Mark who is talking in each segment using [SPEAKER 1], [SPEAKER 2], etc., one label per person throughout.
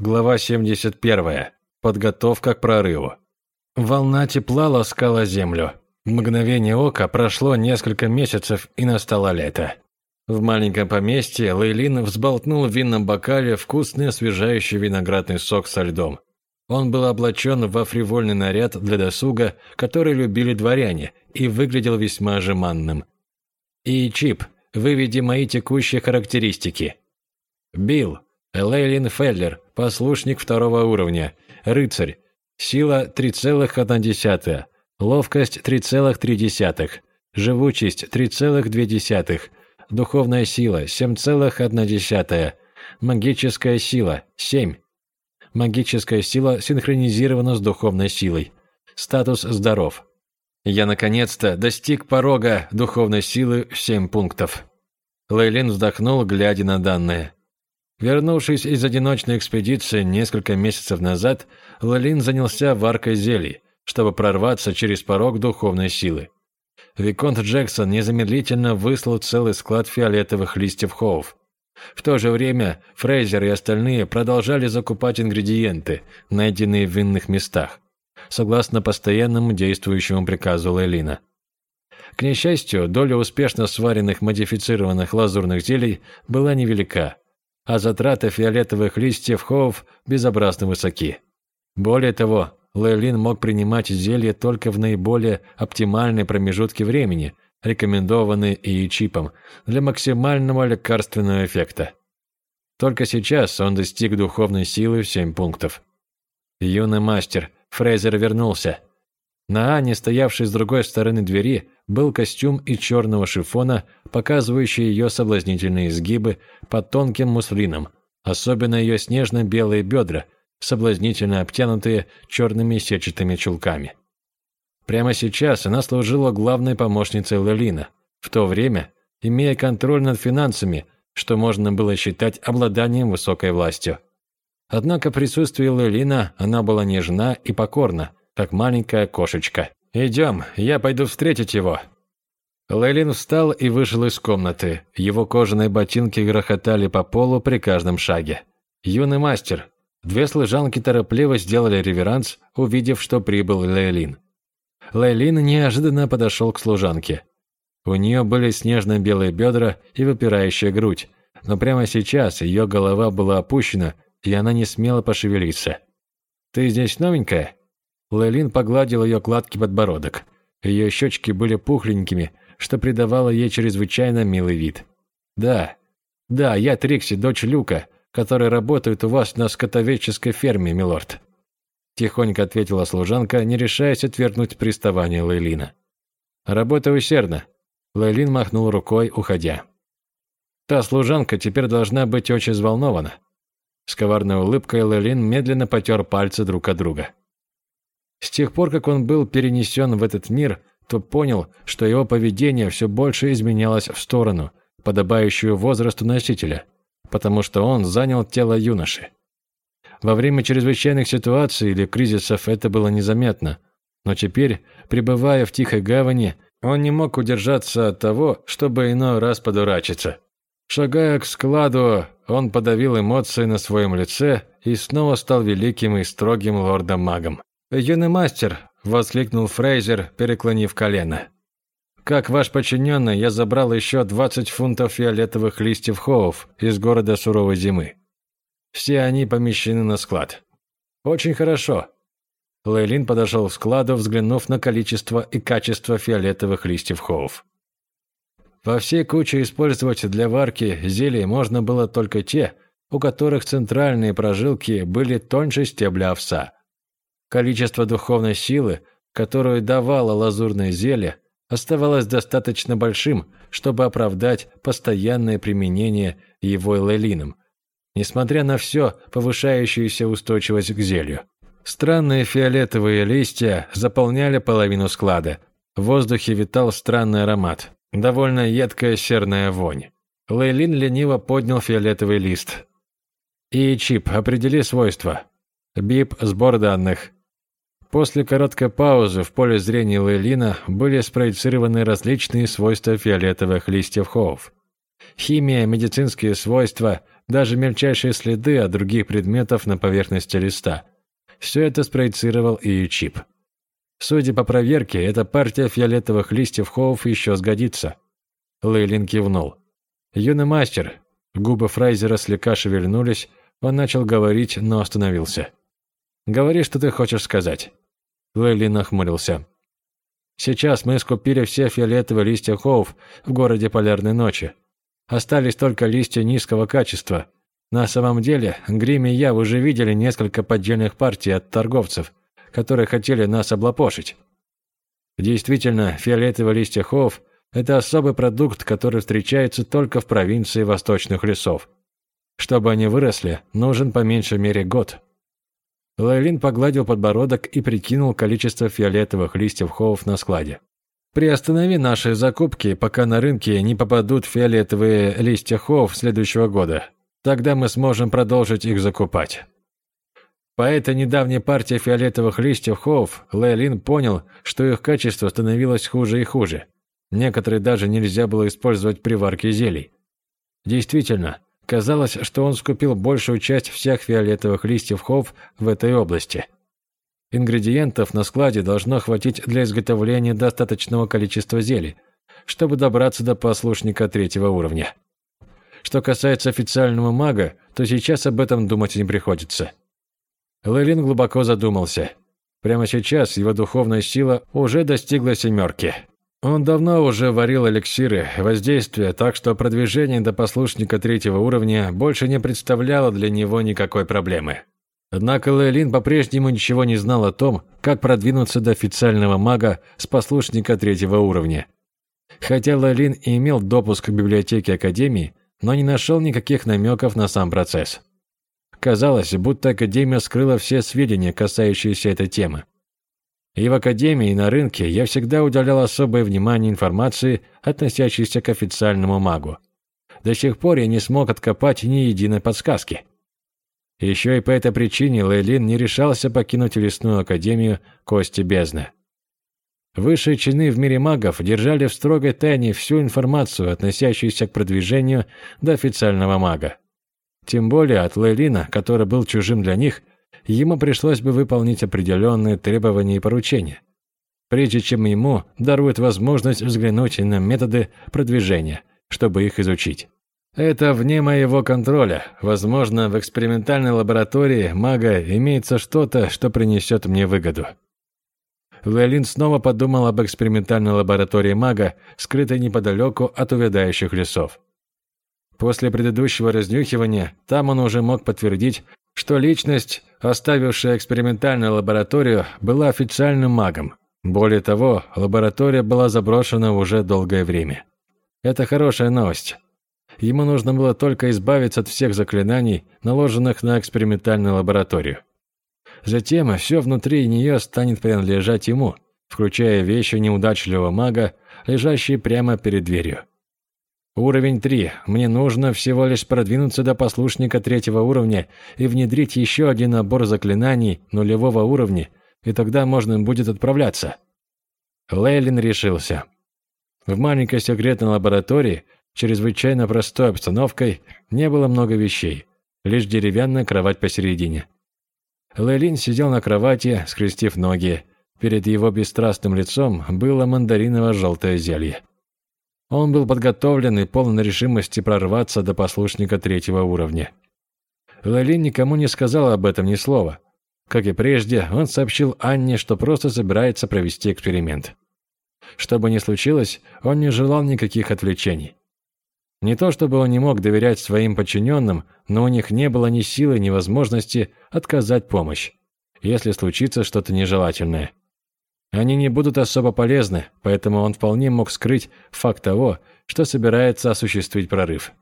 [SPEAKER 1] Глава 71. Подготовка к прорыву. Волна тепла ласкала землю. Мгновение ока прошло несколько месяцев и настало лето. В маленьком поместье Лейлин взболтнул в винном бокале вкусный освежающий виноградный сок со льдом. Он был облачен во фривольный наряд для досуга, который любили дворяне, и выглядел весьма жеманным. «И, Чип, выведи мои текущие характеристики». «Билл, Лейлин Феллер, послушник второго уровня, рыцарь, сила 3,1, ловкость 3,3, живучесть 3,2, духовная сила 7,1, магическая сила 7. Магическая сила синхронизирована с духовной силой. Статус здоров. Я наконец-то достиг порога духовной силы в 7 пунктов. Лейлин вздохнул, глядя на данные. Вернувшись из одиночной экспедиции несколько месяцев назад, Лалин занялся варкой зелий, чтобы прорваться через порог духовной силы. Виконт Джексон незамедлительно выслал целый склад фиолетовых листьев хоув. В то же время Фрейзер и остальные продолжали закупать ингредиенты, найденные в винных местах, согласно постоянному действующему приказу Лейлина. К несчастью, доля успешно сваренных модифицированных лазурных зелий была невелика, а затраты фиолетовых листьев хоув безобразно высоки. Более того, Лейлин мог принимать зелье только в наиболее оптимальные промежутки времени, рекомендованные ИИ-чипом, для максимального лекарственного эффекта. Только сейчас он достиг духовной силы в 7 пунктов. Юный мастер, Фрейзер вернулся. На Ане, стоявшей с другой стороны двери, был костюм из черного шифона, показывающий ее соблазнительные изгибы под тонким муслином, особенно ее снежно-белые бедра, соблазнительно обтянутые черными сетчатыми чулками. Прямо сейчас она служила главной помощницей Лелина, в то время имея контроль над финансами, что можно было считать обладанием высокой властью. Однако в присутствии Лелина она была нежна и покорна, как маленькая кошечка. «Идем, я пойду встретить его». Лейлин встал и вышел из комнаты. Его кожаные ботинки грохотали по полу при каждом шаге. «Юный мастер». Две служанки торопливо сделали реверанс, увидев, что прибыл Лейлин. Лейлин неожиданно подошел к служанке. У нее были снежно-белые бедра и выпирающая грудь, но прямо сейчас ее голова была опущена, и она не смела пошевелиться. «Ты здесь новенькая?» Лейлин погладил ее гладкий подбородок. Ее щечки были пухленькими, что придавало ей чрезвычайно милый вид. «Да, да, я Трикси, дочь Люка, который работает у вас на скотоведческой ферме, милорд». Тихонько ответила служанка, не решаясь отвергнуть приставание Лейлина. «Работа усердно». Лейлин махнул рукой, уходя. «Та служанка теперь должна быть очень взволнована». С коварной улыбкой Лейлин медленно потер пальцы друг от друга. С тех пор, как он был перенесен в этот мир, то понял, что его поведение все больше изменялось в сторону, подобающую возрасту носителя, потому что он занял тело юноши. Во время чрезвычайных ситуаций или кризисов это было незаметно, но теперь, пребывая в тихой гавани, он не мог удержаться от того, чтобы иной раз подурачиться. Шагая к складу, он подавил эмоции на своем лице и снова стал великим и строгим лордом-магом. «Юный мастер!» – воскликнул Фрейзер, переклонив колено. «Как ваш подчиненный, я забрал еще 20 фунтов фиолетовых листьев хоув из города суровой зимы. Все они помещены на склад». «Очень хорошо». Лейлин подошел к складу, взглянув на количество и качество фиолетовых листьев хоув. Во всей куче использовать для варки зелий можно было только те, у которых центральные прожилки были тоньше стебля овса. Количество духовной силы, которую давало лазурное зелье, оставалось достаточно большим, чтобы оправдать постоянное применение его лелином, несмотря на все повышающуюся устойчивость к зелью. Странные фиолетовые листья заполняли половину склада. В воздухе витал странный аромат, довольно едкая серная вонь. Лейлин лениво поднял фиолетовый лист. «И чип, определи свойства. БИП, сбор данных. После короткой паузы в поле зрения Лейлина были спроецированы различные свойства фиолетовых листьев хоув. Химия, медицинские свойства, даже мельчайшие следы от других предметов на поверхности листа. Все это спроецировал и чип. Судя по проверке, эта партия фиолетовых листьев Хоуф еще сгодится. Лейлин кивнул. Юный мастер. Губы Фрайзера слегка шевельнулись, он начал говорить, но остановился. «Говори, что ты хочешь сказать». Лейлин нахмурился. «Сейчас мы скупили все фиолетовые листья Хоуф в городе Полярной ночи. Остались только листья низкого качества. На самом деле, Грим и я уже видели несколько поддельных партий от торговцев, которые хотели нас облапошить. Действительно, фиолетовые листья хов – это особый продукт, который встречается только в провинции восточных лесов. Чтобы они выросли, нужен по меньшей мере год. Лайлин погладил подбородок и прикинул количество фиолетовых листьев хов на складе. Приостанови наши закупки, пока на рынке не попадут фиолетовые листья хов следующего года. Тогда мы сможем продолжить их закупать. По этой недавней партии фиолетовых листьев хов Лейлин понял, что их качество становилось хуже и хуже. Некоторые даже нельзя было использовать при варке зелий. Действительно, казалось, что он скупил большую часть всех фиолетовых листьев хов в этой области – Ингредиентов на складе должно хватить для изготовления достаточного количества зелий, чтобы добраться до послушника третьего уровня. Что касается официального мага, то сейчас об этом думать не приходится. Лейлин глубоко задумался. Прямо сейчас его духовная сила уже достигла семерки. Он давно уже варил эликсиры воздействия, так что продвижение до послушника третьего уровня больше не представляло для него никакой проблемы. Однако Лейлин по-прежнему ничего не знал о том, как продвинуться до официального мага с послушника третьего уровня. Хотя Лейлин и имел допуск к библиотеке Академии, но не нашел никаких намеков на сам процесс. Казалось, будто Академия скрыла все сведения, касающиеся этой темы. И в Академии, и на рынке я всегда уделял особое внимание информации, относящейся к официальному магу. До сих пор я не смог откопать ни единой подсказки. Еще и по этой причине Лейлин не решался покинуть лесную академию Кости Бездны. Высшие чины в мире магов держали в строгой тайне всю информацию, относящуюся к продвижению до официального мага. Тем более от Лейлина, который был чужим для них, ему пришлось бы выполнить определенные требования и поручения, прежде чем ему даруют возможность взглянуть на методы продвижения, чтобы их изучить. Это вне моего контроля. Возможно, в экспериментальной лаборатории мага имеется что-то, что принесет мне выгоду. Лейлин снова подумал об экспериментальной лаборатории мага, скрытой неподалеку от увядающих лесов. После предыдущего разнюхивания там он уже мог подтвердить, что личность, оставившая экспериментальную лабораторию, была официальным магом. Более того, лаборатория была заброшена уже долгое время. Это хорошая новость. Ему нужно было только избавиться от всех заклинаний, наложенных на экспериментальную лабораторию. Затем все внутри нее станет принадлежать ему, включая вещи неудачливого мага, лежащие прямо перед дверью. Уровень 3. Мне нужно всего лишь продвинуться до послушника третьего уровня и внедрить еще один набор заклинаний нулевого уровня, и тогда можно будет отправляться. Лейлин решился. В маленькой секретной лаборатории чрезвычайно простой обстановкой не было много вещей, лишь деревянная кровать посередине. Лейлин сидел на кровати, скрестив ноги. Перед его бесстрастным лицом было мандариново-желтое зелье. Он был подготовлен и полон решимости прорваться до послушника третьего уровня. Лейлин никому не сказал об этом ни слова. Как и прежде, он сообщил Анне, что просто собирается провести эксперимент. Что бы ни случилось, он не желал никаких отвлечений. Не то чтобы он не мог доверять своим подчиненным, но у них не было ни силы, ни возможности отказать помощь, если случится что-то нежелательное. Они не будут особо полезны, поэтому он вполне мог скрыть факт того, что собирается осуществить прорыв.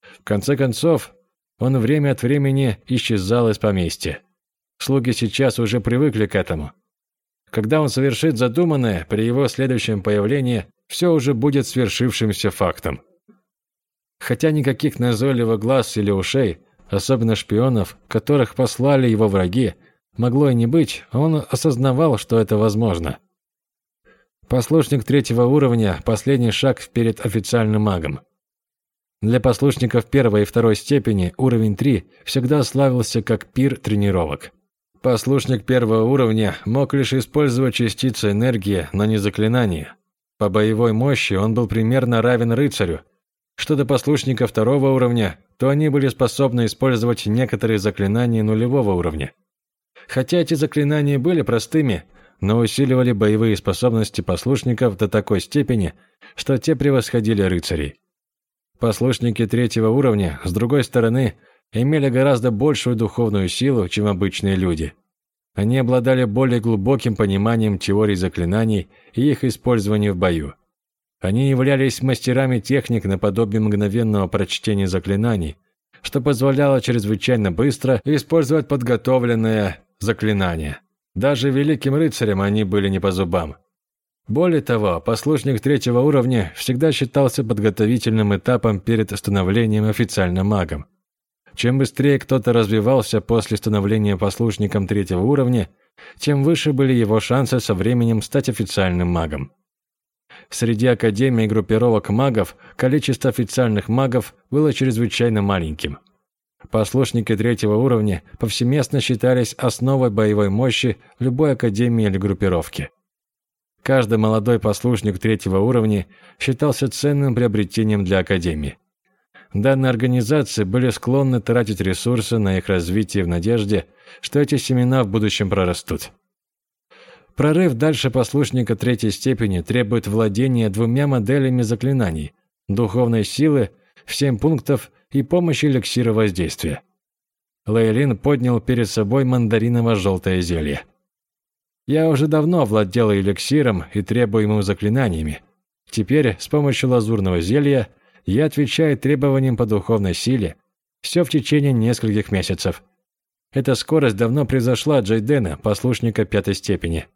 [SPEAKER 1] В конце концов, он время от времени исчезал из поместья. Слуги сейчас уже привыкли к этому. Когда он совершит задуманное, при его следующем появлении все уже будет свершившимся фактом. Хотя никаких назойливых глаз или ушей, особенно шпионов, которых послали его враги, могло и не быть, он осознавал, что это возможно. Послушник третьего уровня – последний шаг перед официальным магом. Для послушников первой и второй степени уровень 3 всегда славился как пир тренировок. Послушник первого уровня мог лишь использовать частицы энергии, но не заклинания. По боевой мощи он был примерно равен рыцарю. Что до послушника второго уровня, то они были способны использовать некоторые заклинания нулевого уровня. Хотя эти заклинания были простыми, но усиливали боевые способности послушников до такой степени, что те превосходили рыцарей. Послушники третьего уровня, с другой стороны, имели гораздо большую духовную силу, чем обычные люди. Они обладали более глубоким пониманием теорий заклинаний и их использования в бою. Они являлись мастерами техник наподобие мгновенного прочтения заклинаний, что позволяло чрезвычайно быстро использовать подготовленное заклинание. Даже великим рыцарям они были не по зубам. Более того, послушник третьего уровня всегда считался подготовительным этапом перед становлением официальным магом. Чем быстрее кто-то развивался после становления послушником третьего уровня, тем выше были его шансы со временем стать официальным магом. Среди академий группировок магов количество официальных магов было чрезвычайно маленьким. Послушники третьего уровня повсеместно считались основой боевой мощи любой академии или группировки. Каждый молодой послушник третьего уровня считался ценным приобретением для Академии. Данные организации были склонны тратить ресурсы на их развитие в надежде, что эти семена в будущем прорастут. Прорыв дальше послушника третьей степени требует владения двумя моделями заклинаний – духовной силы в семь пунктов и помощи эликсира воздействия. Лейлин поднял перед собой мандариново-желтое зелье. Я уже давно владел эликсиром и требуемым заклинаниями. Теперь с помощью лазурного зелья я отвечаю требованиям по духовной силе. Все в течение нескольких месяцев. Эта скорость давно превзошла Джейдена, послушника пятой степени.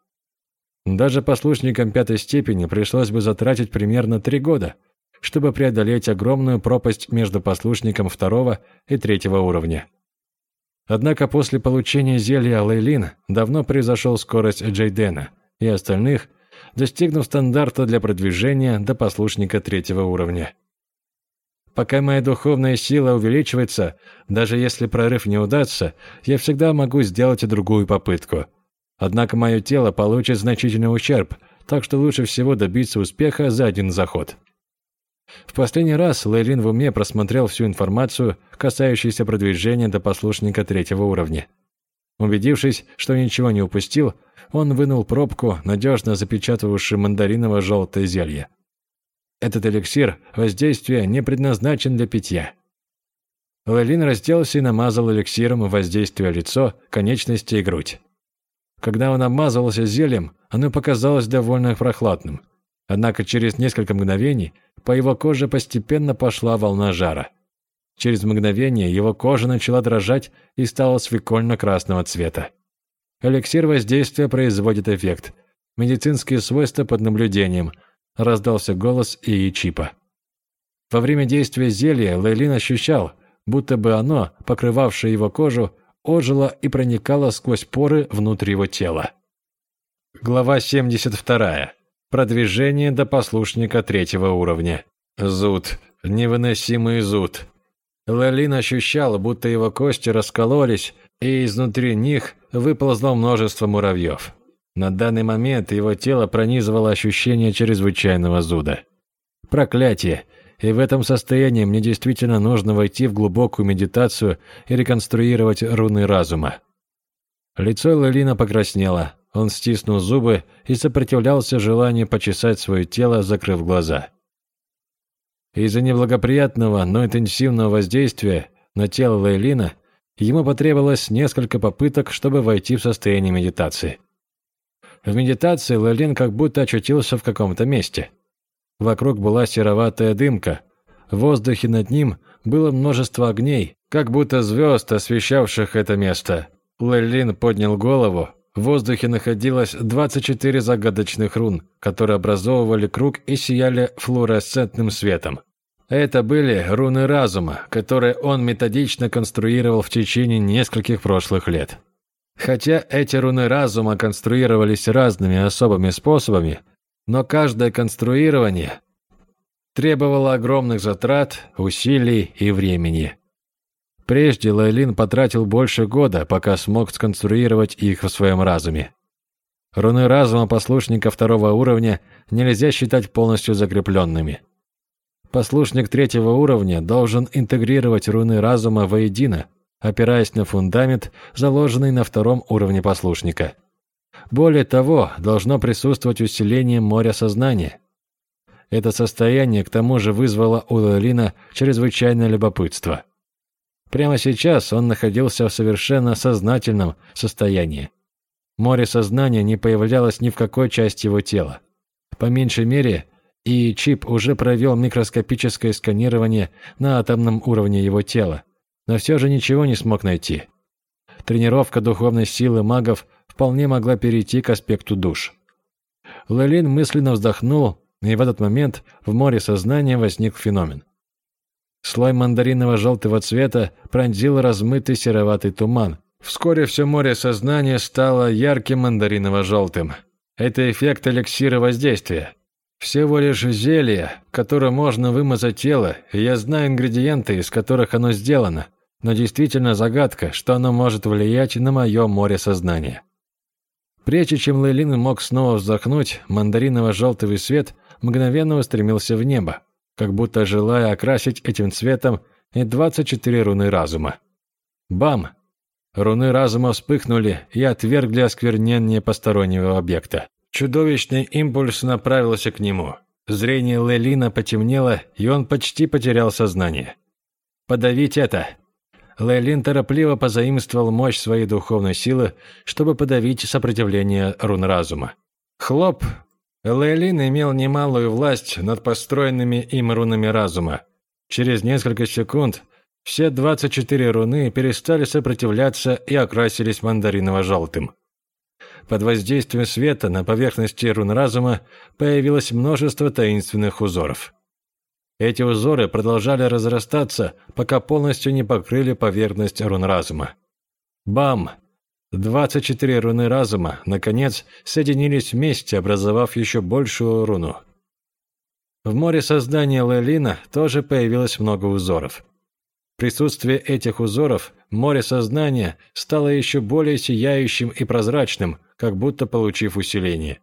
[SPEAKER 1] Даже послушникам пятой степени пришлось бы затратить примерно три года, чтобы преодолеть огромную пропасть между послушником второго и третьего уровня. Однако после получения зелья Лейлин давно превзошел скорость Джейдена и остальных, достигнув стандарта для продвижения до послушника третьего уровня. Пока моя духовная сила увеличивается, даже если прорыв не удастся, я всегда могу сделать другую попытку. Однако мое тело получит значительный ущерб, так что лучше всего добиться успеха за один заход. В последний раз Лейлин в уме просмотрел всю информацию, касающуюся продвижения до послушника третьего уровня. Убедившись, что ничего не упустил, он вынул пробку, надежно запечатывавшую мандариново-желтое зелье. Этот эликсир воздействия не предназначен для питья. Лейлин разделся и намазал эликсиром воздействие лицо, конечности и грудь. Когда он обмазывался зельем, оно показалось довольно прохладным. Однако через несколько мгновений по его коже постепенно пошла волна жара. Через мгновение его кожа начала дрожать и стала свекольно-красного цвета. Эликсир воздействия производит эффект. Медицинские свойства под наблюдением. Раздался голос Ии Чипа. Во время действия зелья Лейлин ощущал, будто бы оно, покрывавшее его кожу, ожило и проникало сквозь поры внутрь его тела. Глава 72. Продвижение до послушника третьего уровня. Зуд. Невыносимый зуд. Лалин ощущал, будто его кости раскололись, и изнутри них выползло множество муравьев. На данный момент его тело пронизывало ощущение чрезвычайного зуда. Проклятие! И в этом состоянии мне действительно нужно войти в глубокую медитацию и реконструировать руны разума. Лицо Лалина покраснело, он стиснул зубы и сопротивлялся желанию почесать свое тело, закрыв глаза. Из-за неблагоприятного, но интенсивного воздействия на тело Лейлина ему потребовалось несколько попыток, чтобы войти в состояние медитации. В медитации Лейлин как будто очутился в каком-то месте. Вокруг была сероватая дымка. В воздухе над ним было множество огней, как будто звезд, освещавших это место. Лейлин поднял голову, в воздухе находилось 24 загадочных рун, которые образовывали круг и сияли флуоресцентным светом. Это были руны разума, которые он методично конструировал в течение нескольких прошлых лет. Хотя эти руны разума конструировались разными особыми способами, но каждое конструирование требовало огромных затрат, усилий и времени. Прежде Лейлин потратил больше года, пока смог сконструировать их в своем разуме. Руны разума послушника второго уровня нельзя считать полностью закрепленными. Послушник третьего уровня должен интегрировать руны разума воедино, опираясь на фундамент, заложенный на втором уровне послушника. Более того, должно присутствовать усиление моря сознания. Это состояние к тому же вызвало у Лелина чрезвычайное любопытство. Прямо сейчас он находился в совершенно сознательном состоянии. Море сознания не появлялось ни в какой части его тела. По меньшей мере, и чип уже провел микроскопическое сканирование на атомном уровне его тела, но все же ничего не смог найти. Тренировка духовной силы магов вполне могла перейти к аспекту душ. Лелин мысленно вздохнул, и в этот момент в море сознания возник феномен. Слой мандариново-желтого цвета пронзил размытый сероватый туман. Вскоре все море сознания стало ярким мандариново-желтым. Это эффект эликсира воздействия. Всего лишь зелье, которое можно вымазать тело, и я знаю ингредиенты, из которых оно сделано, но действительно загадка, что оно может влиять на мое море сознания. Прежде чем Лейлин мог снова вздохнуть, мандариново-желтый свет мгновенно устремился в небо, как будто желая окрасить этим цветом и 24 руны разума. Бам! Руны разума вспыхнули и отвергли осквернение постороннего объекта. Чудовищный импульс направился к нему. Зрение Лелина потемнело, и он почти потерял сознание. «Подавить это!» Лейлин торопливо позаимствовал мощь своей духовной силы, чтобы подавить сопротивление рун разума. Хлоп! Лейлин имел немалую власть над построенными им рунами разума. Через несколько секунд все 24 руны перестали сопротивляться и окрасились мандариново-желтым. Под воздействием света на поверхности рун разума появилось множество таинственных узоров. Эти узоры продолжали разрастаться, пока полностью не покрыли поверхность рун разума. Бам! 24 руны разума, наконец, соединились вместе, образовав еще большую руну. В море создания Лелина тоже появилось много узоров. Присутствие этих узоров, море сознания, стало еще более сияющим и прозрачным, как будто получив усиление.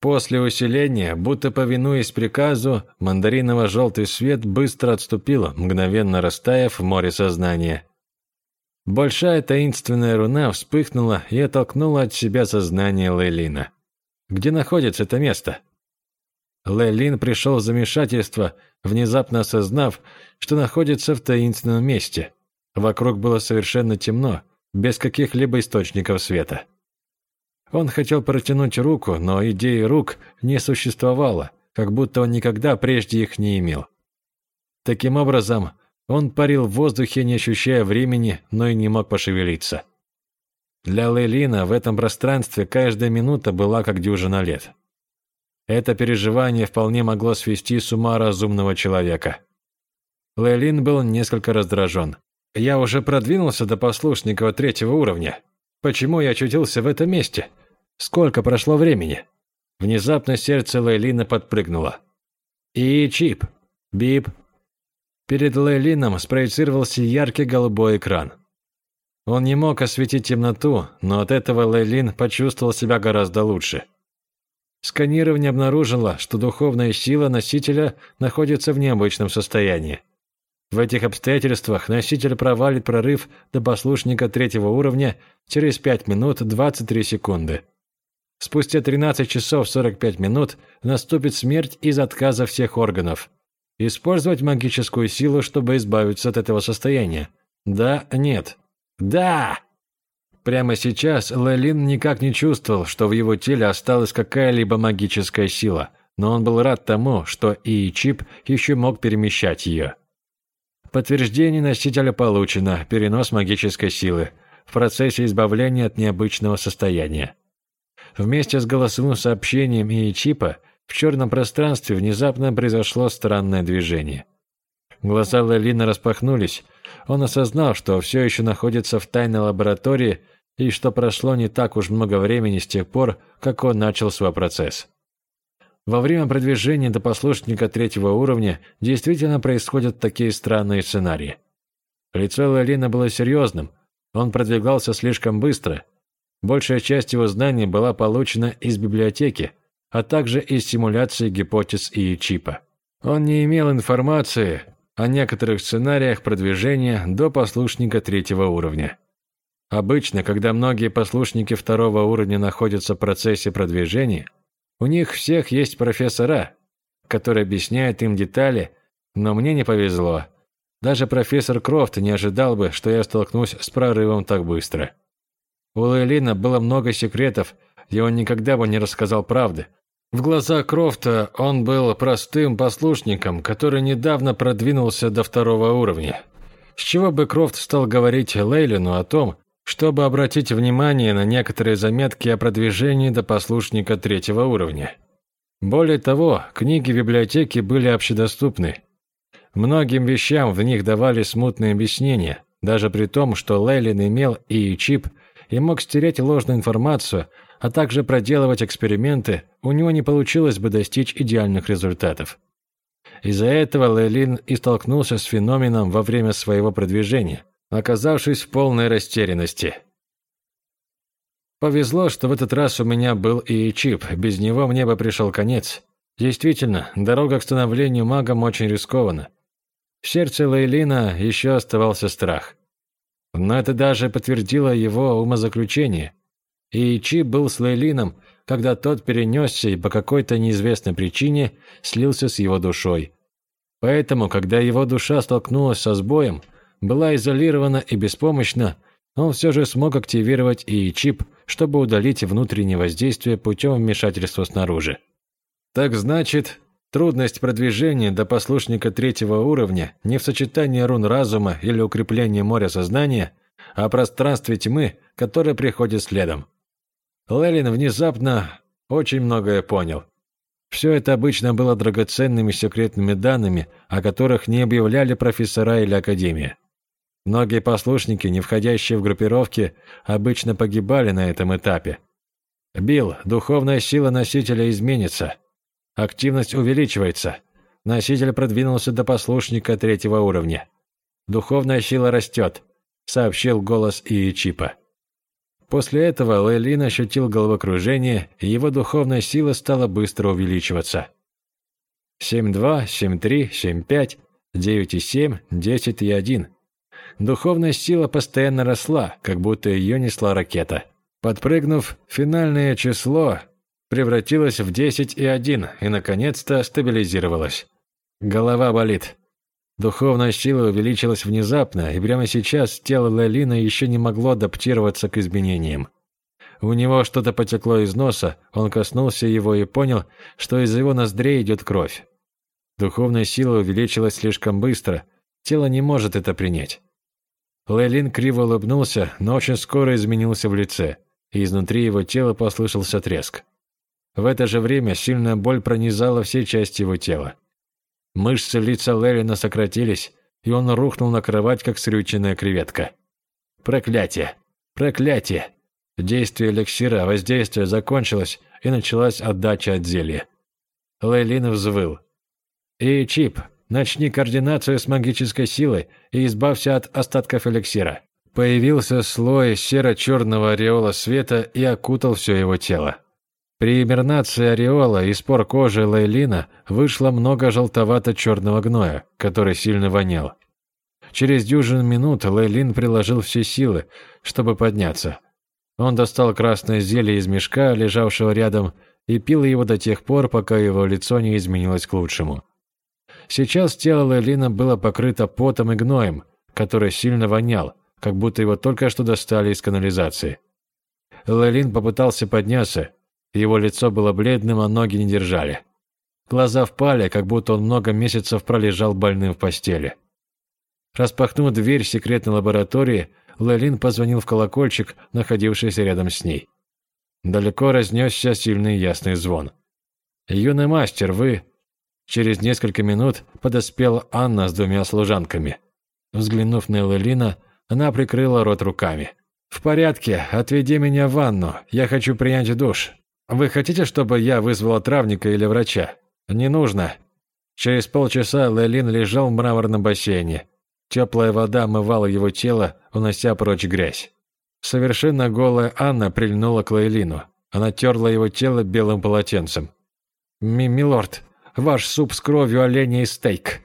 [SPEAKER 1] После усиления, будто повинуясь приказу, мандариново-желтый свет быстро отступил, мгновенно растаяв в море сознания. Большая таинственная руна вспыхнула и оттолкнула от себя сознание Лейлина. Где находится это место? Лейлин пришел в замешательство, внезапно осознав, что находится в таинственном месте. Вокруг было совершенно темно, без каких-либо источников света. Он хотел протянуть руку, но идеи рук не существовало, как будто он никогда прежде их не имел. Таким образом, он парил в воздухе, не ощущая времени, но и не мог пошевелиться. Для Лейлина в этом пространстве каждая минута была как дюжина лет. Это переживание вполне могло свести с ума разумного человека. Лейлин был несколько раздражен. «Я уже продвинулся до послушника третьего уровня. Почему я очутился в этом месте? Сколько прошло времени?» Внезапно сердце Лейлина подпрыгнуло. «И чип. Бип. Перед Лейлином спроецировался яркий голубой экран. Он не мог осветить темноту, но от этого Лейлин почувствовал себя гораздо лучше. Сканирование обнаружило, что духовная сила носителя находится в необычном состоянии. В этих обстоятельствах носитель провалит прорыв до послушника третьего уровня через 5 минут 23 секунды. Спустя 13 часов 45 минут наступит смерть из отказа всех органов, Использовать магическую силу, чтобы избавиться от этого состояния? Да, нет. Да! Прямо сейчас Лелин никак не чувствовал, что в его теле осталась какая-либо магическая сила, но он был рад тому, что и чип еще мог перемещать ее. Подтверждение носителя получено, перенос магической силы, в процессе избавления от необычного состояния. Вместе с голосовым сообщением и чипа в черном пространстве внезапно произошло странное движение. Глаза Лелина распахнулись. Он осознал, что все еще находится в тайной лаборатории и что прошло не так уж много времени с тех пор, как он начал свой процесс. Во время продвижения до послушника третьего уровня действительно происходят такие странные сценарии. Лицо Лейлина было серьезным, он продвигался слишком быстро. Большая часть его знаний была получена из библиотеки, а также из симуляции гипотез и чипа. Он не имел информации о некоторых сценариях продвижения до послушника третьего уровня. Обычно, когда многие послушники второго уровня находятся в процессе продвижения, у них всех есть профессора, которые объясняют им детали, но мне не повезло. Даже профессор Крофт не ожидал бы, что я столкнусь с прорывом так быстро. У Лейлина было много секретов, и он никогда бы не рассказал правды. В глазах Крофта он был простым послушником, который недавно продвинулся до второго уровня. С чего бы Крофт стал говорить Лейлину о том, чтобы обратить внимание на некоторые заметки о продвижении до послушника третьего уровня. Более того, книги в библиотеке были общедоступны. Многим вещам в них давали смутные объяснения, даже при том, что Лейлин имел и чип и мог стереть ложную информацию, а также проделывать эксперименты, у него не получилось бы достичь идеальных результатов. Из-за этого Лейлин и столкнулся с феноменом во время своего продвижения – оказавшись в полной растерянности. Повезло, что в этот раз у меня был и чип, без него мне бы пришел конец. Действительно, дорога к становлению магом очень рискована. В сердце Лейлина еще оставался страх. Но это даже подтвердило его умозаключение. И чип был с Лейлином, когда тот перенесся и по какой-то неизвестной причине слился с его душой. Поэтому, когда его душа столкнулась со сбоем – была изолирована и беспомощна, он все же смог активировать и чип, чтобы удалить внутреннее воздействие путем вмешательства снаружи. Так значит, трудность продвижения до послушника третьего уровня не в сочетании рун разума или укреплении моря сознания, а пространстве тьмы, которое приходит следом. Лелин внезапно очень многое понял. Все это обычно было драгоценными секретными данными, о которых не объявляли профессора или академия. Многие послушники, не входящие в группировки, обычно погибали на этом этапе. Билл, духовная сила носителя изменится. Активность увеличивается. Носитель продвинулся до послушника третьего уровня. Духовная сила растет, сообщил голос Иичипа. После этого Лейлин ощутил головокружение, и его духовная сила стала быстро увеличиваться. 7-2, 7-3, 7-5, 9,7, 10 и 1. Духовная сила постоянно росла, как будто ее несла ракета. Подпрыгнув, финальное число превратилось в 10 и 1 и, наконец-то, стабилизировалось. Голова болит. Духовная сила увеличилась внезапно, и прямо сейчас тело Лелина еще не могло адаптироваться к изменениям. У него что-то потекло из носа, он коснулся его и понял, что из его ноздрей идет кровь. Духовная сила увеличилась слишком быстро, тело не может это принять. Лейлин криво улыбнулся, но очень скоро изменился в лице, и изнутри его тела послышался треск. В это же время сильная боль пронизала все части его тела. Мышцы лица Лейлина сократились, и он рухнул на кровать, как срюченная креветка. Проклятие! Проклятие! Действие эликсира воздействия закончилось, и началась отдача от зелья. Лейлин взвыл. «И Чип, Начни координацию с магической силой и избавься от остатков эликсира. Появился слой серо-черного ореола света и окутал все его тело. При эмернации ореола из пор кожи Лейлина вышло много желтовато-черного гноя, который сильно вонял. Через дюжину минут Лейлин приложил все силы, чтобы подняться. Он достал красное зелье из мешка, лежавшего рядом, и пил его до тех пор, пока его лицо не изменилось к лучшему. Сейчас тело Лейлина было покрыто потом и гноем, который сильно вонял, как будто его только что достали из канализации. Лейлин попытался подняться, его лицо было бледным, а ноги не держали. Глаза впали, как будто он много месяцев пролежал больным в постели. Распахнув дверь секретной лаборатории, Лейлин позвонил в колокольчик, находившийся рядом с ней. Далеко разнесся сильный ясный звон. «Юный мастер, вы...» Через несколько минут подоспела Анна с двумя служанками. Взглянув на Эллина, она прикрыла рот руками. «В порядке, отведи меня в ванну, я хочу принять душ». «Вы хотите, чтобы я вызвала травника или врача?» «Не нужно». Через полчаса Лейлин лежал в мраморном бассейне. Теплая вода омывала его тело, унося прочь грязь. Совершенно голая Анна прильнула к Лейлину. Она терла его тело белым полотенцем. «Ми «Милорд, ваш суп с кровью оленя и стейк».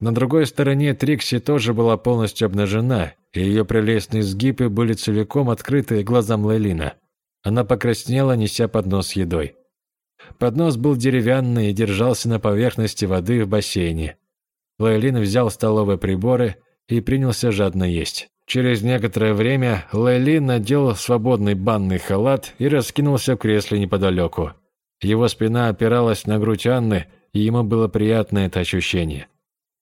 [SPEAKER 1] На другой стороне Трикси тоже была полностью обнажена, и ее прелестные сгибы были целиком открыты глазам Лейлина. Она покраснела, неся поднос с едой. Поднос был деревянный и держался на поверхности воды в бассейне. Лейлин взял столовые приборы и принялся жадно есть. Через некоторое время Лейлин надел свободный банный халат и раскинулся в кресле неподалеку. Его спина опиралась на грудь Анны, и ему было приятно это ощущение.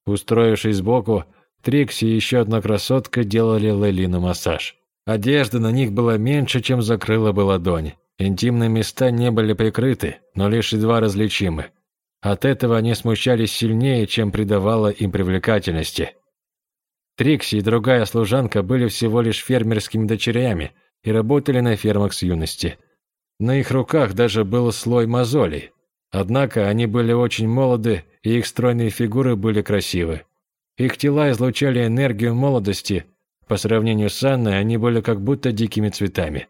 [SPEAKER 1] Устроившись сбоку, Трикси и еще одна красотка делали Лейлину массаж. Одежда на них была меньше, чем закрыла бы ладонь. Интимные места не были прикрыты, но лишь едва различимы. От этого они смущались сильнее, чем придавало им привлекательности. Трикси и другая служанка были всего лишь фермерскими дочерями и работали на фермах с юности. На их руках даже был слой мозолей. Однако они были очень молоды, и их стройные фигуры были красивы. Их тела излучали энергию молодости. По сравнению с Анной, они были как будто дикими цветами.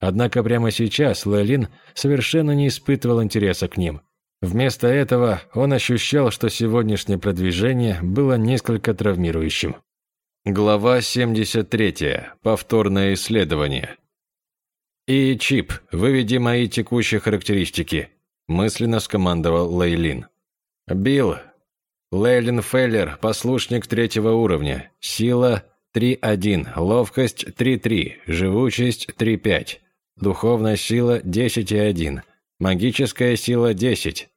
[SPEAKER 1] Однако прямо сейчас Лэлин совершенно не испытывал интереса к ним. Вместо этого он ощущал, что сегодняшнее продвижение было несколько травмирующим. Глава 73. Повторное исследование. «И, Чип, выведи мои текущие характеристики», – мысленно скомандовал Лейлин. «Билл, Лейлин Феллер, послушник третьего уровня, сила 3.1, ловкость 3.3, живучесть 3.5». Духовная сила 10,1. Магическая сила 10.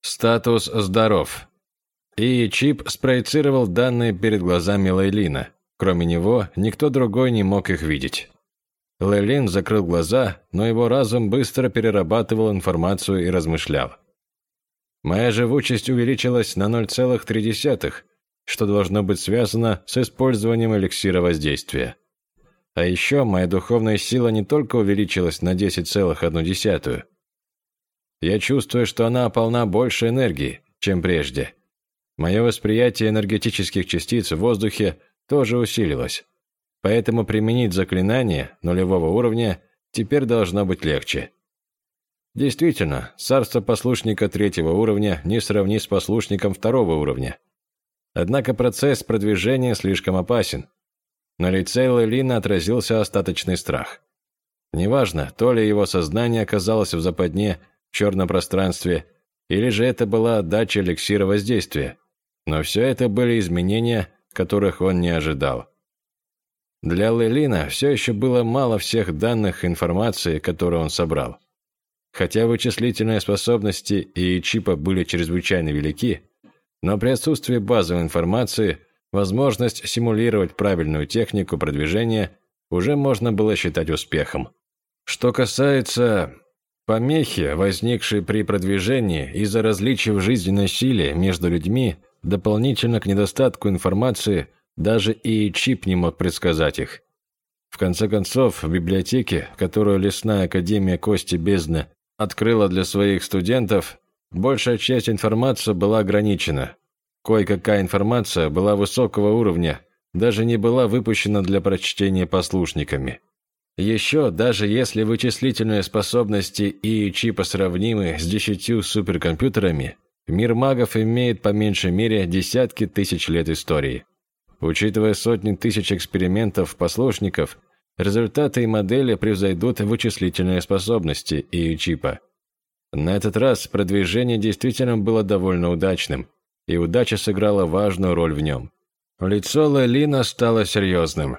[SPEAKER 1] Статус здоров. И чип спроецировал данные перед глазами Лейлина. Кроме него, никто другой не мог их видеть. Лейлин закрыл глаза, но его разум быстро перерабатывал информацию и размышлял. Моя живучесть увеличилась на 0,3, что должно быть связано с использованием эликсира воздействия. А еще моя духовная сила не только увеличилась на 10,1. Я чувствую, что она полна больше энергии, чем прежде. Мое восприятие энергетических частиц в воздухе тоже усилилось. Поэтому применить заклинание нулевого уровня теперь должно быть легче. Действительно, царство послушника третьего уровня не сравни с послушником второго уровня. Однако процесс продвижения слишком опасен, на лице Лелина отразился остаточный страх. Неважно, то ли его сознание оказалось в западне, в черном пространстве, или же это была отдача эликсира воздействия. Но все это были изменения, которых он не ожидал. Для Лелина все еще было мало всех данных и информации, которую он собрал. Хотя вычислительные способности и чипа были чрезвычайно велики, но при отсутствии базовой информации Возможность симулировать правильную технику продвижения уже можно было считать успехом. Что касается помехи, возникшей при продвижении из-за различий в жизненной силе между людьми, дополнительно к недостатку информации, даже и чип не мог предсказать их. В конце концов, в библиотеке, которую Лесная Академия Кости Бездны открыла для своих студентов, большая часть информации была ограничена, Кое-какая информация была высокого уровня, даже не была выпущена для прочтения послушниками. Еще, даже если вычислительные способности и чипа сравнимы с десятью суперкомпьютерами, мир магов имеет по меньшей мере десятки тысяч лет истории. Учитывая сотни тысяч экспериментов послушников, результаты и модели превзойдут вычислительные способности и чипа. На этот раз продвижение действительно было довольно удачным – и удача сыграла важную роль в нем. Лицо Лелина стало серьезным.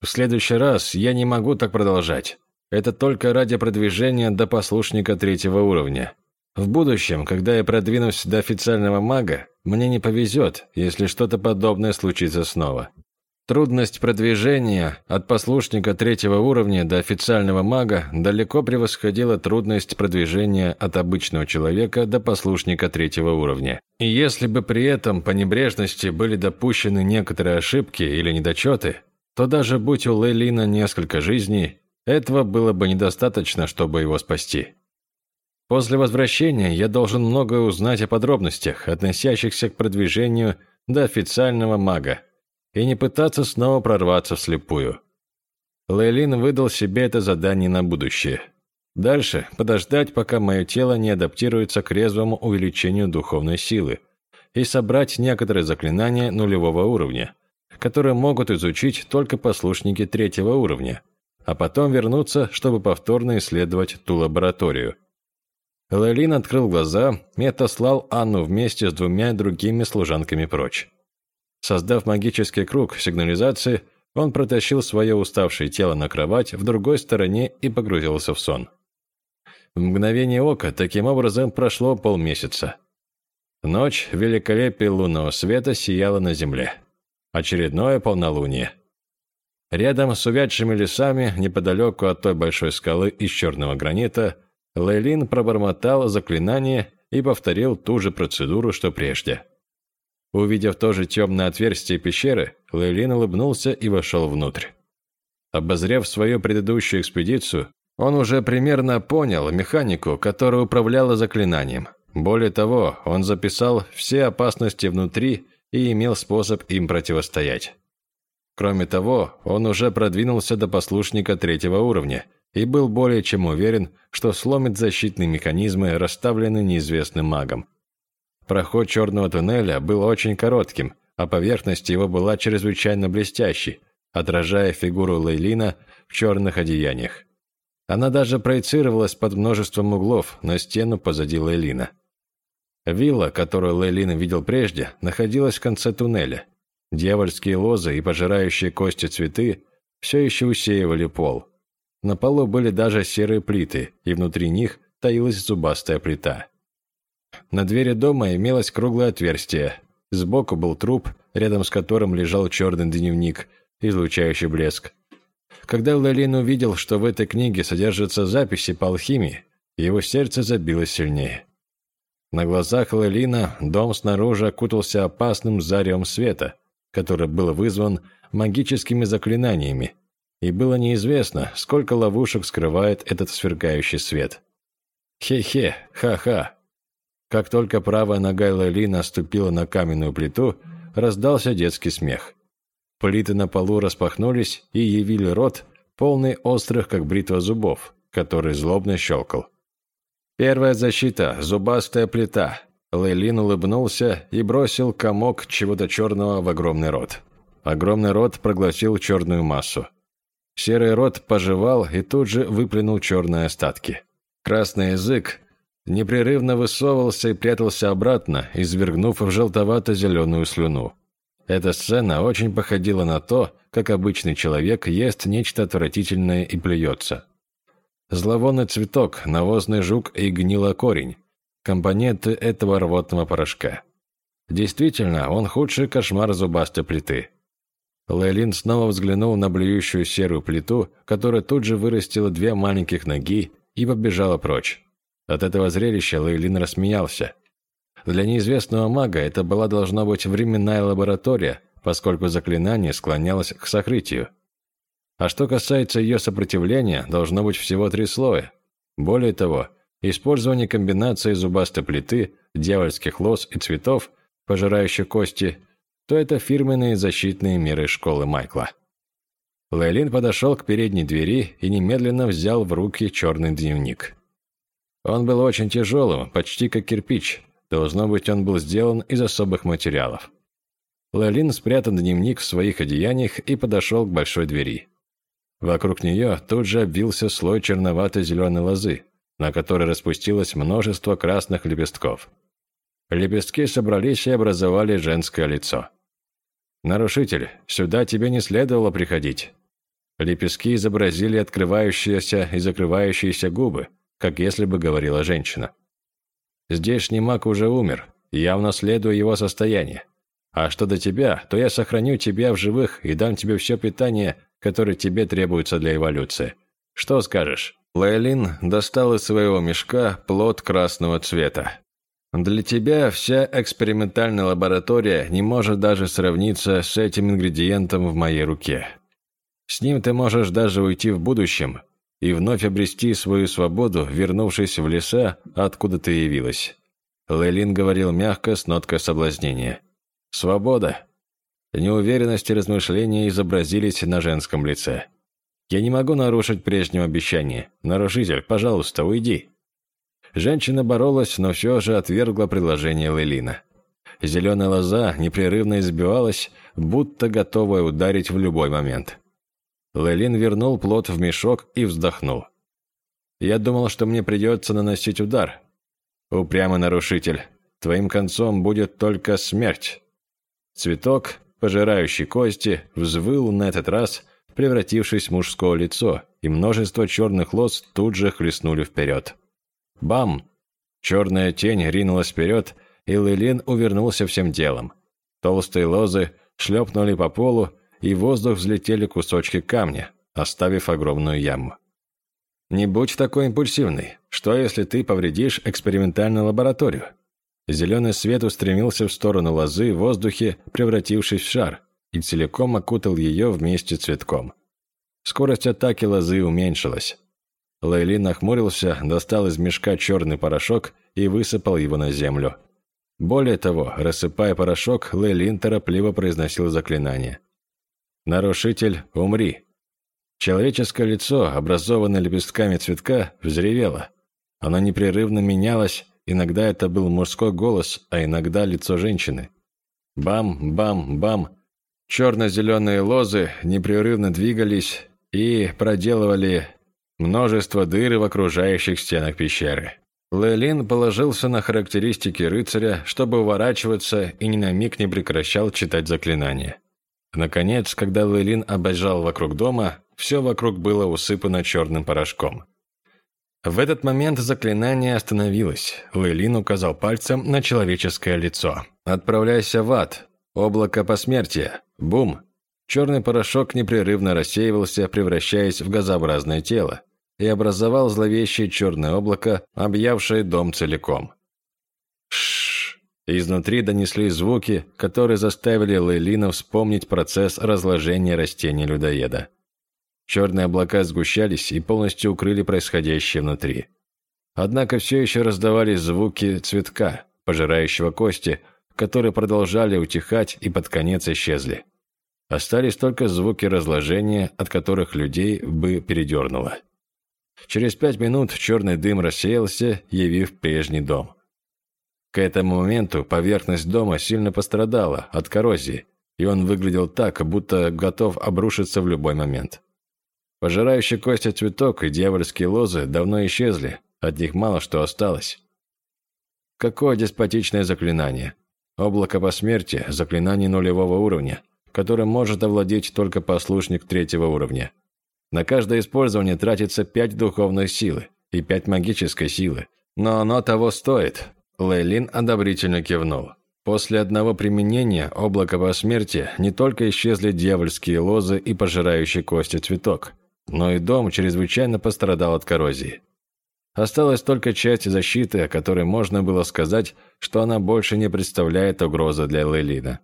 [SPEAKER 1] «В следующий раз я не могу так продолжать. Это только ради продвижения до послушника третьего уровня. В будущем, когда я продвинусь до официального мага, мне не повезет, если что-то подобное случится снова. Трудность продвижения от послушника третьего уровня до официального мага далеко превосходила трудность продвижения от обычного человека до послушника третьего уровня. И если бы при этом по небрежности были допущены некоторые ошибки или недочеты, то даже будь у Лейлина несколько жизней, этого было бы недостаточно, чтобы его спасти. После возвращения я должен многое узнать о подробностях, относящихся к продвижению до официального мага, и не пытаться снова прорваться вслепую. Лейлин выдал себе это задание на будущее. Дальше подождать, пока мое тело не адаптируется к резвому увеличению духовной силы, и собрать некоторые заклинания нулевого уровня, которые могут изучить только послушники третьего уровня, а потом вернуться, чтобы повторно исследовать ту лабораторию. Лейлин открыл глаза и отослал Анну вместе с двумя другими служанками прочь. Создав магический круг сигнализации, он протащил свое уставшее тело на кровать в другой стороне и погрузился в сон. В мгновение ока таким образом прошло полмесяца. Ночь в великолепии лунного света сияла на земле. Очередное полнолуние. Рядом с увядшими лесами, неподалеку от той большой скалы из черного гранита, Лейлин пробормотал заклинание и повторил ту же процедуру, что прежде. Увидев то же темное отверстие пещеры, Лейлин улыбнулся и вошел внутрь. Обозрев свою предыдущую экспедицию, он уже примерно понял механику, которая управляла заклинанием. Более того, он записал все опасности внутри и имел способ им противостоять. Кроме того, он уже продвинулся до послушника третьего уровня и был более чем уверен, что сломит защитные механизмы, расставленные неизвестным магом. Проход черного туннеля был очень коротким, а поверхность его была чрезвычайно блестящей, отражая фигуру Лейлина в черных одеяниях. Она даже проецировалась под множеством углов на стену позади Лейлина. Вилла, которую Лейлин видел прежде, находилась в конце туннеля. Дьявольские лозы и пожирающие кости цветы все еще усеивали пол. На полу были даже серые плиты, и внутри них таилась зубастая плита. На двери дома имелось круглое отверстие. Сбоку был труп, рядом с которым лежал черный дневник, излучающий блеск. Когда Лалин увидел, что в этой книге содержатся записи по алхимии, его сердце забилось сильнее. На глазах Лалина дом снаружи окутался опасным заревом света, который был вызван магическими заклинаниями, и было неизвестно, сколько ловушек скрывает этот сверкающий свет. Хе-хе, ха-ха, как только правая нога Лейли наступила на каменную плиту, раздался детский смех. Плиты на полу распахнулись и явили рот, полный острых, как бритва зубов, который злобно щелкал. Первая защита – зубастая плита. Лейлин улыбнулся и бросил комок чего-то черного в огромный рот. Огромный рот проглотил черную массу. Серый рот пожевал и тут же выплюнул черные остатки. Красный язык непрерывно высовывался и прятался обратно, извергнув в желтовато-зеленую слюну. Эта сцена очень походила на то, как обычный человек ест нечто отвратительное и плюется. Зловонный цветок, навозный жук и гнилокорень – компоненты этого рвотного порошка. Действительно, он худший кошмар зубастой плиты. Лейлин снова взглянул на блюющую серую плиту, которая тут же вырастила две маленьких ноги и побежала прочь. От этого зрелища Лейлин рассмеялся. Для неизвестного мага это была должна быть временная лаборатория, поскольку заклинание склонялось к сокрытию. А что касается ее сопротивления, должно быть всего три слоя. Более того, использование комбинации зубастой плиты, дьявольских лоз и цветов, пожирающих кости, то это фирменные защитные меры школы Майкла. Лейлин подошел к передней двери и немедленно взял в руки черный дневник. Он был очень тяжелым, почти как кирпич. Должно быть, он был сделан из особых материалов. Лалин спрятал дневник в своих одеяниях и подошел к большой двери. Вокруг нее тут же обвился слой черновато-зеленой лозы, на которой распустилось множество красных лепестков. Лепестки собрались и образовали женское лицо. «Нарушитель, сюда тебе не следовало приходить». Лепестки изобразили открывающиеся и закрывающиеся губы, как если бы говорила женщина. Здешний маг уже умер, я унаследую его состояние. А что до тебя, то я сохраню тебя в живых и дам тебе все питание, которое тебе требуется для эволюции. Что скажешь?» Лейлин достал из своего мешка плод красного цвета. «Для тебя вся экспериментальная лаборатория не может даже сравниться с этим ингредиентом в моей руке. С ним ты можешь даже уйти в будущем, и вновь обрести свою свободу, вернувшись в леса, откуда ты явилась. Лейлин говорил мягко, с ноткой соблазнения. «Свобода!» Неуверенность и размышления изобразились на женском лице. «Я не могу нарушить прежнего обещания. Нарушитель, пожалуйста, уйди!» Женщина боролась, но все же отвергла предложение Лейлина. Зеленая лоза непрерывно избивалась, будто готовая ударить в любой момент. Лейлин вернул плод в мешок и вздохнул. «Я думал, что мне придется наносить удар, Упрямый нарушитель, твоим концом будет только смерть. Цветок, пожирающий кости, взвыл на этот раз, превратившись в мужское лицо, и множество черных лос тут же хлестнули вперед. Бам! Черная тень ринулась вперед, и Лилин увернулся всем телом. Толстые лозы шлепнули по полу, и в воздух взлетели кусочки камня, оставив огромную яму. Не будь такой импульсивный. Что, если ты повредишь экспериментальную лабораторию? Зеленый свет устремился в сторону лозы в воздухе, превратившись в шар, и целиком окутал ее вместе цветком. Скорость атаки лозы уменьшилась. Лейли нахмурился, достал из мешка черный порошок и высыпал его на землю. Более того, рассыпая порошок, Лейлин торопливо произносил заклинание. «Нарушитель, умри!» Человеческое лицо, образованное лепестками цветка, взревело. Оно непрерывно менялось, иногда это был мужской голос, а иногда лицо женщины. Бам-бам-бам. Черно-зеленые лозы непрерывно двигались и проделывали множество дыр в окружающих стенах пещеры. Лейлин положился на характеристики рыцаря, чтобы уворачиваться и ни на миг не прекращал читать заклинания. Наконец, когда Лейлин обожал вокруг дома, все вокруг было усыпано черным порошком. В этот момент заклинание остановилось. Лейлин указал пальцем на человеческое лицо. «Отправляйся в ад. Облако посмертия. Бум!» Черный порошок непрерывно рассеивался, превращаясь в газообразное тело, и образовал зловещее черное облако, объявшее дом целиком. Изнутри донесли звуки, которые заставили Лейлина вспомнить процесс разложения растений людоеда. Черные облака сгущались и полностью укрыли происходящее внутри. Однако все еще раздавались звуки цветка, пожирающего кости, которые продолжали утихать и под конец исчезли. Остались только звуки разложения, от которых людей бы передернуло. Через пять минут черный дым рассеялся, явив прежний дом. К этому моменту поверхность дома сильно пострадала от коррозии, и он выглядел так, будто готов обрушиться в любой момент. Пожирающий кости цветок и дьявольские лозы давно исчезли, от них мало что осталось. Какое деспотичное заклинание. Облако посмертия – заклинание нулевого уровня, которым может овладеть только послушник третьего уровня. На каждое использование тратится пять духовной силы и пять магической силы. Но оно того стоит. Лейлин одобрительно кивнул. После одного применения облака посмертия не только исчезли дьявольские лозы и пожирающий кости цветок, но и дом чрезвычайно пострадал от коррозии. Осталась только часть защиты, о которой можно было сказать, что она больше не представляет угрозы для Лейлина.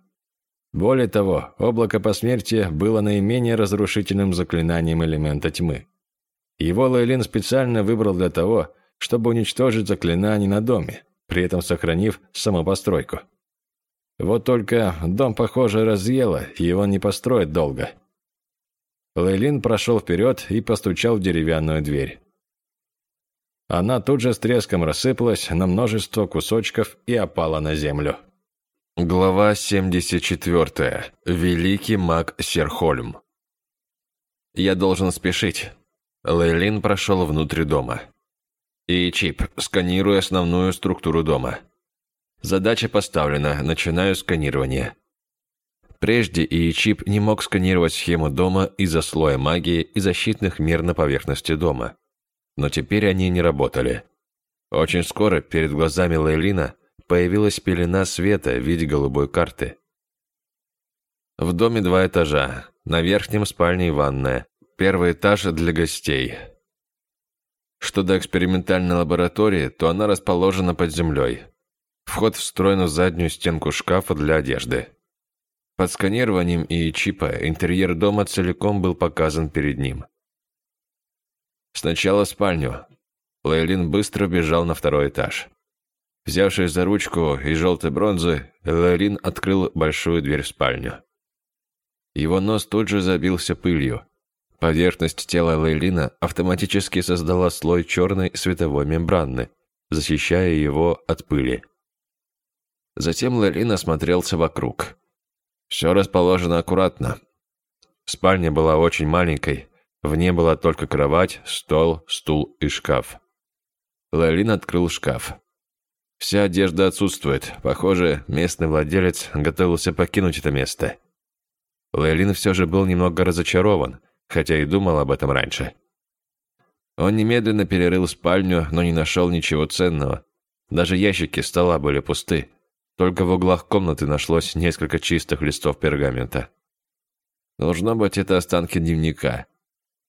[SPEAKER 1] Более того, облако посмертия было наименее разрушительным заклинанием элемента тьмы. Его Лейлин специально выбрал для того, чтобы уничтожить заклинание на доме, при этом сохранив саму постройку. Вот только дом, похоже, разъело, и его не построить долго – Лейлин прошел вперед и постучал в деревянную дверь. Она тут же с треском рассыпалась на множество кусочков и опала на землю. Глава 74. Великий маг Серхольм. «Я должен спешить». Лейлин прошел внутрь дома. И чип, сканирую основную структуру дома. Задача поставлена, начинаю сканирование. Прежде ИИ-чип не мог сканировать схему дома из-за слоя магии и защитных мер на поверхности дома. Но теперь они не работали. Очень скоро перед глазами Лейлина появилась пелена света в виде голубой карты. В доме два этажа. На верхнем спальня и ванная. Первый этаж для гостей. Что до экспериментальной лаборатории, то она расположена под землей. Вход встроен в заднюю стенку шкафа для одежды. Под сканированием и чипа интерьер дома целиком был показан перед ним.
[SPEAKER 2] Сначала спальню». Лейлин быстро бежал на второй этаж. Взявшись за ручку из желтой бронзы, Лейлин открыл большую дверь в спальню. Его нос тут же забился пылью. Поверхность тела Лейлина автоматически создала слой черной световой мембраны, защищая его от пыли. Затем Лейлин осмотрелся вокруг. Все расположено аккуратно. Спальня была очень маленькой, в ней была только кровать, стол, стул и шкаф. Лейлин открыл шкаф. Вся одежда отсутствует. Похоже, местный владелец готовился покинуть это место. Лейлин все же был немного разочарован, хотя и думал об этом раньше. Он немедленно перерыл спальню, но не нашел ничего ценного. Даже ящики стола были пусты. Только в углах комнаты нашлось несколько чистых листов пергамента. Должно быть, это останки дневника.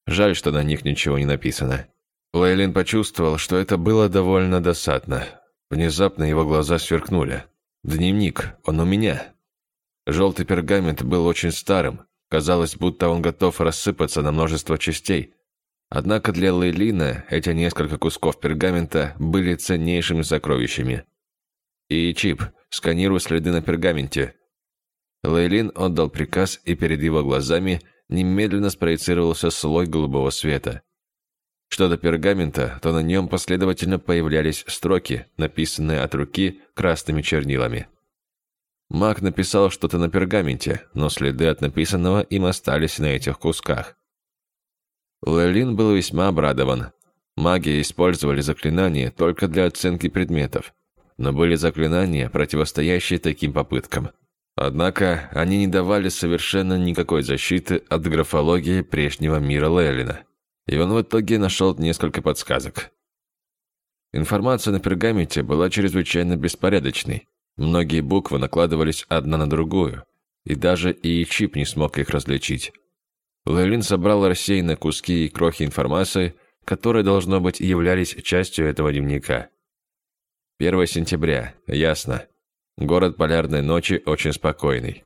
[SPEAKER 2] Жаль, что на них ничего не написано. Лейлин почувствовал, что это было довольно досадно. Внезапно его глаза сверкнули. «Дневник, он у меня». Желтый пергамент был очень старым. Казалось, будто он готов рассыпаться на множество частей. Однако для Лейлина эти несколько кусков пергамента были ценнейшими сокровищами. И чип, сканируй следы на пергаменте. Лейлин отдал приказ, и перед его глазами немедленно спроецировался слой голубого света. Что до пергамента, то на нем последовательно появлялись строки, написанные от руки красными чернилами. Маг написал что-то на пергаменте, но следы от написанного им остались на этих кусках. Лелин был весьма обрадован. Маги использовали заклинания только для оценки предметов, но были заклинания, противостоящие таким попыткам. Однако они не давали совершенно никакой защиты от графологии прежнего мира Лелина, и он в итоге нашел несколько подсказок. Информация на пергаменте была чрезвычайно беспорядочной, Многие буквы накладывались одна на другую, и даже и чип не смог их различить. Лейлин собрал рассеянные куски и крохи информации, которые, должно быть, являлись частью этого дневника. 1 сентября. Ясно. Город Полярной ночи очень спокойный.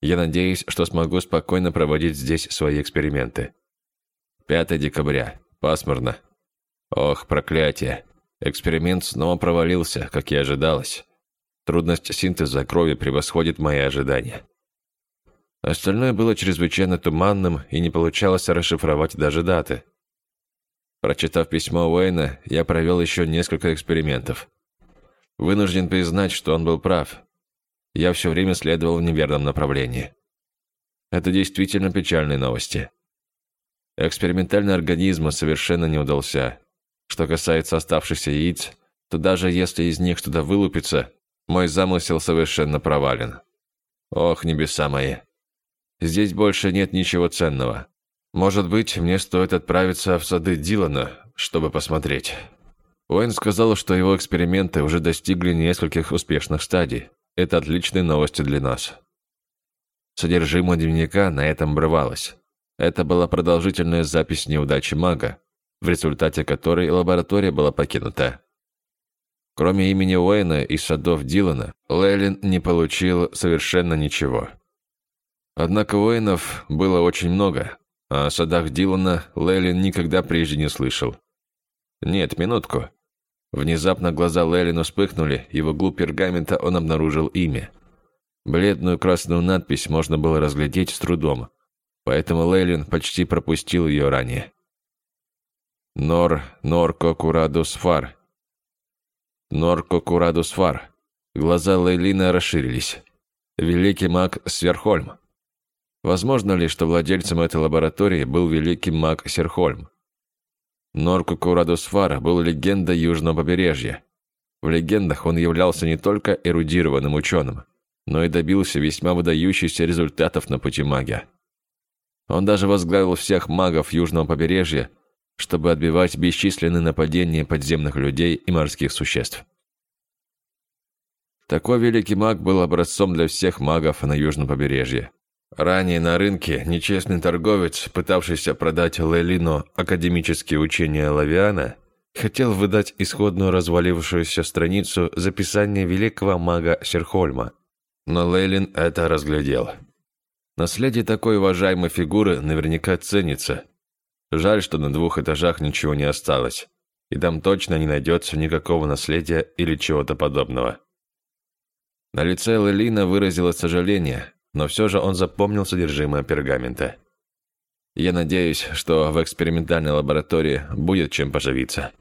[SPEAKER 2] Я надеюсь, что смогу спокойно проводить здесь свои эксперименты. 5 декабря. Пасмурно. Ох, проклятие. Эксперимент снова провалился, как и ожидалось. Трудность синтеза крови превосходит мои ожидания. Остальное было чрезвычайно туманным и не получалось расшифровать даже даты. Прочитав письмо Уэйна, я провел еще несколько экспериментов. Вынужден признать, что он был прав. Я все время следовал в неверном направлении. Это действительно печальные новости. Экспериментальный организм совершенно не удался. Что касается оставшихся яиц, то даже если из них что-то вылупится, мой замысел совершенно провален. Ох, небеса мои. Здесь больше нет ничего ценного. Может быть, мне стоит отправиться в сады Дилана, чтобы посмотреть. Уэйн сказал, что его эксперименты уже достигли нескольких успешных стадий. Это отличные новости для нас. Содержимое дневника на этом обрывалось. Это была продолжительная запись неудачи мага, в результате которой лаборатория была покинута. Кроме имени Уэйна и садов Дилана, Лейлин не получил совершенно ничего. Однако Уэйнов было очень много, а о садах Дилана Лейлин никогда прежде не слышал. Нет, минутку. Внезапно глаза Лейлина вспыхнули, и в пергамента он обнаружил имя. Бледную красную надпись можно было разглядеть с трудом, поэтому Лейлин почти пропустил ее ранее. Нор Норко Курадус Фар Норко Курадусфар. Глаза Лейлина расширились. Великий маг Сверхольм. Возможно ли, что владельцем этой лаборатории был великий маг Серхольм? Норко Курадусфар был легендой Южного побережья. В легендах он являлся не только эрудированным ученым, но и добился весьма выдающихся результатов на пути магия. Он даже возглавил всех магов Южного побережья чтобы отбивать бесчисленные нападения подземных людей и морских существ. Такой великий маг был образцом для всех магов на южном побережье. Ранее на рынке нечестный торговец, пытавшийся продать Лейлину академические учения Лавиана, хотел выдать исходную развалившуюся страницу записания великого мага Серхольма. Но Лейлин это разглядел. Наследие такой уважаемой фигуры наверняка ценится, Жаль, что на двух этажах ничего не осталось, и там точно не найдется никакого наследия или чего-то подобного. На лице Лелина выразилось сожаление, но все же он запомнил содержимое пергамента. Я надеюсь, что в экспериментальной лаборатории будет чем поживиться.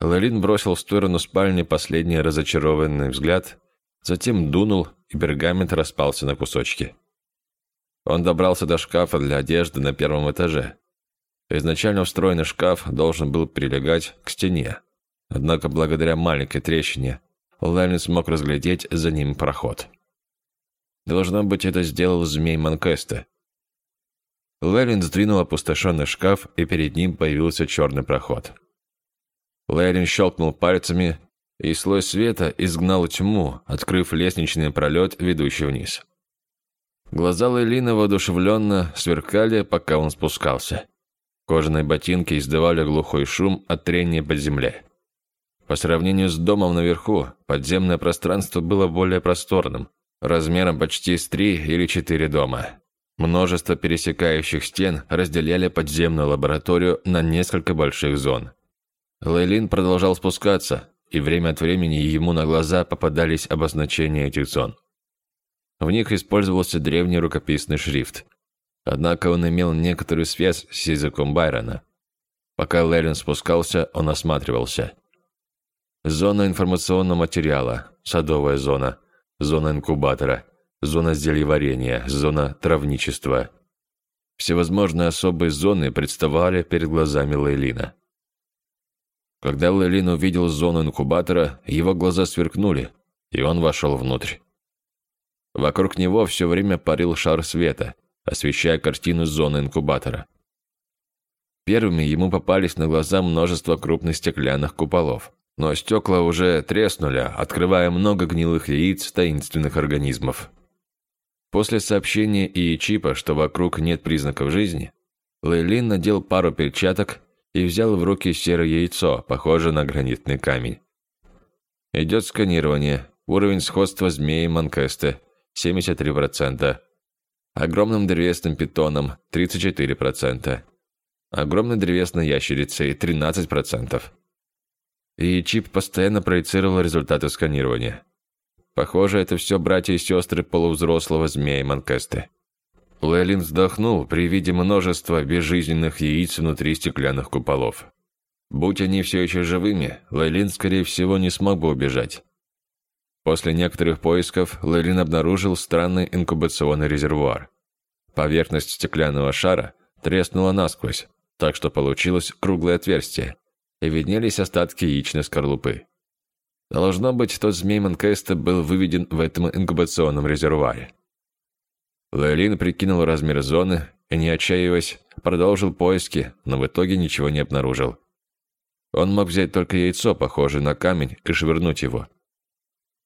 [SPEAKER 2] Лелин бросил в сторону спальни последний разочарованный взгляд, затем дунул, и пергамент распался на кусочки. Он добрался до шкафа для одежды на первом этаже. Изначально встроенный шкаф должен был прилегать к стене. Однако благодаря маленькой трещине Лелин смог разглядеть за ним проход. Должно быть, это сделал змей Манкеста. Лелин сдвинул опустошенный шкаф, и перед ним появился черный проход. Лелин щелкнул пальцами, и слой света изгнал тьму, открыв лестничный пролет, ведущий вниз. Глаза Лейлина воодушевленно сверкали, пока он спускался. Кожаные ботинки издавали глухой шум от трения под землей. По сравнению с домом наверху, подземное пространство было более просторным, размером почти с три или четыре дома. Множество пересекающих стен разделяли подземную лабораторию на несколько больших зон. Лейлин продолжал спускаться, и время от времени ему на глаза попадались обозначения этих зон. В них использовался древний рукописный шрифт. Однако он имел некоторую связь с языком Байрона. Пока Лерин спускался, он осматривался. Зона информационного материала, садовая зона, зона инкубатора, зона зельеварения, зона травничества. Всевозможные особые зоны представали перед глазами Лейлина. Когда Лейлин увидел зону инкубатора, его глаза сверкнули, и он вошел внутрь. Вокруг него все время парил шар света, освещая картину зоны инкубатора. Первыми ему попались на глаза множество крупных стеклянных куполов. Но стекла уже треснули, открывая много гнилых яиц таинственных организмов. После сообщения и чипа, что вокруг нет признаков жизни, Лейлин надел пару перчаток и взял в руки серое яйцо, похожее на гранитный камень. Идет сканирование. Уровень сходства змеи Манкесте 73%. Огромным древесным питоном 34%. Огромной древесной ящерицей 13%. И чип постоянно проецировал результаты сканирования. Похоже, это все братья и сестры полувзрослого змея Манкесте. Лэлин вздохнул при виде множества безжизненных яиц внутри стеклянных куполов. Будь они все еще живыми, Лэлин, скорее всего, не смог бы убежать. После некоторых поисков Лэрин обнаружил странный инкубационный резервуар. Поверхность стеклянного шара треснула насквозь, так что получилось круглое отверстие, и виднелись остатки яичной скорлупы. Должно быть, тот змей Манкеста был выведен в этом инкубационном резервуаре. Лейлин прикинул размер зоны и, не отчаиваясь, продолжил поиски, но в итоге ничего не обнаружил. Он мог взять только яйцо, похожее на камень, и швырнуть его.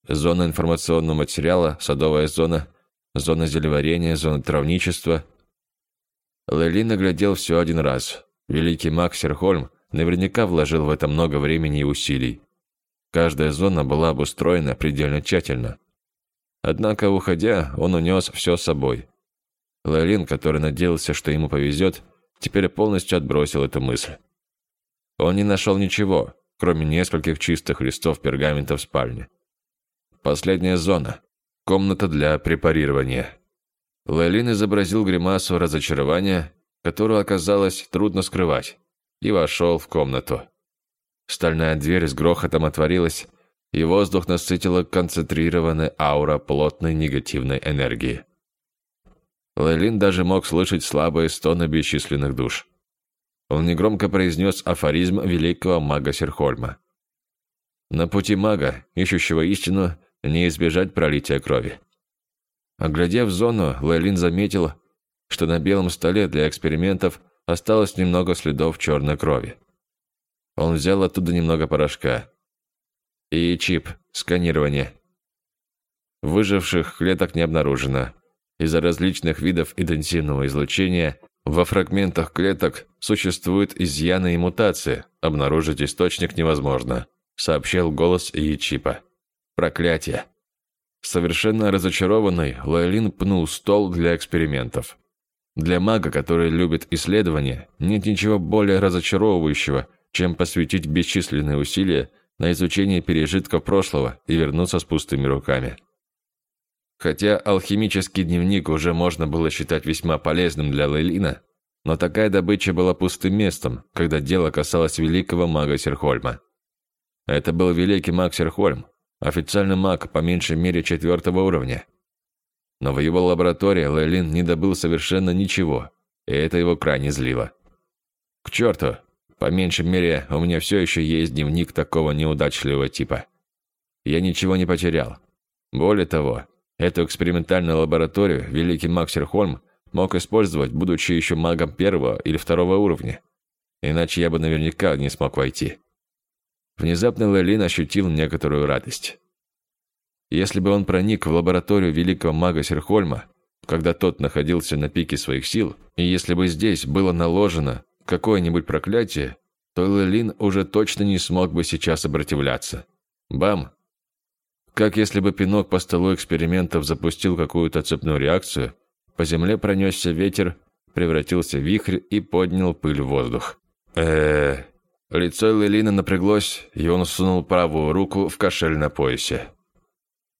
[SPEAKER 2] Зона информационного материала, садовая зона, зона зелеварения, зона травничества. Лели наглядел все один раз. Великий маг Серхольм наверняка вложил в это много времени и усилий. Каждая зона была обустроена предельно тщательно. Однако, уходя, он унес все с собой. Лайлин, который надеялся, что ему повезет, теперь полностью отбросил эту мысль. Он не нашел ничего, кроме нескольких чистых листов пергамента в спальне. Последняя зона. Комната для препарирования. Лейлин изобразил гримасу разочарования, которую оказалось трудно скрывать, и вошел в комнату. Стальная дверь с грохотом отворилась, и воздух насытила концентрированная аура плотной негативной энергии. Лейлин даже мог слышать слабые стоны бесчисленных душ. Он негромко произнес афоризм великого мага Серхольма. На пути мага, ищущего истину, не избежать пролития крови. Оглядев зону, Лейлин заметил, что на белом столе для экспериментов осталось немного следов черной крови. Он взял оттуда немного порошка. И чип, сканирование. Выживших клеток не обнаружено. Из-за различных видов интенсивного излучения во фрагментах клеток существуют изъяны и мутации, обнаружить источник невозможно, сообщил голос Ичипа. Проклятие. Совершенно разочарованный, Лайлин пнул стол для экспериментов. Для мага, который любит исследования, нет ничего более разочаровывающего, чем посвятить бесчисленные усилия на изучение пережитков прошлого и вернуться с пустыми руками. Хотя алхимический дневник уже можно было считать весьма полезным для Лейлина, но такая добыча была пустым местом, когда дело касалось великого мага Серхольма. Это был великий маг Серхольм, официальный маг по меньшей мере четвертого уровня. Но в его лаборатории Лейлин не добыл совершенно ничего, и это его крайне злило. К черту, по меньшей мере, у меня все еще есть дневник такого неудачливого типа. Я ничего не потерял. Более того, эту экспериментальную лабораторию великий маг Серхольм мог использовать, будучи еще магом первого или второго уровня. Иначе я бы наверняка не смог войти. Внезапно Лейлин ощутил некоторую радость. Если бы он проник в лабораторию великого мага Серхольма, когда тот находился на пике своих сил, и если бы здесь было наложено какое-нибудь проклятие, то Лейлин уже точно не смог бы сейчас сопротивляться. Бам! Как если бы пинок по столу экспериментов запустил какую-то цепную реакцию, по земле пронесся ветер, превратился в вихрь и поднял пыль в воздух. э Лицо Лелина напряглось, и он сунул правую руку в кошель на поясе.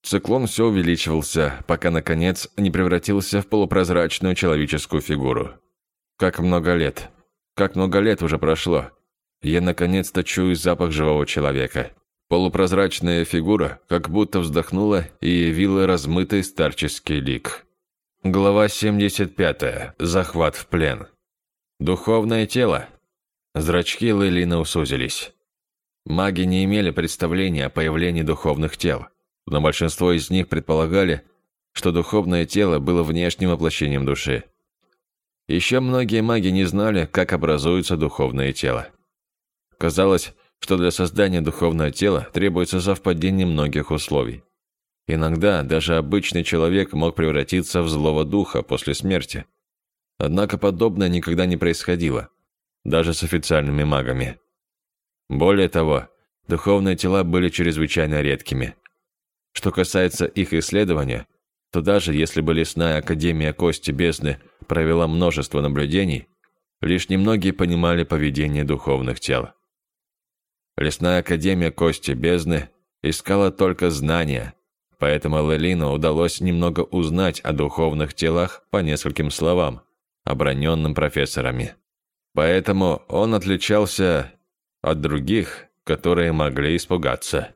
[SPEAKER 2] Циклон все увеличивался, пока, наконец, не превратился в полупрозрачную человеческую фигуру. Как много лет. Как много лет уже прошло. Я, наконец-то, чую запах живого человека. Полупрозрачная фигура как будто вздохнула и явила размытый старческий лик. Глава 75. Захват в плен. Духовное тело. Зрачки Лейлина усузились. Маги не имели представления о появлении духовных тел, но большинство из них предполагали, что духовное тело было внешним воплощением души. Еще многие маги не знали, как образуется духовное тело. Казалось, что для создания духовного тела требуется совпадение многих условий. Иногда даже обычный человек мог превратиться в злого духа после смерти. Однако подобное никогда не происходило, даже с официальными магами. Более того, духовные тела были чрезвычайно редкими. Что касается их исследования, то даже если бы лесная академия Кости Бездны провела множество наблюдений, лишь немногие понимали поведение духовных тел. Лесная академия Кости Бездны искала только знания, Поэтому Лелину удалось немного узнать о духовных телах по нескольким словам, оброненным профессорами. Поэтому он отличался от других, которые могли испугаться.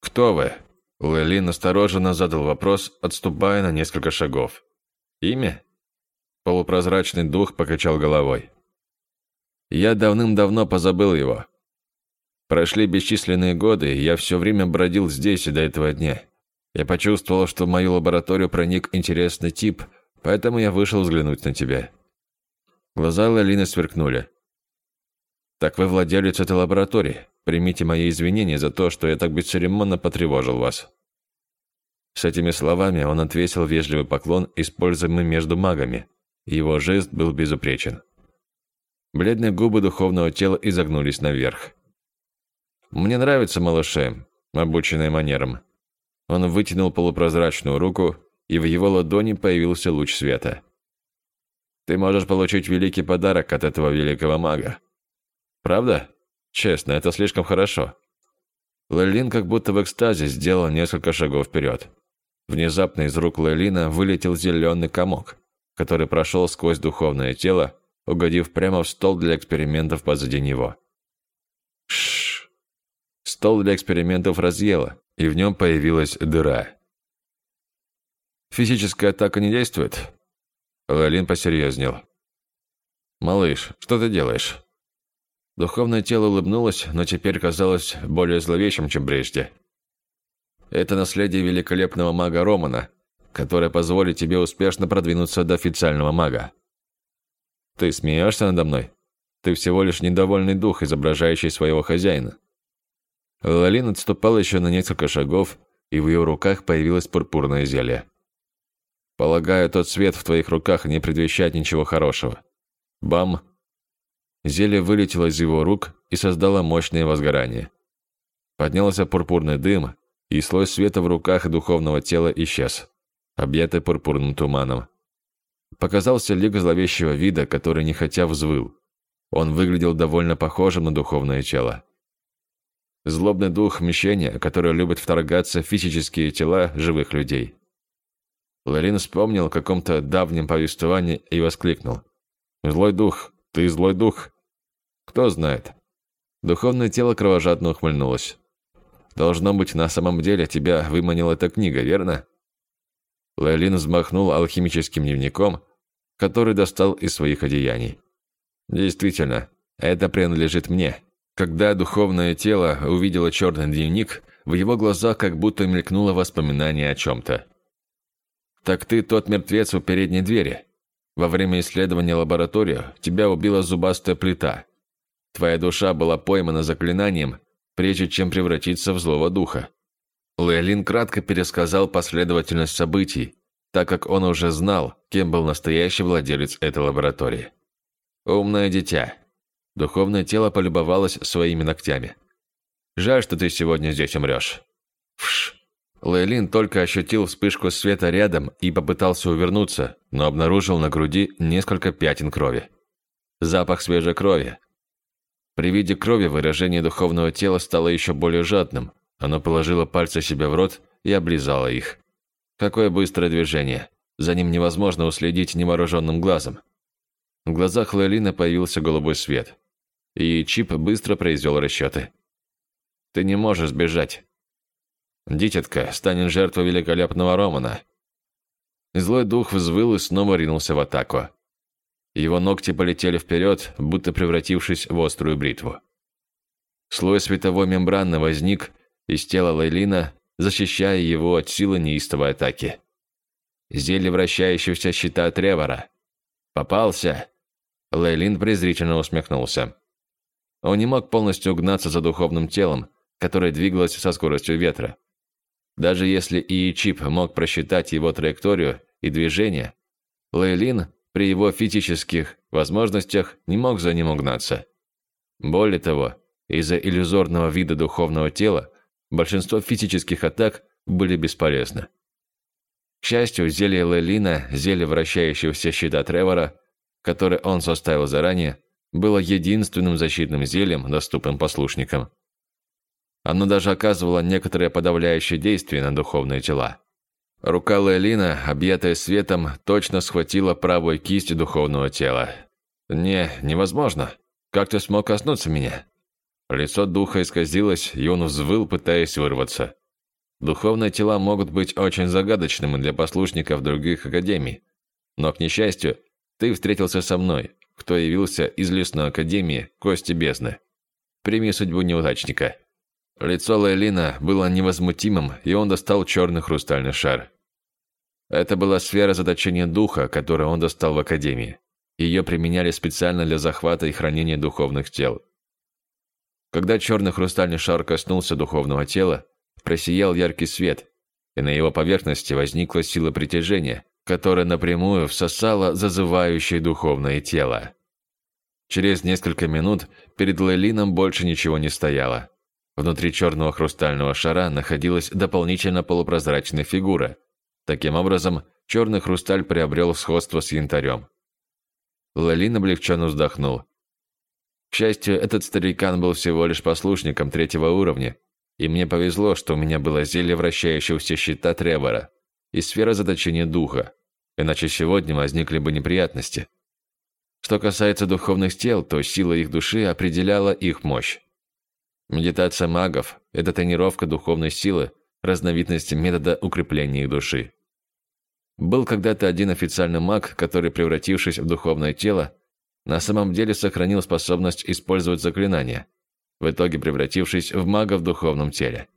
[SPEAKER 2] «Кто вы?» Лелин осторожно задал вопрос, отступая на несколько шагов. «Имя?» Полупрозрачный дух покачал головой. «Я давным-давно позабыл его. Прошли бесчисленные годы, и я все время бродил здесь и до этого дня. Я почувствовал, что в мою лабораторию проник интересный тип, поэтому я вышел взглянуть на тебя». Глаза Лалины сверкнули. «Так вы владелец этой лаборатории. Примите мои извинения за то, что я так бесцеремонно потревожил вас». С этими словами он отвесил вежливый поклон, используемый между магами. Его жест был безупречен. Бледные губы духовного тела изогнулись наверх. «Мне нравятся малыши, обученные манерам. Он вытянул полупрозрачную руку, и в его ладони появился луч света. «Ты можешь получить великий подарок от этого великого мага. Правда? Честно, это слишком хорошо». Лейлин как будто в экстазе сделал несколько шагов вперед. Внезапно из рук Лейлина вылетел зеленый комок, который прошел сквозь духовное тело, угодив прямо в стол для экспериментов позади него. Шш. Стол для экспериментов разъело, и в нем появилась дыра. «Физическая атака не действует?» Лалин посерьезнел. «Малыш, что ты делаешь?» Духовное тело улыбнулось, но теперь казалось более зловещим, чем прежде. «Это наследие великолепного мага Романа, которое позволит тебе успешно продвинуться до официального мага. Ты смеешься надо мной? Ты всего лишь недовольный дух, изображающий своего хозяина. Лалин отступал еще на несколько шагов, и в ее руках появилось пурпурное зелье. «Полагаю, тот свет в твоих руках не предвещает ничего хорошего». Бам! Зелье вылетело из его рук и создало мощное возгорание. Поднялся пурпурный дым, и слой света в руках духовного тела исчез, объятый пурпурным туманом. показался лик зловещего вида, который нехотя взвыл. Он выглядел довольно похожим на духовное тело. Злобный дух мщения, который любит вторгаться в физические тела живых людей. Ларин вспомнил о каком-то давнем повествовании и воскликнул. «Злой дух! Ты злой дух!» «Кто знает?» Духовное тело кровожадно ухмыльнулось. «Должно быть, на самом деле тебя выманила эта книга, верно?» Лайлин взмахнул алхимическим дневником, который достал из своих одеяний. «Действительно, это принадлежит мне». Когда духовное тело увидело черный дневник, в его глазах как будто мелькнуло воспоминание о чем-то. «Так ты тот мертвец у передней двери. Во время исследования лаборатории тебя убила зубастая плита. Твоя душа была поймана заклинанием, прежде чем превратиться в злого духа. Лейлин кратко пересказал последовательность событий, так как он уже знал, кем был настоящий владелец этой лаборатории. «Умное дитя». Духовное тело полюбовалось своими ногтями. «Жаль, что ты сегодня здесь умрешь». Вш. Лейлин только ощутил вспышку света рядом и попытался увернуться, но обнаружил на груди несколько пятен крови. Запах свежей крови, при виде крови выражение духовного тела стало еще более жадным. Оно положило пальцы себе в рот и облизало их. Какое быстрое движение. За ним невозможно уследить невооруженным глазом. В глазах Лейлина появился голубой свет. И Чип быстро произвел расчеты. «Ты не можешь сбежать. Дитятка станет жертвой великолепного Романа». Злой дух взвыл и снова ринулся в атаку. Его ногти полетели вперед, будто превратившись в острую бритву. Слой световой мембраны возник из тела Лейлина, защищая его от силы неистовой атаки. Зелье вращающегося щита Тревора. «Попался!» Лейлин презрительно усмехнулся. Он не мог полностью угнаться за духовным телом, которое двигалось со скоростью ветра. Даже если и Чип мог просчитать его траекторию и движение, Лейлин при его физических возможностях не мог за ним угнаться. Более того, из-за иллюзорного вида духовного тела большинство физических атак были бесполезны. К счастью, зелье Лелина, зелье вращающегося щита Тревора, которое он составил заранее, было единственным защитным зельем, доступным послушникам. Оно даже оказывало некоторое подавляющее действие на духовные тела. Рука Лейлина, объятая светом, точно схватила правую кисть духовного тела. «Не, невозможно. Как ты смог коснуться меня?» Лицо духа исказилось, и он взвыл, пытаясь вырваться. Духовные тела могут быть очень загадочными для послушников других академий. Но, к несчастью, ты встретился со мной, кто явился из лесной академии Кости Бездны. Прими судьбу неудачника. Лицо Лейлина было невозмутимым, и он достал черный хрустальный шар. Это была сфера заточения духа, которую он достал в Академии. Ее применяли специально для захвата и хранения духовных тел. Когда черный хрустальный шар коснулся духовного тела, просиял яркий свет, и на его поверхности возникла сила притяжения, которая напрямую всосала зазывающее духовное тело. Через несколько минут перед Лейлином больше ничего не стояло. Внутри черного хрустального шара находилась дополнительно полупрозрачная фигура. Таким образом, черный хрусталь приобрел сходство с янтарем. Лалин облегченно вздохнул. К счастью, этот старикан был всего лишь послушником третьего уровня, и мне повезло, что у меня было зелье вращающегося щита Тревора и сфера заточения духа, иначе сегодня возникли бы неприятности. Что касается духовных тел, то сила их души определяла их мощь. Медитация магов – это тренировка духовной силы, разновидность метода укрепления души. Был когда-то один официальный маг, который, превратившись в духовное тело, на самом деле сохранил способность использовать заклинания, в итоге превратившись в мага в духовном теле.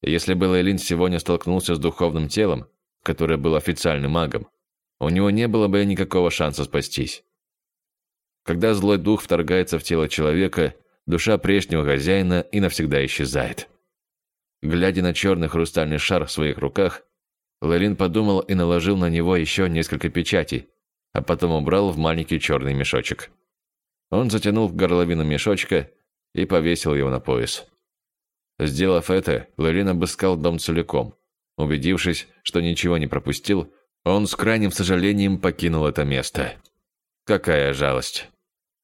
[SPEAKER 2] Если бы Лейлин сегодня столкнулся с духовным телом, который был официальным магом, у него не было бы никакого шанса спастись. Когда злой дух вторгается в тело человека, душа прежнего хозяина и навсегда исчезает. Глядя на черный хрустальный шар в своих руках, Ларин подумал и наложил на него еще несколько печатей, а потом убрал в маленький черный мешочек. Он затянул горловину мешочка и повесил его на пояс. Сделав это, Ларин обыскал дом целиком. Убедившись, что ничего не пропустил, Он с крайним сожалением покинул это место. Какая жалость.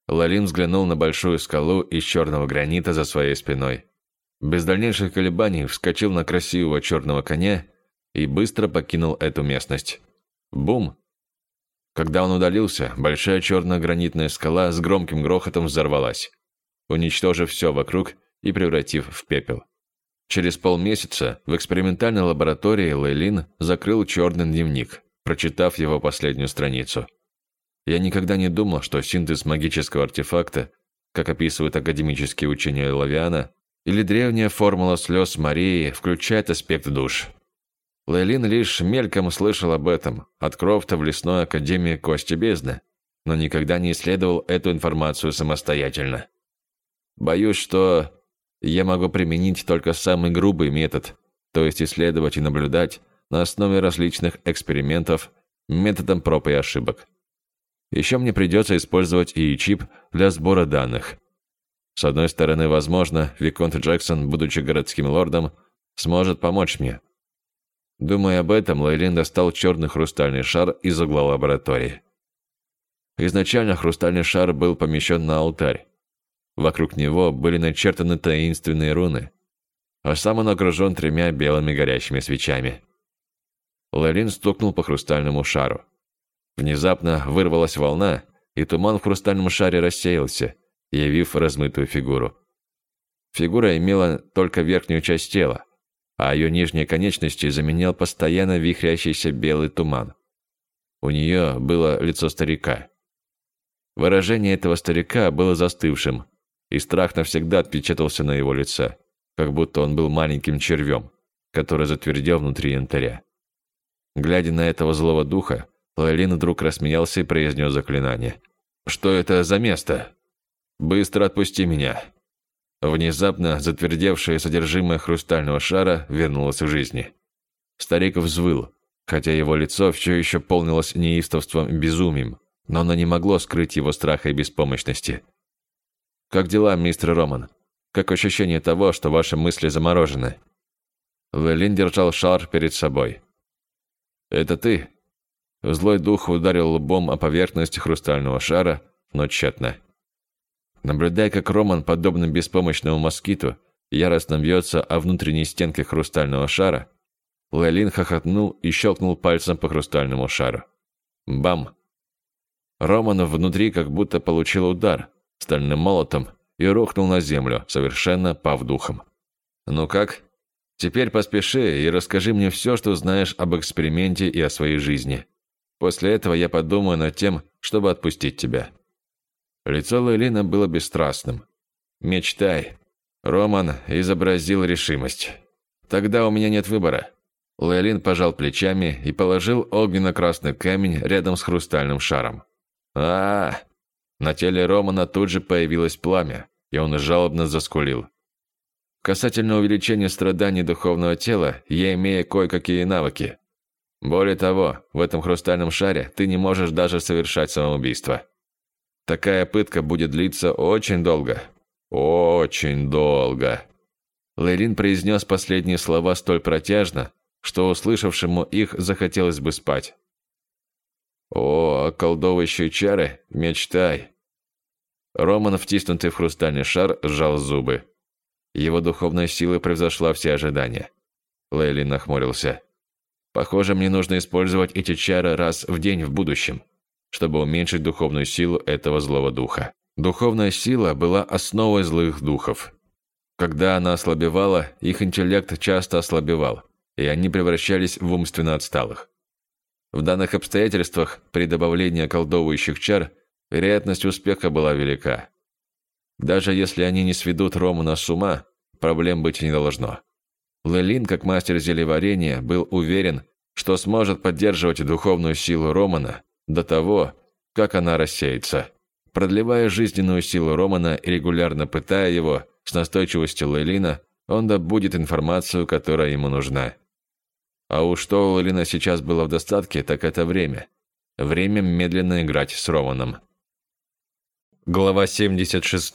[SPEAKER 2] Лалин взглянул на большую скалу из черного гранита за своей спиной. Без дальнейших колебаний вскочил на красивого черного коня и быстро покинул эту местность. Бум! Когда он удалился, большая черная гранитная скала с громким грохотом взорвалась, уничтожив все вокруг и превратив в пепел. Через полмесяца в экспериментальной лаборатории Лейлин закрыл черный дневник, прочитав его последнюю страницу. Я никогда не думал, что синтез магического артефакта, как описывают академические учения Лавиана, или древняя формула слез Марии включает аспект душ. Лейлин лишь мельком слышал об этом от Крофта в лесной академии Кости Бездны, но никогда не исследовал эту информацию самостоятельно. Боюсь, что я могу применить только самый грубый метод, то есть исследовать и наблюдать на основе различных экспериментов методом проб и ошибок. Еще мне придется использовать и чип для сбора данных. С одной стороны, возможно, Виконт Джексон, будучи городским лордом, сможет помочь мне. Думая об этом, Лейлин достал черный хрустальный шар из угла лаборатории. Изначально хрустальный шар был помещен на алтарь. Вокруг него были начертаны таинственные руны, а сам он окружен тремя белыми горящими свечами. Ларин стукнул по хрустальному шару. Внезапно вырвалась волна, и туман в хрустальном шаре рассеялся, явив размытую фигуру. Фигура имела только верхнюю часть тела, а ее нижние конечности заменял постоянно вихрящийся белый туман. У нее было лицо старика. Выражение этого старика было застывшим, и страх навсегда отпечатался на его лице, как будто он был маленьким червем, который затвердел внутри янтаря. Глядя на этого злого духа, Лайлин вдруг рассмеялся и произнес заклинание. «Что это за место? Быстро отпусти меня!» Внезапно затвердевшее содержимое хрустального шара вернулось к жизни. Старик взвыл, хотя его лицо все еще полнилось неистовством и безумием, но оно не могло скрыть его страха и беспомощности. «Как дела, мистер Роман? Как ощущение того, что ваши мысли заморожены?» Лелин держал шар перед собой. «Это ты?» Злой дух ударил лбом о поверхность хрустального шара, но тщетно. Наблюдая, как Роман, подобно беспомощному москиту, яростно бьется о внутренней стенке хрустального шара, Лайлин хохотнул и щелкнул пальцем по хрустальному шару. Бам! Роман внутри как будто получил удар стальным молотом и рухнул на землю, совершенно пав духом. «Ну как?» Теперь поспеши и расскажи мне все, что знаешь об эксперименте и о своей жизни. После этого я подумаю над тем, чтобы отпустить тебя». Лицо Лейлина было бесстрастным. «Мечтай». Роман изобразил решимость. «Тогда у меня нет выбора». Лейлин пожал плечами и положил огненно-красный камень рядом с хрустальным шаром. а, -а, -а На теле Романа тут же появилось пламя, и он жалобно заскулил. Касательно увеличения страданий духовного тела, я имею кое-какие навыки. Более того, в этом хрустальном шаре ты не можешь даже совершать самоубийство. Такая пытка будет длиться очень долго. Очень долго. Лейрин произнес последние слова столь протяжно, что услышавшему их захотелось бы спать. «О, околдовывающие чары? Мечтай!» Роман, втиснутый в хрустальный шар, сжал зубы. Его духовная сила превзошла все ожидания. Лейли нахмурился. «Похоже, мне нужно использовать эти чары раз в день в будущем, чтобы уменьшить духовную силу этого злого духа». Духовная сила была основой злых духов. Когда она ослабевала, их интеллект часто ослабевал, и они превращались в умственно отсталых. В данных обстоятельствах при добавлении околдовывающих чар вероятность успеха была велика. Даже если они не сведут Романа с ума, проблем быть не должно. Лелин, как мастер зелеварения, был уверен, что сможет поддерживать духовную силу Романа до того, как она рассеется. Продлевая жизненную силу Романа и регулярно пытая его, с настойчивостью Лелина, он добудет информацию, которая ему нужна. А уж что у Лелина сейчас было в достатке, так это время. Время медленно играть с Романом. Глава 76.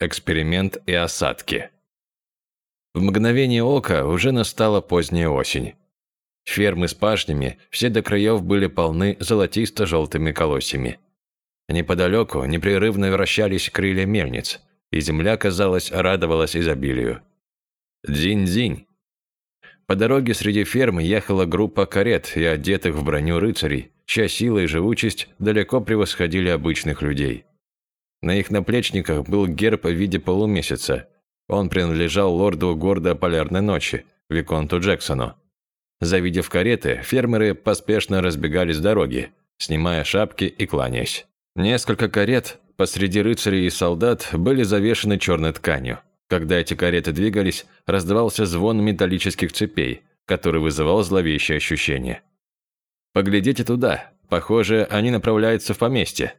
[SPEAKER 2] Эксперимент и осадки. В мгновение ока уже настала поздняя осень. Фермы с пашнями все до краев были полны золотисто-желтыми колосьями. Неподалеку непрерывно вращались крылья мельниц, и земля, казалось, радовалась изобилию. Дзинь-дзинь. По дороге среди ферм ехала группа карет и одетых в броню рыцарей, чья сила и живучесть далеко превосходили обычных людей. На их наплечниках был герб в виде полумесяца. Он принадлежал лорду города Полярной ночи, Виконту Джексону. Завидев кареты, фермеры поспешно разбегались с дороги, снимая шапки и кланяясь. Несколько карет посреди рыцарей и солдат были завешены черной тканью. Когда эти кареты двигались, раздавался звон металлических цепей, который вызывал зловещее ощущение. «Поглядите туда. Похоже, они направляются в поместье.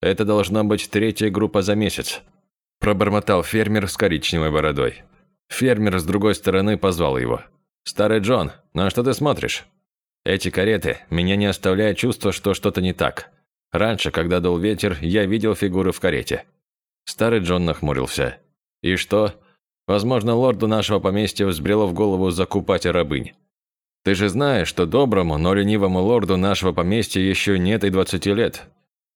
[SPEAKER 2] Это должна быть третья группа за месяц», – пробормотал фермер с коричневой бородой. Фермер с другой стороны позвал его. «Старый Джон, на что ты смотришь?» «Эти кареты, меня не оставляет чувство, что что-то не так. Раньше, когда дул ветер, я видел фигуры в карете». Старый Джон нахмурился. «И что? Возможно, лорду нашего поместья взбрело в голову закупать рабынь. Ты же знаешь, что доброму, но ленивому лорду нашего поместья еще нет и двадцати лет».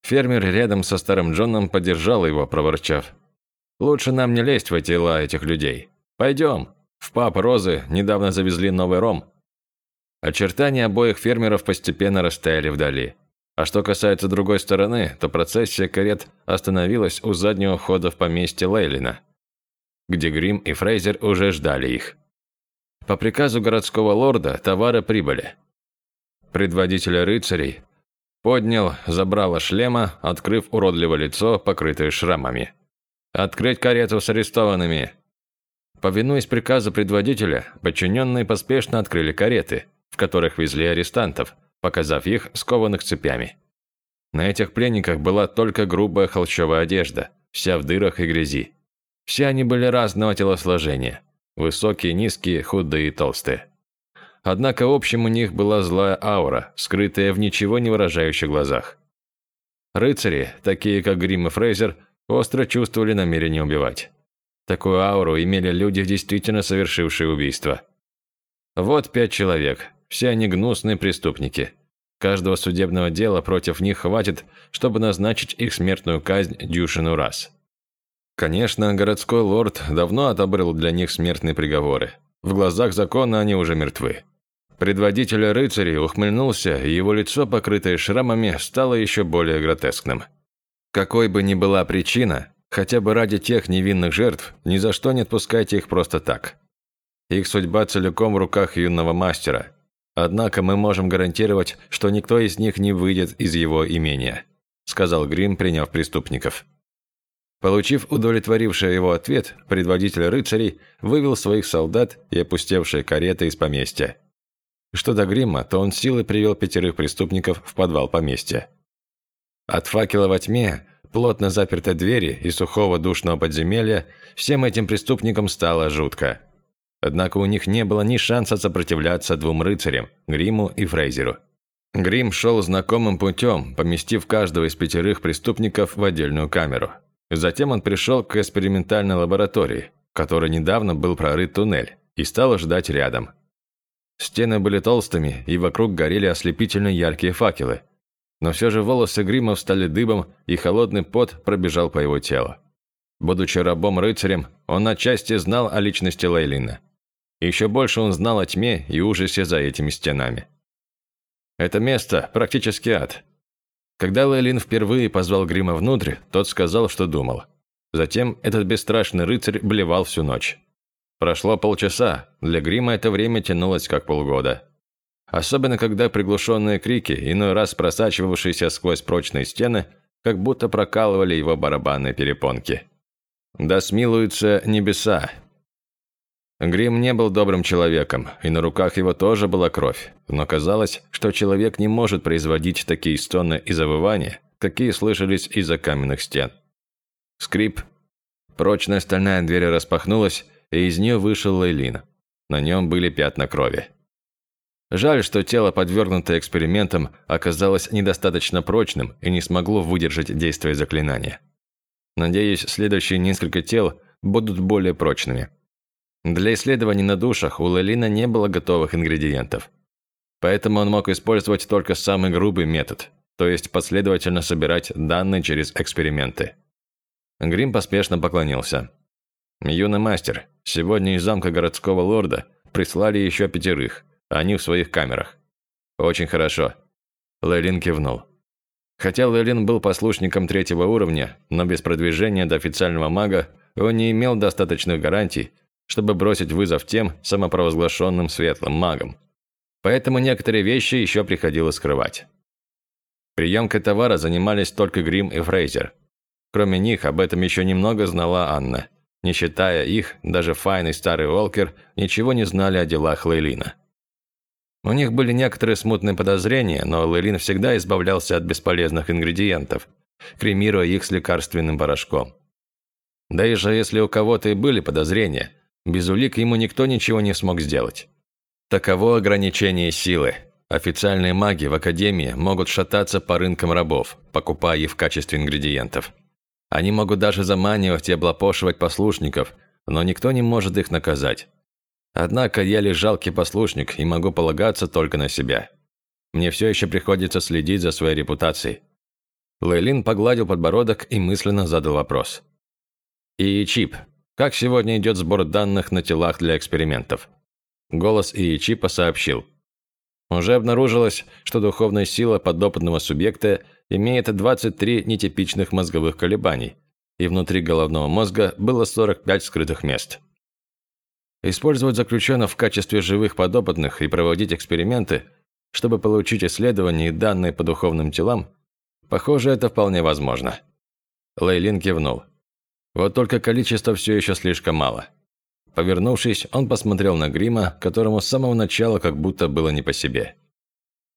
[SPEAKER 2] Фермер рядом со старым Джоном поддержал его, проворчав. «Лучше нам не лезть в эти дела этих людей. Пойдем, в паб Розы недавно завезли новый ром. Очертания обоих фермеров постепенно растаяли вдали. А что касается другой стороны, то процессия карет остановилась у заднего входа в поместье Лейлина, где Грим и Фрейзер уже ждали их. По приказу городского лорда товары прибыли. Предводитель рыцарей поднял забрало шлема, открыв уродливое лицо, покрытое шрамами. «Открыть карету с арестованными!» Повинуясь приказу предводителя, подчиненные поспешно открыли кареты, в которых везли арестантов, показав их скованных цепями. На этих пленниках была только грубая холщовая одежда, вся в дырах и грязи. Все они были разного телосложения. Высокие, низкие, худые и толстые. Однако общим у них была злая аура, скрытая в ничего не выражающих глазах. Рыцари, такие как Грим и Фрейзер, остро чувствовали намерение убивать. Такую ауру имели люди, действительно совершившие убийство. Вот пять человек, все они гнусные преступники. Каждого судебного дела против них хватит, чтобы назначить их смертную казнь дюшину раз. Конечно, городской лорд давно отобрал для них смертные приговоры. В глазах закона они уже мертвы. Предводитель рыцарей ухмыльнулся, и его лицо, покрытое шрамами, стало еще более гротескным. Какой бы ни была причина, Хотя бы ради тех невинных жертв, ни за что не отпускайте их просто так. Их судьба целиком в руках юного мастера. Однако мы можем гарантировать, что никто из них не выйдет из его имения», сказал Грим, приняв преступников. Получив удовлетворивший его ответ, предводитель рыцарей вывел своих солдат и опустевшие кареты из поместья. Что до Грима, то он силой привел пятерых преступников в подвал поместья. От факела во тьме плотно запертой двери и сухого душного подземелья, всем этим преступникам стало жутко. Однако у них не было ни шанса сопротивляться двум рыцарям, Гриму и Фрейзеру. Грим шел знакомым путем, поместив каждого из пятерых преступников в отдельную камеру. Затем он пришел к экспериментальной лаборатории, в которой недавно был прорыт туннель, и стал ждать рядом. Стены были толстыми, и вокруг горели ослепительно яркие факелы, но все же волосы Грима встали дыбом, и холодный пот пробежал по его телу. Будучи рабом-рыцарем, он отчасти знал о личности Лейлина. Еще больше он знал о тьме и ужасе за этими стенами. Это место практически ад. Когда Лейлин впервые позвал Грима внутрь, тот сказал, что думал. Затем этот бесстрашный рыцарь блевал всю ночь. Прошло полчаса, для Грима это время тянулось как полгода. Особенно, когда приглушенные крики, иной раз просачивавшиеся сквозь прочные стены, как будто прокалывали его барабанные перепонки. Да смилуются небеса. Грим не был добрым человеком, и на руках его тоже была кровь, но казалось, что человек не может производить такие стоны и завывания, какие слышались из-за каменных стен. Скрип. Прочная стальная дверь распахнулась, и из нее вышел Лейлин. На нем были пятна крови. Жаль, что тело, подвергнутое экспериментам, оказалось недостаточно прочным и не смогло выдержать действие заклинания. Надеюсь, следующие несколько тел будут более прочными. Для исследований на душах у Лелина не было готовых ингредиентов. Поэтому он мог использовать только самый грубый метод, то есть последовательно собирать данные через эксперименты. Грим поспешно поклонился. «Юный мастер, сегодня из замка городского лорда прислали еще пятерых, они в своих камерах». «Очень хорошо». Лейлин кивнул. Хотя Лейлин был послушником третьего уровня, но без продвижения до официального мага он не имел достаточных гарантий, чтобы бросить вызов тем самопровозглашенным светлым магам. Поэтому некоторые вещи еще приходилось скрывать. Приемкой товара занимались только Грим и Фрейзер. Кроме них, об этом еще немного знала Анна. Не считая их, даже Файн и Старый Уолкер ничего не знали о делах Лейлина. У них были некоторые смутные подозрения, но Лейлин всегда избавлялся от бесполезных ингредиентов, кремируя их с лекарственным порошком. Да и же если у кого-то и были подозрения, без улик ему никто ничего не смог сделать. Таково ограничение силы. Официальные маги в Академии могут шататься по рынкам рабов, покупая их в качестве ингредиентов. Они могут даже заманивать и облапошивать послушников, но никто не может их наказать. Однако я лишь жалкий послушник и могу полагаться только на себя. Мне все еще приходится следить за своей репутацией. Лейлин погладил подбородок и мысленно задал вопрос. «И чип, как сегодня идет сбор данных на телах для экспериментов?» Голос Иечипа сообщил. Уже обнаружилось, что духовная сила подопытного субъекта имеет 23 нетипичных мозговых колебаний, и внутри головного мозга было 45 скрытых мест. Использовать заключенных в качестве живых подопытных и проводить эксперименты, чтобы получить исследования и данные по духовным телам, похоже, это вполне возможно. Лейлин кивнул. Вот только количество все еще слишком мало. Повернувшись, он посмотрел на Грима, которому с самого начала как будто было не по себе.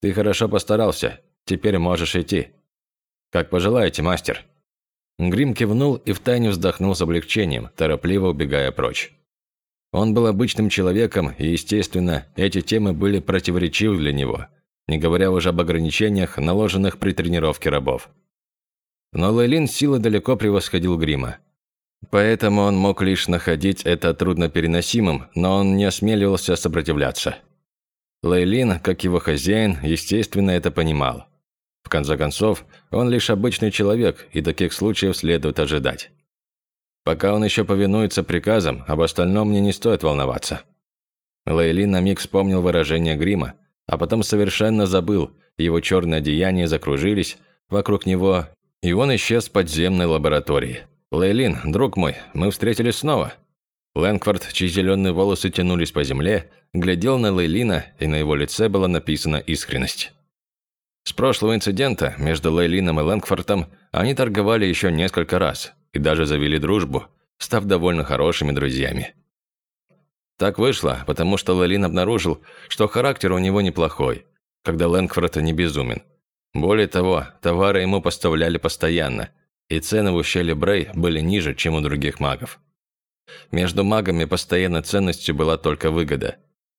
[SPEAKER 2] «Ты хорошо постарался. Теперь можешь идти». «Как пожелаете, мастер». Грим кивнул и втайне вздохнул с облегчением, торопливо убегая прочь. Он был обычным человеком, и, естественно, эти темы были противоречивы для него, не говоря уже об ограничениях, наложенных при тренировке рабов. Но Лейлин силы далеко превосходил Грима. Поэтому он мог лишь находить это труднопереносимым, но он не осмеливался сопротивляться. Лейлин, как его хозяин, естественно, это понимал. В конце концов, он лишь обычный человек, и таких случаев следует ожидать. Пока он еще повинуется приказам, об остальном мне не стоит волноваться. Лейлин на миг вспомнил выражение грима, а потом совершенно забыл, его черные одеяния закружились вокруг него, и он исчез в подземной лаборатории. «Лейлин, друг мой, мы встретились снова». Лэнквард, чьи зеленые волосы тянулись по земле, глядел на Лейлина, и на его лице была написана искренность. С прошлого инцидента между Лейлином и Лэнгфортом они торговали еще несколько раз и даже завели дружбу, став довольно хорошими друзьями. Так вышло, потому что Лейлин обнаружил, что характер у него неплохой, когда Лэнгфорд не безумен. Более того, товары ему поставляли постоянно – и цены в ущелье Брей были ниже, чем у других магов. Между магами постоянной ценностью была только выгода,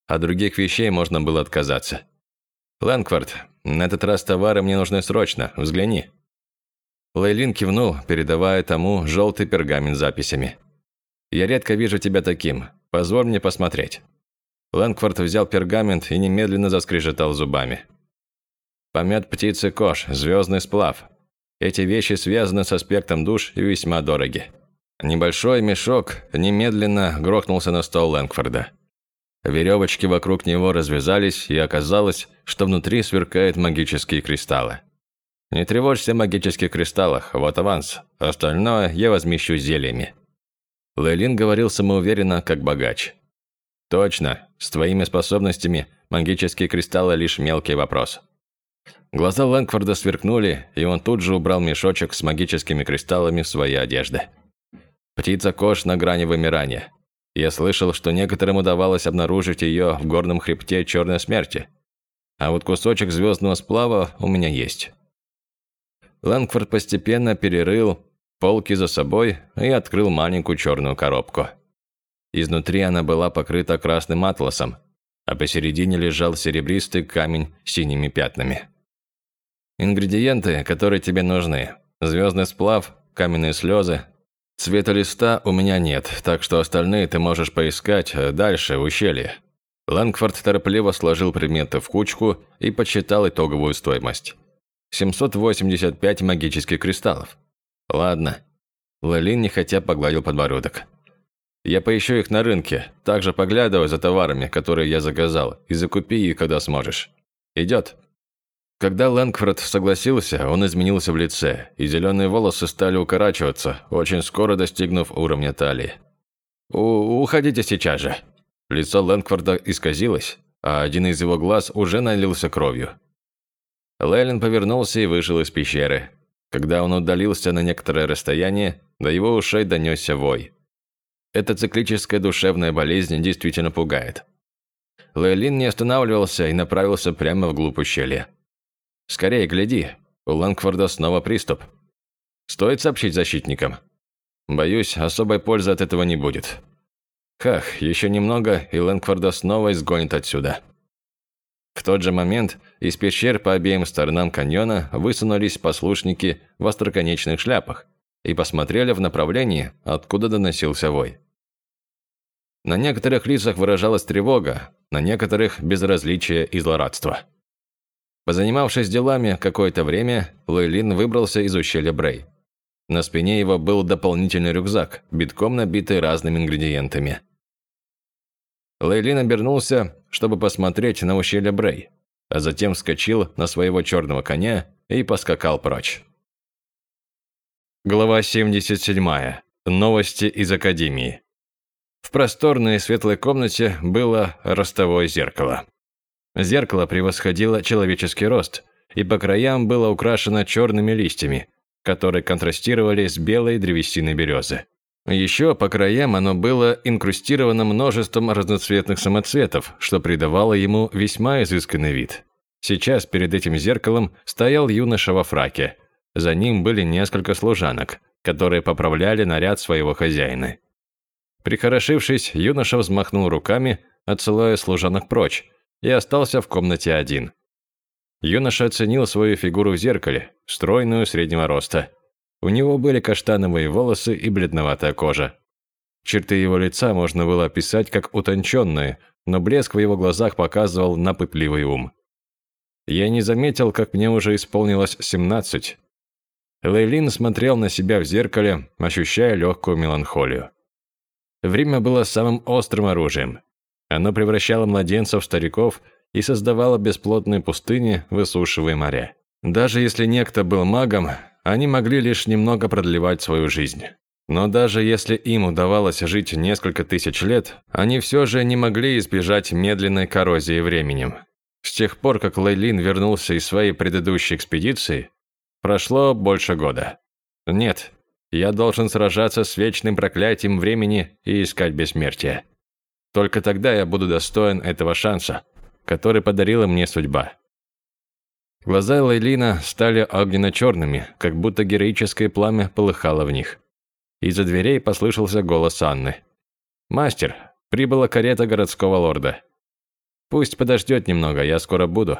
[SPEAKER 2] а других вещей можно было отказаться. «Лэнквард, на этот раз товары мне нужны срочно, взгляни». Лейлин кивнул, передавая тому желтый пергамент с записями. «Я редко вижу тебя таким. Позволь мне посмотреть». Лэнквард взял пергамент и немедленно заскрежетал зубами. «Помет птицы кош, звездный сплав, эти вещи связаны с аспектом душ и весьма дороги. Небольшой мешок немедленно грохнулся на стол Лэнгфорда. Веревочки вокруг него развязались, и оказалось, что внутри сверкают магические кристаллы. «Не тревожься о магических кристаллах, вот аванс. Остальное я возмещу зельями». Лейлин говорил самоуверенно, как богач. «Точно, с твоими способностями магические кристаллы – лишь мелкий вопрос. Глаза Лэнгфорда сверкнули, и он тут же убрал мешочек с магическими кристаллами в свои одежды. Птица-кош на грани вымирания. Я слышал, что некоторым удавалось обнаружить ее в горном хребте Черной Смерти. А вот кусочек звездного сплава у меня есть. Лэнгфорд постепенно перерыл полки за собой и открыл маленькую черную коробку. Изнутри она была покрыта красным атласом, а посередине лежал серебристый камень с синими пятнами. Ингредиенты, которые тебе нужны. Звездный сплав, каменные слезы. Цвета листа у меня нет, так что остальные ты можешь поискать дальше, в ущелье. Лангфорд торопливо сложил предметы в кучку и подсчитал итоговую стоимость. 785 магических кристаллов. Ладно. Лалин нехотя погладил подбородок. Я поищу их на рынке, также поглядывай за товарами, которые я заказал, и закупи их, когда сможешь. Идет. Когда Лэнгфорд согласился, он изменился в лице, и зеленые волосы стали укорачиваться, очень скоро достигнув уровня талии. У «Уходите сейчас же!» Лицо Лэнгфорда исказилось, а один из его глаз уже налился кровью. Лейлин повернулся и вышел из пещеры. Когда он удалился на некоторое расстояние, до его ушей донесся вой. Эта циклическая душевная болезнь действительно пугает. Лейлин не останавливался и направился прямо вглубь ущелья. «Скорее, гляди, у Лангфорда снова приступ. Стоит сообщить защитникам?» «Боюсь, особой пользы от этого не будет. Хах, еще немного, и Лэнгфорда снова изгонит отсюда». В тот же момент из пещер по обеим сторонам каньона высунулись послушники в остроконечных шляпах и посмотрели в направлении, откуда доносился вой. На некоторых лицах выражалась тревога, на некоторых – безразличие и злорадство. Позанимавшись делами какое-то время, Лойлин выбрался из ущелья Брей. На спине его был дополнительный рюкзак, битком набитый разными ингредиентами. Лейлин обернулся, чтобы посмотреть на ущелье Брей, а затем вскочил на своего черного коня и поскакал прочь. Глава 77. Новости из Академии. В просторной светлой комнате было ростовое зеркало. Зеркало превосходило человеческий рост, и по краям было украшено черными листьями, которые контрастировали с белой древесиной березы. Еще по краям оно было инкрустировано множеством разноцветных самоцветов, что придавало ему весьма изысканный вид. Сейчас перед этим зеркалом стоял юноша во фраке. За ним были несколько служанок, которые поправляли наряд своего хозяина. Прихорошившись, юноша взмахнул руками, отсылая служанок прочь, и остался в комнате один. Юноша оценил свою фигуру в зеркале, стройную среднего роста. У него были каштановые волосы и бледноватая кожа. Черты его лица можно было описать как утонченные, но блеск в его глазах показывал напытливый ум. Я не заметил, как мне уже исполнилось 17. Лейлин смотрел на себя в зеркале, ощущая легкую меланхолию. Время было самым острым оружием. Оно превращало младенцев в стариков и создавало бесплотные пустыни, высушивая моря. Даже если некто был магом, они могли лишь немного продлевать свою жизнь. Но даже если им удавалось жить несколько тысяч лет, они все же не могли избежать медленной коррозии временем. С тех пор, как Лейлин вернулся из своей предыдущей экспедиции, прошло больше года. Нет, я должен сражаться с вечным проклятием времени и искать бессмертие. Только тогда я буду достоин этого шанса, который подарила мне судьба. Глаза Лейлина стали огненно-черными, как будто героическое пламя полыхало в них. Из-за дверей послышался голос Анны. «Мастер, прибыла карета городского лорда. Пусть подождет немного, я скоро буду».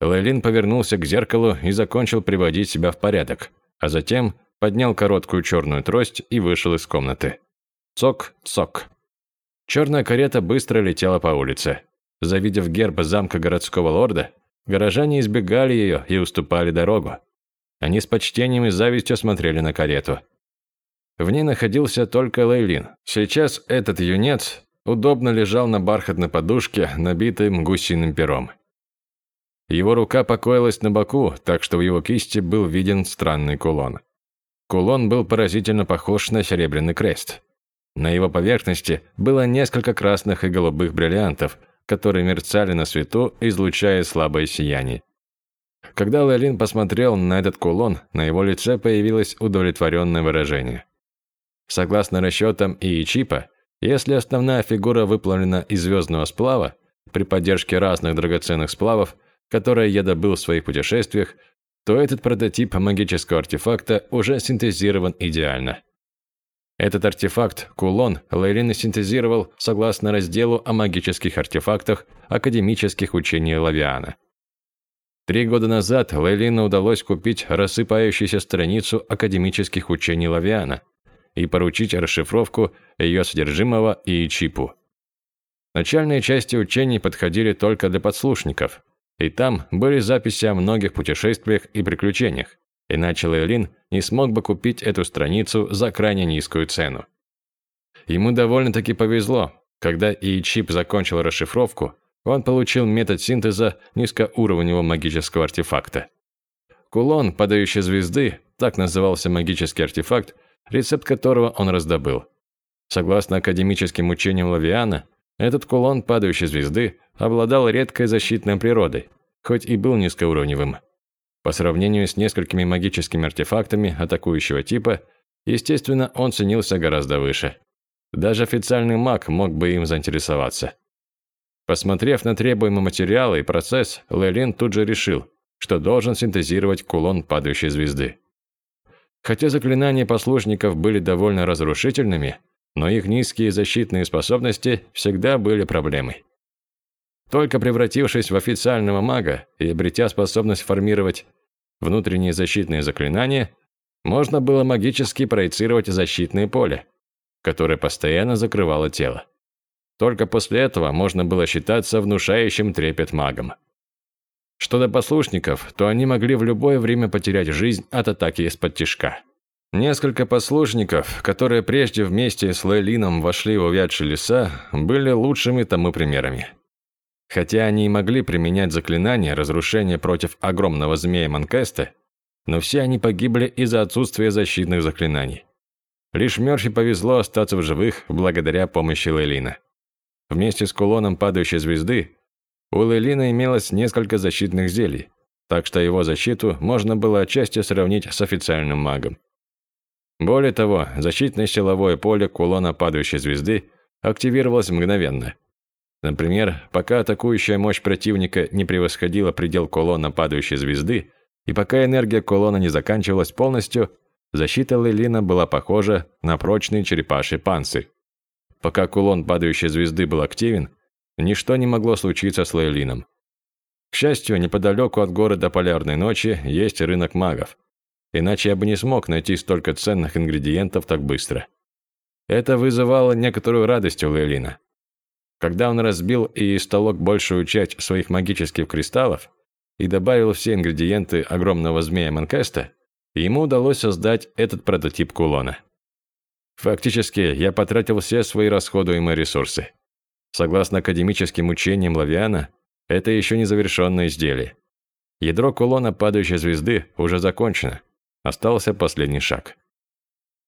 [SPEAKER 2] Лейлин повернулся к зеркалу и закончил приводить себя в порядок, а затем поднял короткую черную трость и вышел из комнаты. Цок-цок. Черная карета быстро летела по улице. Завидев герб замка городского лорда, горожане избегали ее и уступали дорогу. Они с почтением и завистью смотрели на карету. В ней находился только Лейлин. Сейчас этот юнец удобно лежал на бархатной подушке, набитым гусиным пером. Его рука покоилась на боку, так что в его кисти был виден странный кулон. Кулон был поразительно похож на серебряный крест. На его поверхности было несколько красных и голубых бриллиантов, которые мерцали на свету, излучая слабое сияние. Когда Лэлин посмотрел на этот кулон, на его лице появилось удовлетворенное выражение. Согласно расчетам Иичипа, если основная фигура выплавлена из звездного сплава, при поддержке разных драгоценных сплавов, которые я добыл в своих путешествиях, то этот прототип магического артефакта уже синтезирован идеально. Этот артефакт, кулон, Лейлин синтезировал согласно разделу о магических артефактах академических учений Лавиана. Три года назад Лейлину удалось купить рассыпающуюся страницу академических учений Лавиана и поручить расшифровку ее содержимого и чипу.
[SPEAKER 1] Начальные части учений подходили только для подслушников, и там были записи о многих путешествиях и приключениях, иначе Лейлин не смог бы купить эту страницу за крайне низкую цену. Ему довольно-таки повезло. Когда И-чип закончил расшифровку, он получил метод синтеза низкоуровневого магического артефакта. Кулон падающей звезды, так назывался магический артефакт, рецепт которого он раздобыл. Согласно академическим учениям Лавиана, этот кулон падающей звезды обладал редкой защитной природой, хоть и был низкоуровневым. По сравнению с несколькими магическими артефактами атакующего типа, естественно, он ценился гораздо выше. Даже официальный маг мог бы им заинтересоваться. Посмотрев на требуемый материал и процесс, Лейлин тут же решил, что должен синтезировать кулон падающей звезды. Хотя заклинания послушников были довольно разрушительными, но их низкие защитные способности всегда были проблемой. Только превратившись в официального мага и обретя способность формировать внутренние защитные заклинания, можно было магически проецировать защитное поле, которое постоянно закрывало тело. Только после этого можно было считаться внушающим трепет магом. Что до послушников, то они могли в любое время потерять жизнь от атаки из-под тишка. Несколько послушников, которые прежде вместе с Лейлином вошли в увядшие леса, были лучшими тому примерами. Хотя они и могли применять заклинания разрушения против огромного змея Манкеста, но все они погибли из-за отсутствия защитных заклинаний. Лишь Мёрфи повезло остаться в живых благодаря помощи Лейлина. Вместе с кулоном падающей звезды у Лейлина имелось несколько защитных зелий, так что его защиту можно было отчасти сравнить с официальным магом. Более того, защитное силовое поле кулона падающей звезды активировалось мгновенно. Например, пока атакующая мощь противника не превосходила предел кулона падающей звезды, и пока энергия кулона не заканчивалась полностью, защита Лейлина была похожа на прочный черепаший панцирь. Пока кулон падающей звезды был активен, ничто не могло случиться с Лейлином. К счастью, неподалеку от города Полярной Ночи есть рынок магов, Иначе я бы не смог найти столько ценных ингредиентов так быстро. Это вызывало некоторую радость у Лейлина. Когда он разбил и истолок большую часть своих магических кристаллов и добавил все ингредиенты огромного змея Манкеста, ему удалось создать этот прототип кулона. Фактически, я потратил все свои расходуемые ресурсы. Согласно академическим учениям Лавиана, это еще не завершенное изделие. Ядро кулона падающей звезды уже закончено, Остался последний шаг.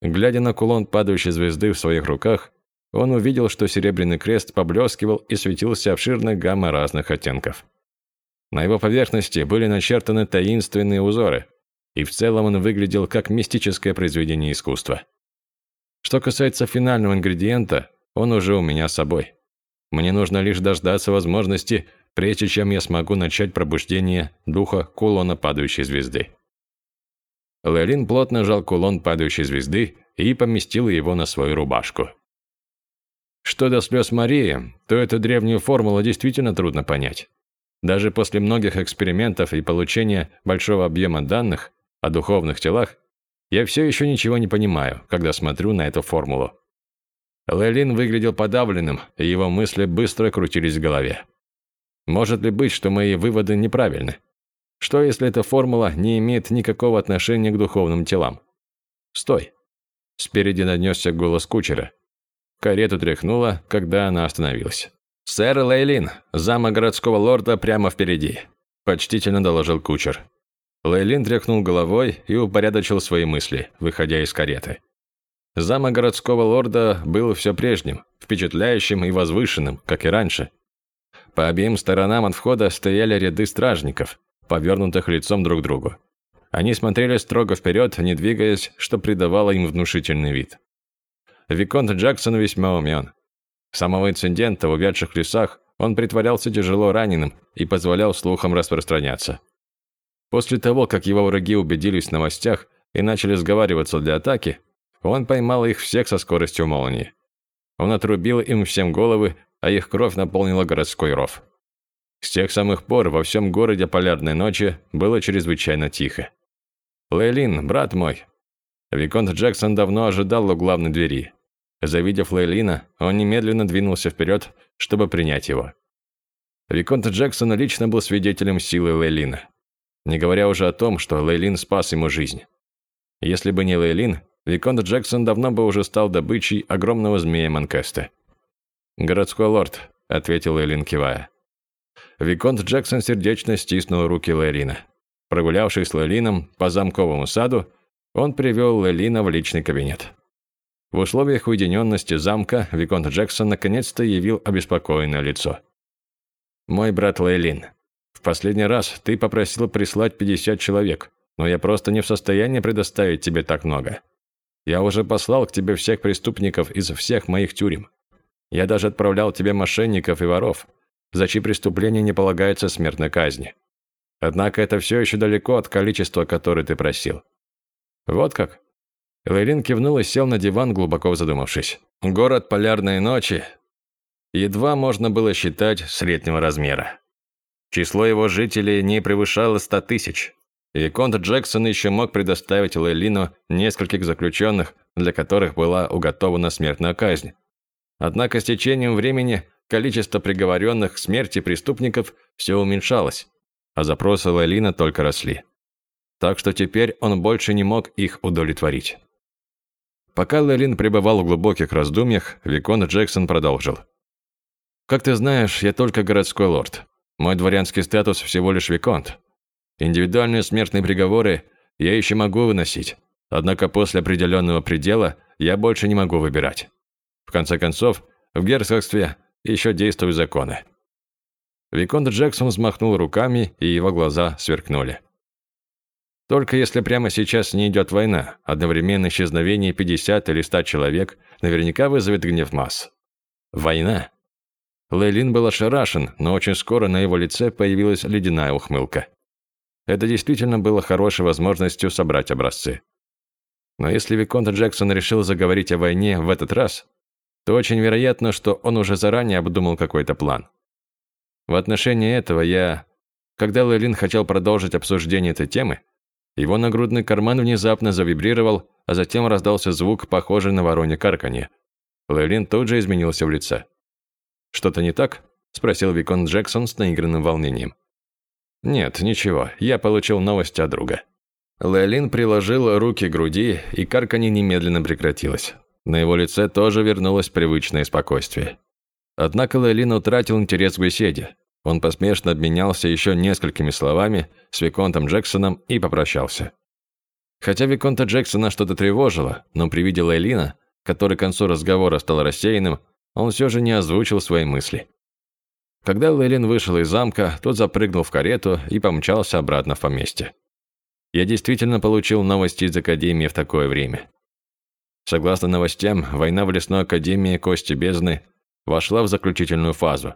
[SPEAKER 1] Глядя на кулон падающей звезды в своих руках, он увидел, что серебряный крест поблескивал и светился обширной гаммой разных оттенков. На его поверхности были начертаны таинственные узоры, и в целом он выглядел как мистическое произведение искусства. Что касается финального ингредиента, он уже у меня с собой. Мне нужно лишь дождаться возможности, прежде чем я смогу начать пробуждение духа кулона падающей звезды. Лэлин плотно жал кулон падающей звезды и поместил его на свою рубашку. Что до слез Марии, то эту древнюю формулу действительно трудно понять. Даже после многих экспериментов и получения большого объема данных о духовных телах, я все еще ничего не понимаю, когда смотрю на эту формулу. Лэлин выглядел подавленным, и его мысли быстро крутились в голове. Может ли быть, что мои выводы неправильны? Что, если эта формула не имеет никакого отношения к духовным телам? Стой. Спереди донесся голос кучера. Карету тряхнуло, когда она остановилась. «Сэр Лейлин, зама городского лорда прямо впереди», – почтительно доложил кучер. Лейлин тряхнул головой и упорядочил свои мысли, выходя из кареты. Зама городского лорда был все прежним, впечатляющим и возвышенным, как и раньше. По обеим сторонам от входа стояли ряды стражников, повернутых лицом друг к другу. Они смотрели строго вперед, не двигаясь, что придавало им внушительный вид. Виконт Джексон весьма умен. С самого инцидента в увядших лесах он притворялся тяжело раненым и позволял слухам распространяться. После того, как его враги убедились в новостях и начали сговариваться для атаки, он поймал их всех со скоростью молнии. Он отрубил им всем головы, а их кровь наполнила городской ров. С тех самых пор во всем городе полярной ночи было чрезвычайно тихо. «Лейлин, брат мой!» Виконт Джексон давно ожидал у главной двери. Завидев Лейлина, он немедленно двинулся вперед, чтобы принять его. Виконт Джексон лично был свидетелем силы Лейлина. Не говоря уже о том, что Лейлин спас ему жизнь. Если бы не Лейлин, Виконт Джексон давно бы уже стал добычей огромного змея Манкеста. «Городской лорд», — ответил Лейлин, кивая. Виконт Джексон сердечно стиснул руки Лейлина. Прогулявшись с Лейлином по замковому саду, он привел Лейлина в личный кабинет. В условиях уединенности замка Виконт Джексон наконец-то явил обеспокоенное лицо. «Мой брат Лейлин, в последний раз ты попросил прислать 50 человек, но я просто не в состоянии предоставить тебе так много. Я уже послал к тебе всех преступников из всех моих тюрем. Я даже отправлял тебе мошенников и воров, за чьи преступления не полагается смертной казни. Однако это все еще далеко от количества, которое ты просил. Вот как?» Лейлин кивнул и сел на диван, глубоко задумавшись. Город полярной ночи едва можно было считать среднего размера. Число его жителей не превышало ста тысяч. И Конт Джексон еще мог предоставить Лейлину нескольких заключенных, для которых была уготована смертная казнь. Однако с течением времени количество приговоренных к смерти преступников все уменьшалось, а запросы Лейлина только росли. Так что теперь он больше не мог их удовлетворить. Пока Лейлин пребывал в глубоких раздумьях, Викон Джексон продолжил. Как ты знаешь, я только городской лорд. Мой дворянский статус всего лишь виконт. Индивидуальные смертные приговоры я еще могу выносить. Однако после определенного предела я больше не могу выбирать. В конце концов, в герцогстве еще действуют законы. Виконт Джексон взмахнул руками, и его глаза сверкнули. Только если прямо сейчас не идет война, одновременное исчезновение 50 или 100 человек наверняка вызовет гнев масс. Война. Лейлин был ошарашен, но очень скоро на его лице появилась ледяная ухмылка. Это действительно было хорошей возможностью собрать образцы. Но если Виконт Джексон решил заговорить о войне в этот раз, то очень вероятно, что он уже заранее обдумал какой-то план. В отношении этого я... Когда Лейлин хотел продолжить обсуждение этой темы, его нагрудный карман внезапно завибрировал, а затем раздался звук, похожий на воронье карканье. Лейлин тут же изменился в лице. «Что-то не так?» – спросил Викон Джексон с наигранным волнением. «Нет, ничего, я получил новости от друга». Леолин приложил руки к груди, и карканье немедленно прекратилось. На его лице тоже вернулось привычное спокойствие. Однако Леолин утратил интерес к беседе. Он посмешно обменялся еще несколькими словами с Виконтом Джексоном и попрощался. Хотя Виконта Джексона что-то тревожило, но при виде Лейлина, который к концу разговора стал рассеянным, он все же не озвучил свои мысли. Когда Лейлин вышел из замка, тот запрыгнул в карету и помчался обратно в поместье. Я действительно получил новости из Академии в такое время. Согласно новостям, война в Лесной Академии Кости Бездны вошла в заключительную фазу,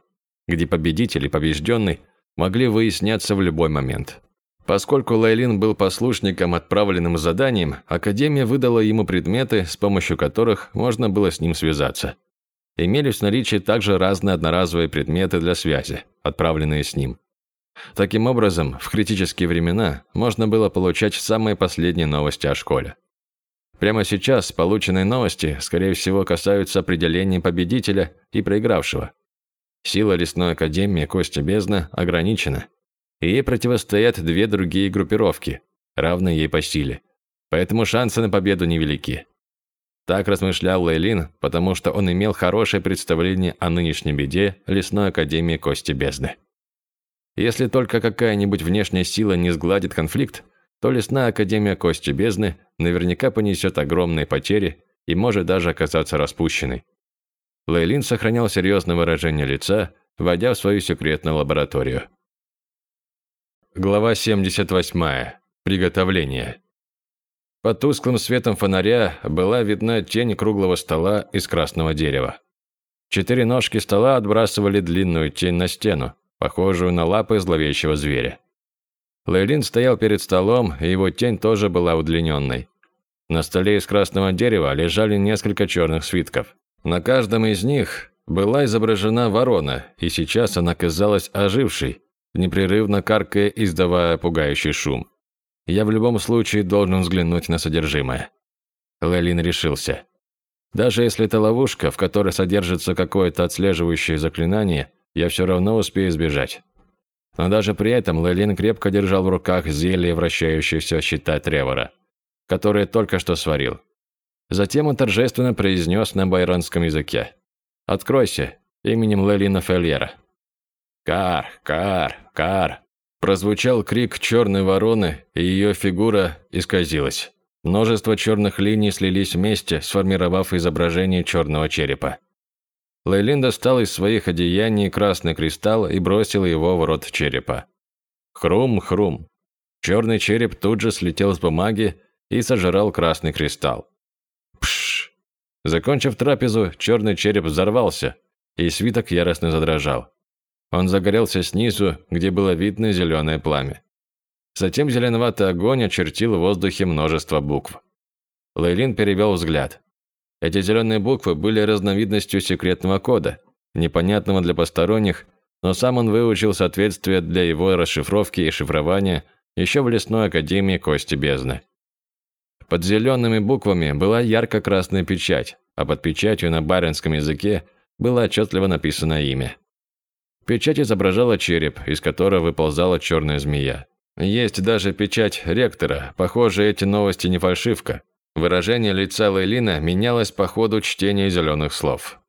[SPEAKER 1] где победитель и побежденный могли выясняться в любой момент. Поскольку Лейлин был послушником, отправленным заданием, Академия выдала ему предметы, с помощью которых можно было с ним связаться – Имелись в наличии также разные одноразовые предметы для связи, отправленные с ним. Таким образом, в критические времена можно было получать самые последние новости о школе. Прямо сейчас полученные новости, скорее всего, касаются определения победителя и проигравшего. Сила Лесной Академии Кости Бездна ограничена, и ей противостоят две другие группировки, равные ей по силе. Поэтому шансы на победу невелики. Так размышлял Лейлин, потому что он имел хорошее представление о нынешней беде Лесной Академии Кости Бездны. Если только какая-нибудь внешняя сила не сгладит конфликт, то Лесная Академия Кости Бездны наверняка понесет огромные потери и может даже оказаться распущенной. Лейлин сохранял серьезное выражение лица, войдя в свою секретную лабораторию. Глава 78. Приготовление. Под тусклым светом фонаря была видна тень круглого стола из красного дерева. Четыре ножки стола отбрасывали длинную тень на стену, похожую на лапы зловещего зверя. Лейлин стоял перед столом, и его тень тоже была удлиненной. На столе из красного дерева лежали несколько черных свитков. На каждом из них была изображена ворона, и сейчас она казалась ожившей, непрерывно каркая, издавая пугающий шум. Я в любом случае должен взглянуть на содержимое. Лелин решился. Даже если это ловушка, в которой содержится какое-то отслеживающее заклинание, я все равно успею избежать. Но даже при этом Лейлин крепко держал в руках зелье вращающегося щита Тревора, которое только что сварил. Затем он торжественно произнес на байронском языке. «Откройся, именем Лейлина Фельера». «Кар, кар, кар!» Прозвучал крик черной вороны, и ее фигура исказилась. Множество черных линий слились вместе, сформировав изображение черного черепа. Лейлин достал из своих одеяний красный кристалл и бросил его в рот черепа. Хрум-хрум. Черный череп тут же слетел с бумаги и сожрал красный кристалл. Закончив трапезу, черный череп взорвался, и свиток яростно задрожал. Он загорелся снизу, где было видно зеленое пламя. Затем зеленоватый огонь очертил в воздухе множество букв. Лейлин перевел взгляд. Эти зеленые буквы были разновидностью секретного кода, непонятного для посторонних, но сам он выучил соответствие для его расшифровки и шифрования еще в лесной академии Кости Бездны. Под зелеными буквами была ярко-красная печать, а под печатью на баринском языке было отчетливо написано имя. Печать изображала череп, из которого выползала черная змея. Есть даже печать ректора. Похоже, эти новости не фальшивка. Выражение лица Лейлина менялось по ходу чтения зеленых слов.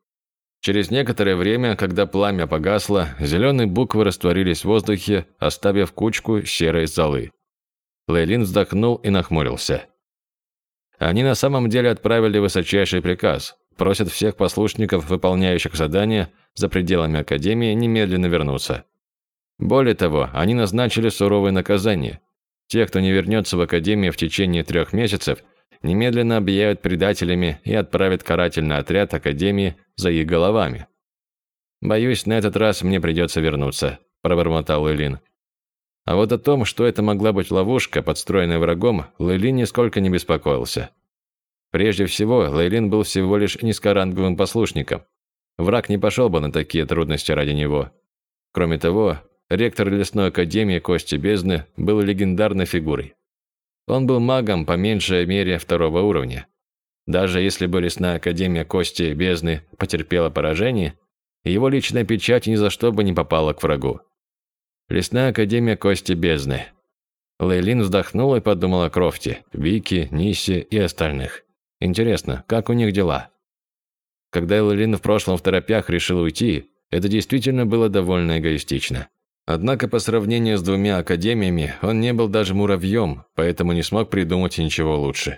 [SPEAKER 1] Через некоторое время, когда пламя погасло, зеленые буквы растворились в воздухе, оставив кучку серой золы. Лейлин вздохнул и нахмурился. Они на самом деле отправили высочайший приказ. Просят всех послушников, выполняющих задания за пределами Академии, немедленно вернуться. Более того, они назначили суровое наказание. Те, кто не вернется в Академию в течение трех месяцев, немедленно объявят предателями и отправят карательный отряд Академии за их головами. «Боюсь, на этот раз мне придется вернуться», – пробормотал Лейлин. А вот о том, что это могла быть ловушка, подстроенная врагом, Лейлин нисколько не беспокоился. Прежде всего, Лейлин был всего лишь низкоранговым послушником. Враг не пошел бы на такие трудности ради него. Кроме того, Ректор лесной академии Кости Бездны был легендарной фигурой. Он был магом по меньшей мере второго уровня. Даже если бы лесная академия Кости Бездны потерпела поражение, его личная печать ни за что бы не попала к врагу. Лесная академия Кости Бездны. Лейлин вздохнула и подумала о Крофте, Вики, Нисе и остальных. Интересно, как у них дела? Когда Лейлин в прошлом в торопях решил уйти, это действительно было довольно эгоистично. Однако по сравнению с двумя академиями он не был даже муравьем, поэтому не смог придумать ничего лучше.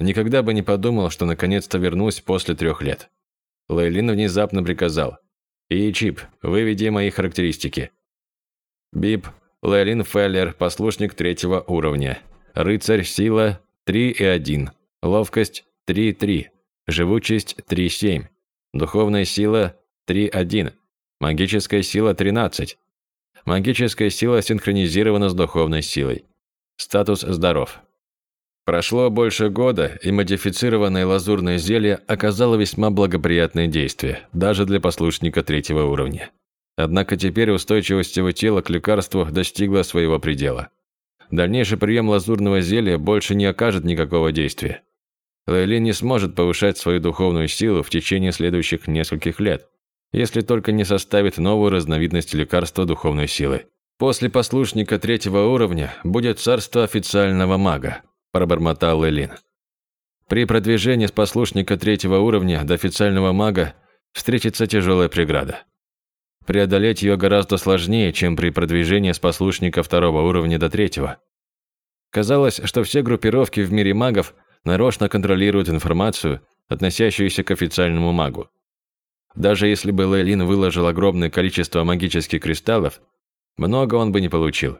[SPEAKER 1] Никогда бы не подумал, что наконец-то вернусь после трех лет. Лейлин внезапно приказал. «И, Чип, выведи мои характеристики». Бип, Лейлин Феллер, послушник третьего уровня. Рыцарь, сила 3 и 1. Ловкость 3-3. Живучесть 3-7. Духовная сила 3-1. Магическая сила 13. Магическая сила синхронизирована с духовной силой. Статус здоров. Прошло больше года, и модифицированное лазурное зелье оказало весьма благоприятное действие, даже для послушника третьего уровня. Однако теперь устойчивость его тела к лекарству достигла своего предела. Дальнейший прием лазурного зелья больше не окажет никакого действия. Лейлин не сможет повышать свою духовную силу в течение следующих нескольких лет, если только не составит новую разновидность лекарства духовной силы. После послушника третьего уровня будет царство официального мага, пробормотал Элин. При продвижении с послушника третьего уровня до официального мага встретится тяжелая преграда. Преодолеть ее гораздо сложнее, чем при продвижении с послушника второго уровня до третьего. Казалось, что все группировки в мире магов нарочно контролируют информацию, относящуюся к официальному магу. Даже если бы Лейлин выложил огромное количество магических кристаллов, много он бы не получил.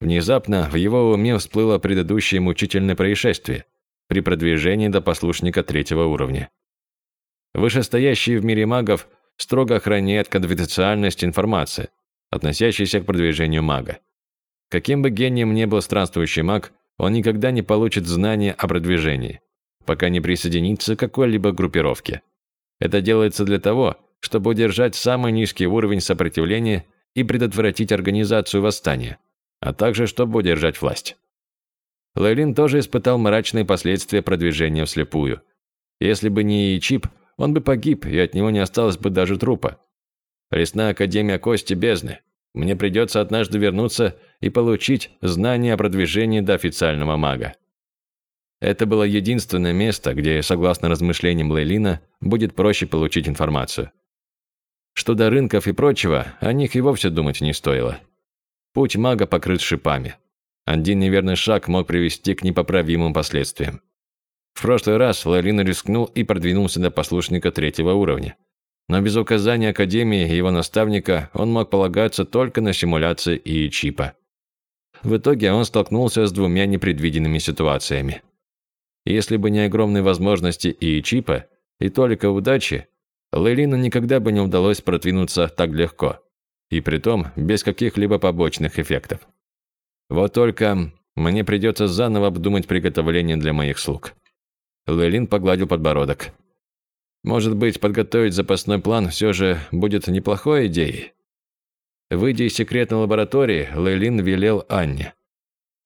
[SPEAKER 1] Внезапно в его уме всплыло предыдущее мучительное происшествие при продвижении до послушника третьего уровня. Вышестоящие в мире магов строго охраняют конфиденциальность информации, относящейся к продвижению мага. Каким бы гением ни был странствующий маг, он никогда не получит знания о продвижении, пока не присоединится к какой-либо группировке. Это делается для того, чтобы удержать самый низкий уровень сопротивления и предотвратить организацию восстания, а также чтобы удержать власть. Лейлин тоже испытал мрачные последствия продвижения вслепую.
[SPEAKER 2] Если бы не чип, он бы погиб, и от него не осталось бы даже трупа. Лесная Академия Кости Бездны. Мне придется однажды вернуться и получить знания о продвижении до официального мага. Это было единственное место, где, согласно размышлениям Лейлина, будет проще получить информацию. Что до рынков и прочего, о них и вовсе думать не стоило. Путь мага покрыт шипами. Один неверный шаг мог привести к непоправимым последствиям. В прошлый раз Лейлин рискнул и продвинулся до послушника третьего уровня. Но без указания Академии и его наставника он мог полагаться только на симуляции и чипа. В итоге он столкнулся с двумя непредвиденными ситуациями. Если бы не огромные возможности и чипа, и только удачи, Лейлину никогда бы не удалось продвинуться так легко. И притом без каких-либо побочных эффектов. Вот только мне придется заново обдумать приготовление для моих слуг. Лейлин погладил подбородок. Может быть, подготовить запасной план все же будет неплохой идеей? Выйдя из секретной лаборатории, Лейлин велел Анне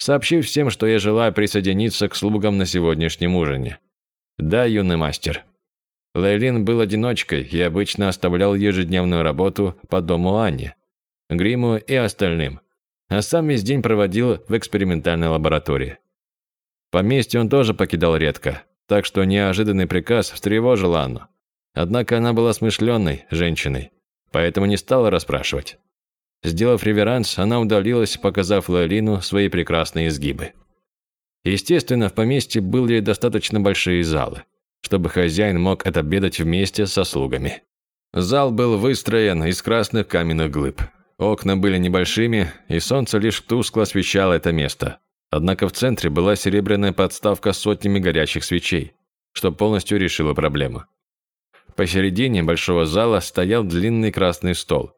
[SPEAKER 2] сообщив всем, что я желаю присоединиться к слугам на сегодняшнем ужине. Да, юный мастер. Лейлин был одиночкой и обычно оставлял ежедневную работу по дому Анне, Гриму и остальным, а сам весь день проводил в экспериментальной лаборатории. Поместье он тоже покидал редко, так что неожиданный приказ встревожил Анну. Однако она была смышленной женщиной, поэтому не стала расспрашивать. Сделав реверанс, она удалилась, показав Лалину свои прекрасные изгибы. Естественно, в поместье были достаточно большие залы, чтобы хозяин мог отобедать вместе со слугами. Зал был выстроен из красных каменных глыб. Окна были небольшими, и солнце лишь тускло освещало это место. Однако в центре была серебряная подставка с сотнями горячих свечей, что полностью решило проблему. Посередине большого зала стоял длинный красный стол,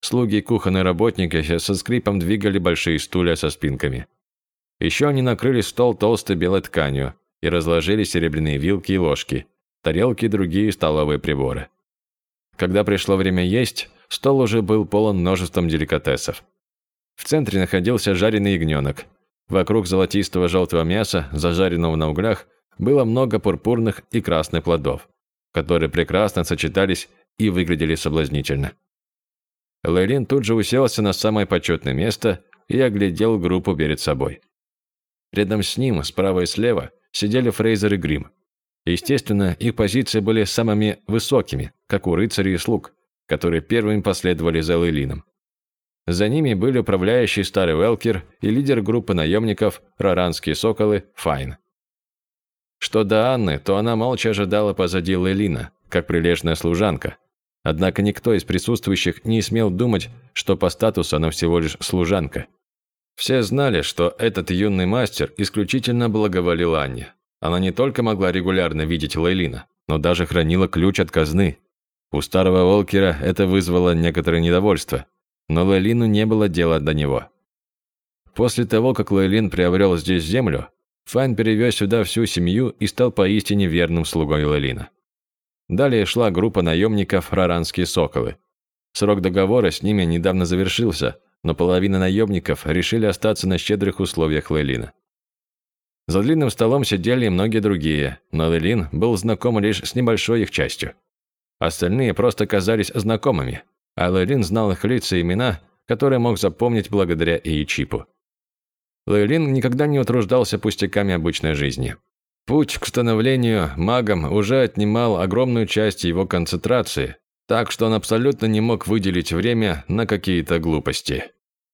[SPEAKER 2] Слуги и кухонные работники со скрипом двигали большие стулья со спинками. Еще они накрыли стол толстой белой тканью и разложили серебряные вилки и ложки, тарелки и другие столовые приборы. Когда пришло время есть, стол уже был полон множеством деликатесов. В центре находился жареный ягненок. Вокруг золотистого желтого мяса, зажаренного на углях, было много пурпурных и красных плодов, которые прекрасно сочетались и выглядели соблазнительно. Лейлин тут же уселся на самое почетное место и оглядел группу перед собой. Рядом с ним, справа и слева, сидели Фрейзер и Грим. Естественно, их позиции были самыми высокими, как у рыцарей и слуг, которые первыми последовали за Лейлином. За ними были управляющий старый Велкер и лидер группы наемников Раранские соколы Файн. Что до Анны, то она молча ожидала позади Лейлина, как прилежная служанка, Однако никто из присутствующих не смел думать, что по статусу она всего лишь служанка. Все знали, что этот юный мастер исключительно благоволил Анне. Она не только могла регулярно видеть Лейлина, но даже хранила ключ от казны. У старого Волкера это вызвало некоторое недовольство, но Лейлину не было дела до него. После того, как Лейлин приобрел здесь землю, Файн перевез сюда всю семью и стал поистине верным слугой Лейлина. Далее шла группа наемников «Раранские соколы». Срок договора с ними недавно завершился, но половина наемников решили остаться на щедрых условиях Лейлина. За длинным столом сидели многие другие, но Лейлин был знаком лишь с небольшой их частью. Остальные просто казались знакомыми, а Лейлин знал их лица и имена, которые мог запомнить благодаря Иичипу. Лейлин никогда не утруждался пустяками обычной жизни. Путь к становлению магом уже отнимал огромную часть его концентрации, так что он абсолютно не мог выделить время на какие-то глупости.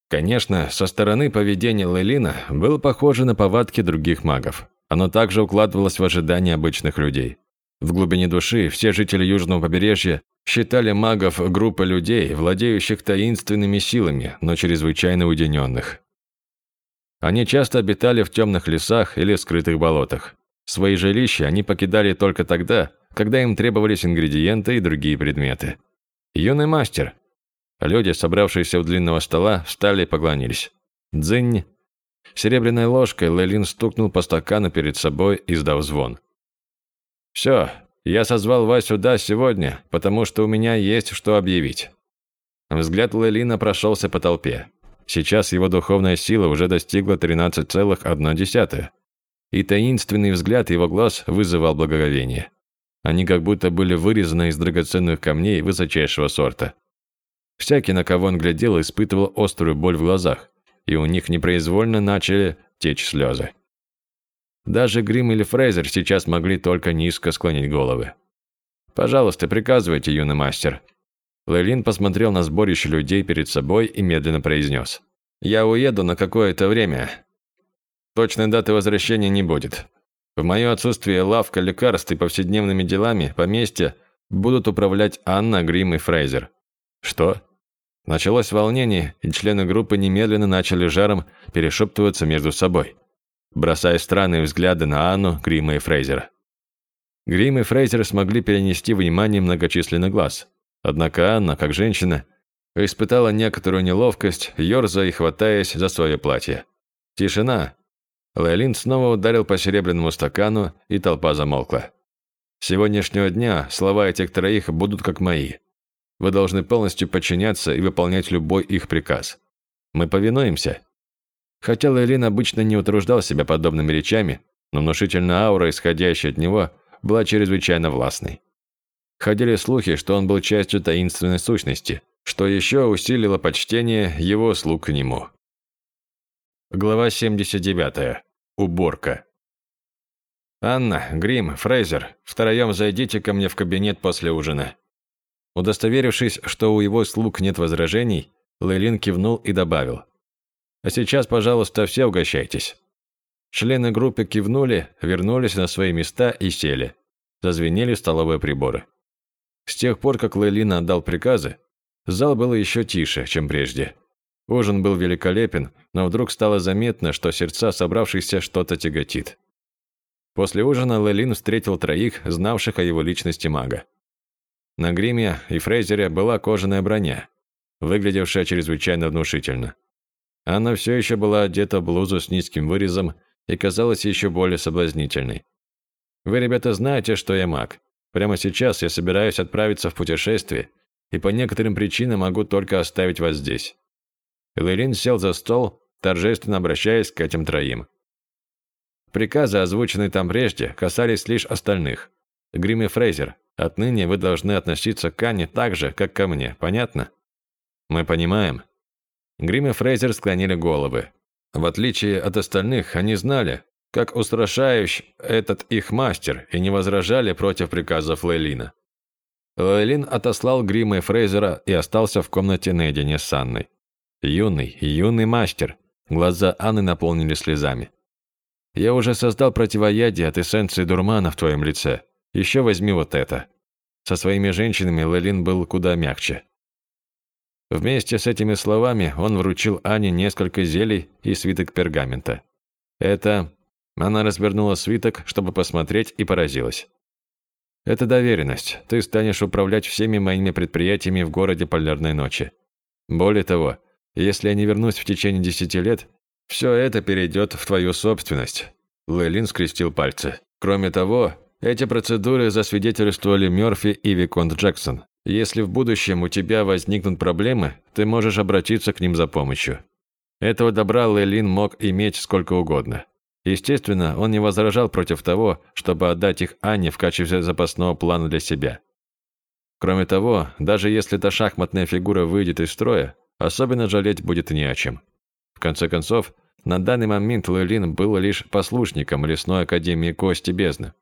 [SPEAKER 2] Конечно, со стороны поведения Лейлина было похоже на повадки других магов. Оно также укладывалось в ожидания обычных людей. В глубине души все жители Южного побережья считали магов группой людей, владеющих таинственными силами, но чрезвычайно уединенных. Они часто обитали в темных лесах или скрытых болотах. Свои жилища они покидали только тогда, когда им требовались ингредиенты и другие предметы. «Юный мастер!» Люди, собравшиеся у длинного стола, встали и поклонились. «Дзынь!» Серебряной ложкой Лелин стукнул по стакану перед собой, издав звон. «Все, я созвал вас сюда сегодня, потому что у меня есть что объявить». Взгляд Лелина прошелся по толпе. Сейчас его духовная сила уже достигла 13,1 и таинственный взгляд его глаз вызывал благоговение. Они как будто были вырезаны из драгоценных камней высочайшего сорта. Всякий, на кого он глядел, испытывал острую боль в глазах, и у них непроизвольно начали течь слезы. Даже Грим или Фрейзер сейчас могли только низко склонить головы. «Пожалуйста, приказывайте, юный мастер». Лейлин посмотрел на сборище людей перед собой и медленно произнес. «Я уеду на какое-то время. Точной даты возвращения не будет. В мое отсутствие лавка лекарств и повседневными делами поместья будут управлять Анна, Грим и Фрейзер». «Что?» Началось волнение, и члены группы немедленно начали жаром перешептываться между собой бросая странные взгляды на Анну, Грима и Фрейзера. Грим и Фрейзер смогли перенести внимание многочисленных глаз. Однако Анна, как женщина, испытала некоторую неловкость, ерзая и хватаясь за свое платье. Тишина. Лейлин снова ударил по серебряному стакану, и толпа замолкла. С сегодняшнего дня слова этих троих будут как мои. Вы должны полностью подчиняться и выполнять любой их приказ. Мы повинуемся. Хотя Лейлин обычно не утруждал себя подобными речами, но внушительная аура, исходящая от него, была чрезвычайно властной. Ходили слухи, что он был частью таинственной сущности, что еще усилило почтение его слуг к нему. Глава 79. Уборка. «Анна, Грим, Фрейзер, втроем зайдите ко мне в кабинет после ужина». Удостоверившись, что у его слуг нет возражений, Лейлин кивнул и добавил. А сейчас, пожалуйста, все угощайтесь». Члены группы кивнули, вернулись на свои места и сели. Зазвенели столовые приборы. С тех пор, как Лейлина отдал приказы, зал был еще тише, чем прежде. Ужин был великолепен, но вдруг стало заметно, что сердца собравшихся что-то тяготит. После ужина Лейлин встретил троих, знавших о его личности мага. На гриме и фрейзере была кожаная броня, выглядевшая чрезвычайно внушительно. Она все еще была одета в блузу с низким вырезом и казалась еще более соблазнительной. «Вы, ребята, знаете, что я маг. Прямо сейчас я собираюсь отправиться в путешествие, и по некоторым причинам могу только оставить вас здесь». Элэрин сел за стол, торжественно обращаясь к этим троим. Приказы, озвученные там прежде, касались лишь остальных. Грим и Фрейзер, отныне вы должны относиться к Анне так же, как ко мне, понятно? Мы понимаем, Грим и Фрейзер склонили головы. В отличие от остальных, они знали, как устрашающ этот их мастер, и не возражали против приказов Лейлина. Лейлин отослал Грима и Фрейзера и остался в комнате наедине с Анной. Юный, юный мастер. Глаза Анны наполнились слезами. «Я уже создал противоядие от эссенции дурмана в твоем лице. Еще возьми вот это». Со своими женщинами Лейлин был куда мягче. Вместе с этими словами он вручил Ане несколько зелий и свиток пергамента. Это... Она развернула свиток, чтобы посмотреть, и поразилась. «Это доверенность. Ты станешь управлять всеми моими предприятиями в городе Полярной ночи. Более того, если я не вернусь в течение десяти лет, все это перейдет в твою собственность». Лейлин скрестил пальцы. «Кроме того, эти процедуры засвидетельствовали Мёрфи и Виконт Джексон. Если в будущем у тебя возникнут проблемы, ты можешь обратиться к ним за помощью. Этого добра Лейлин мог иметь сколько угодно. Естественно, он не возражал против того, чтобы отдать их Анне в качестве запасного плана для себя. Кроме того, даже если та шахматная фигура выйдет из строя, особенно жалеть будет не о чем. В конце концов, на данный момент Лейлин был лишь послушником лесной академии Кости Бездны.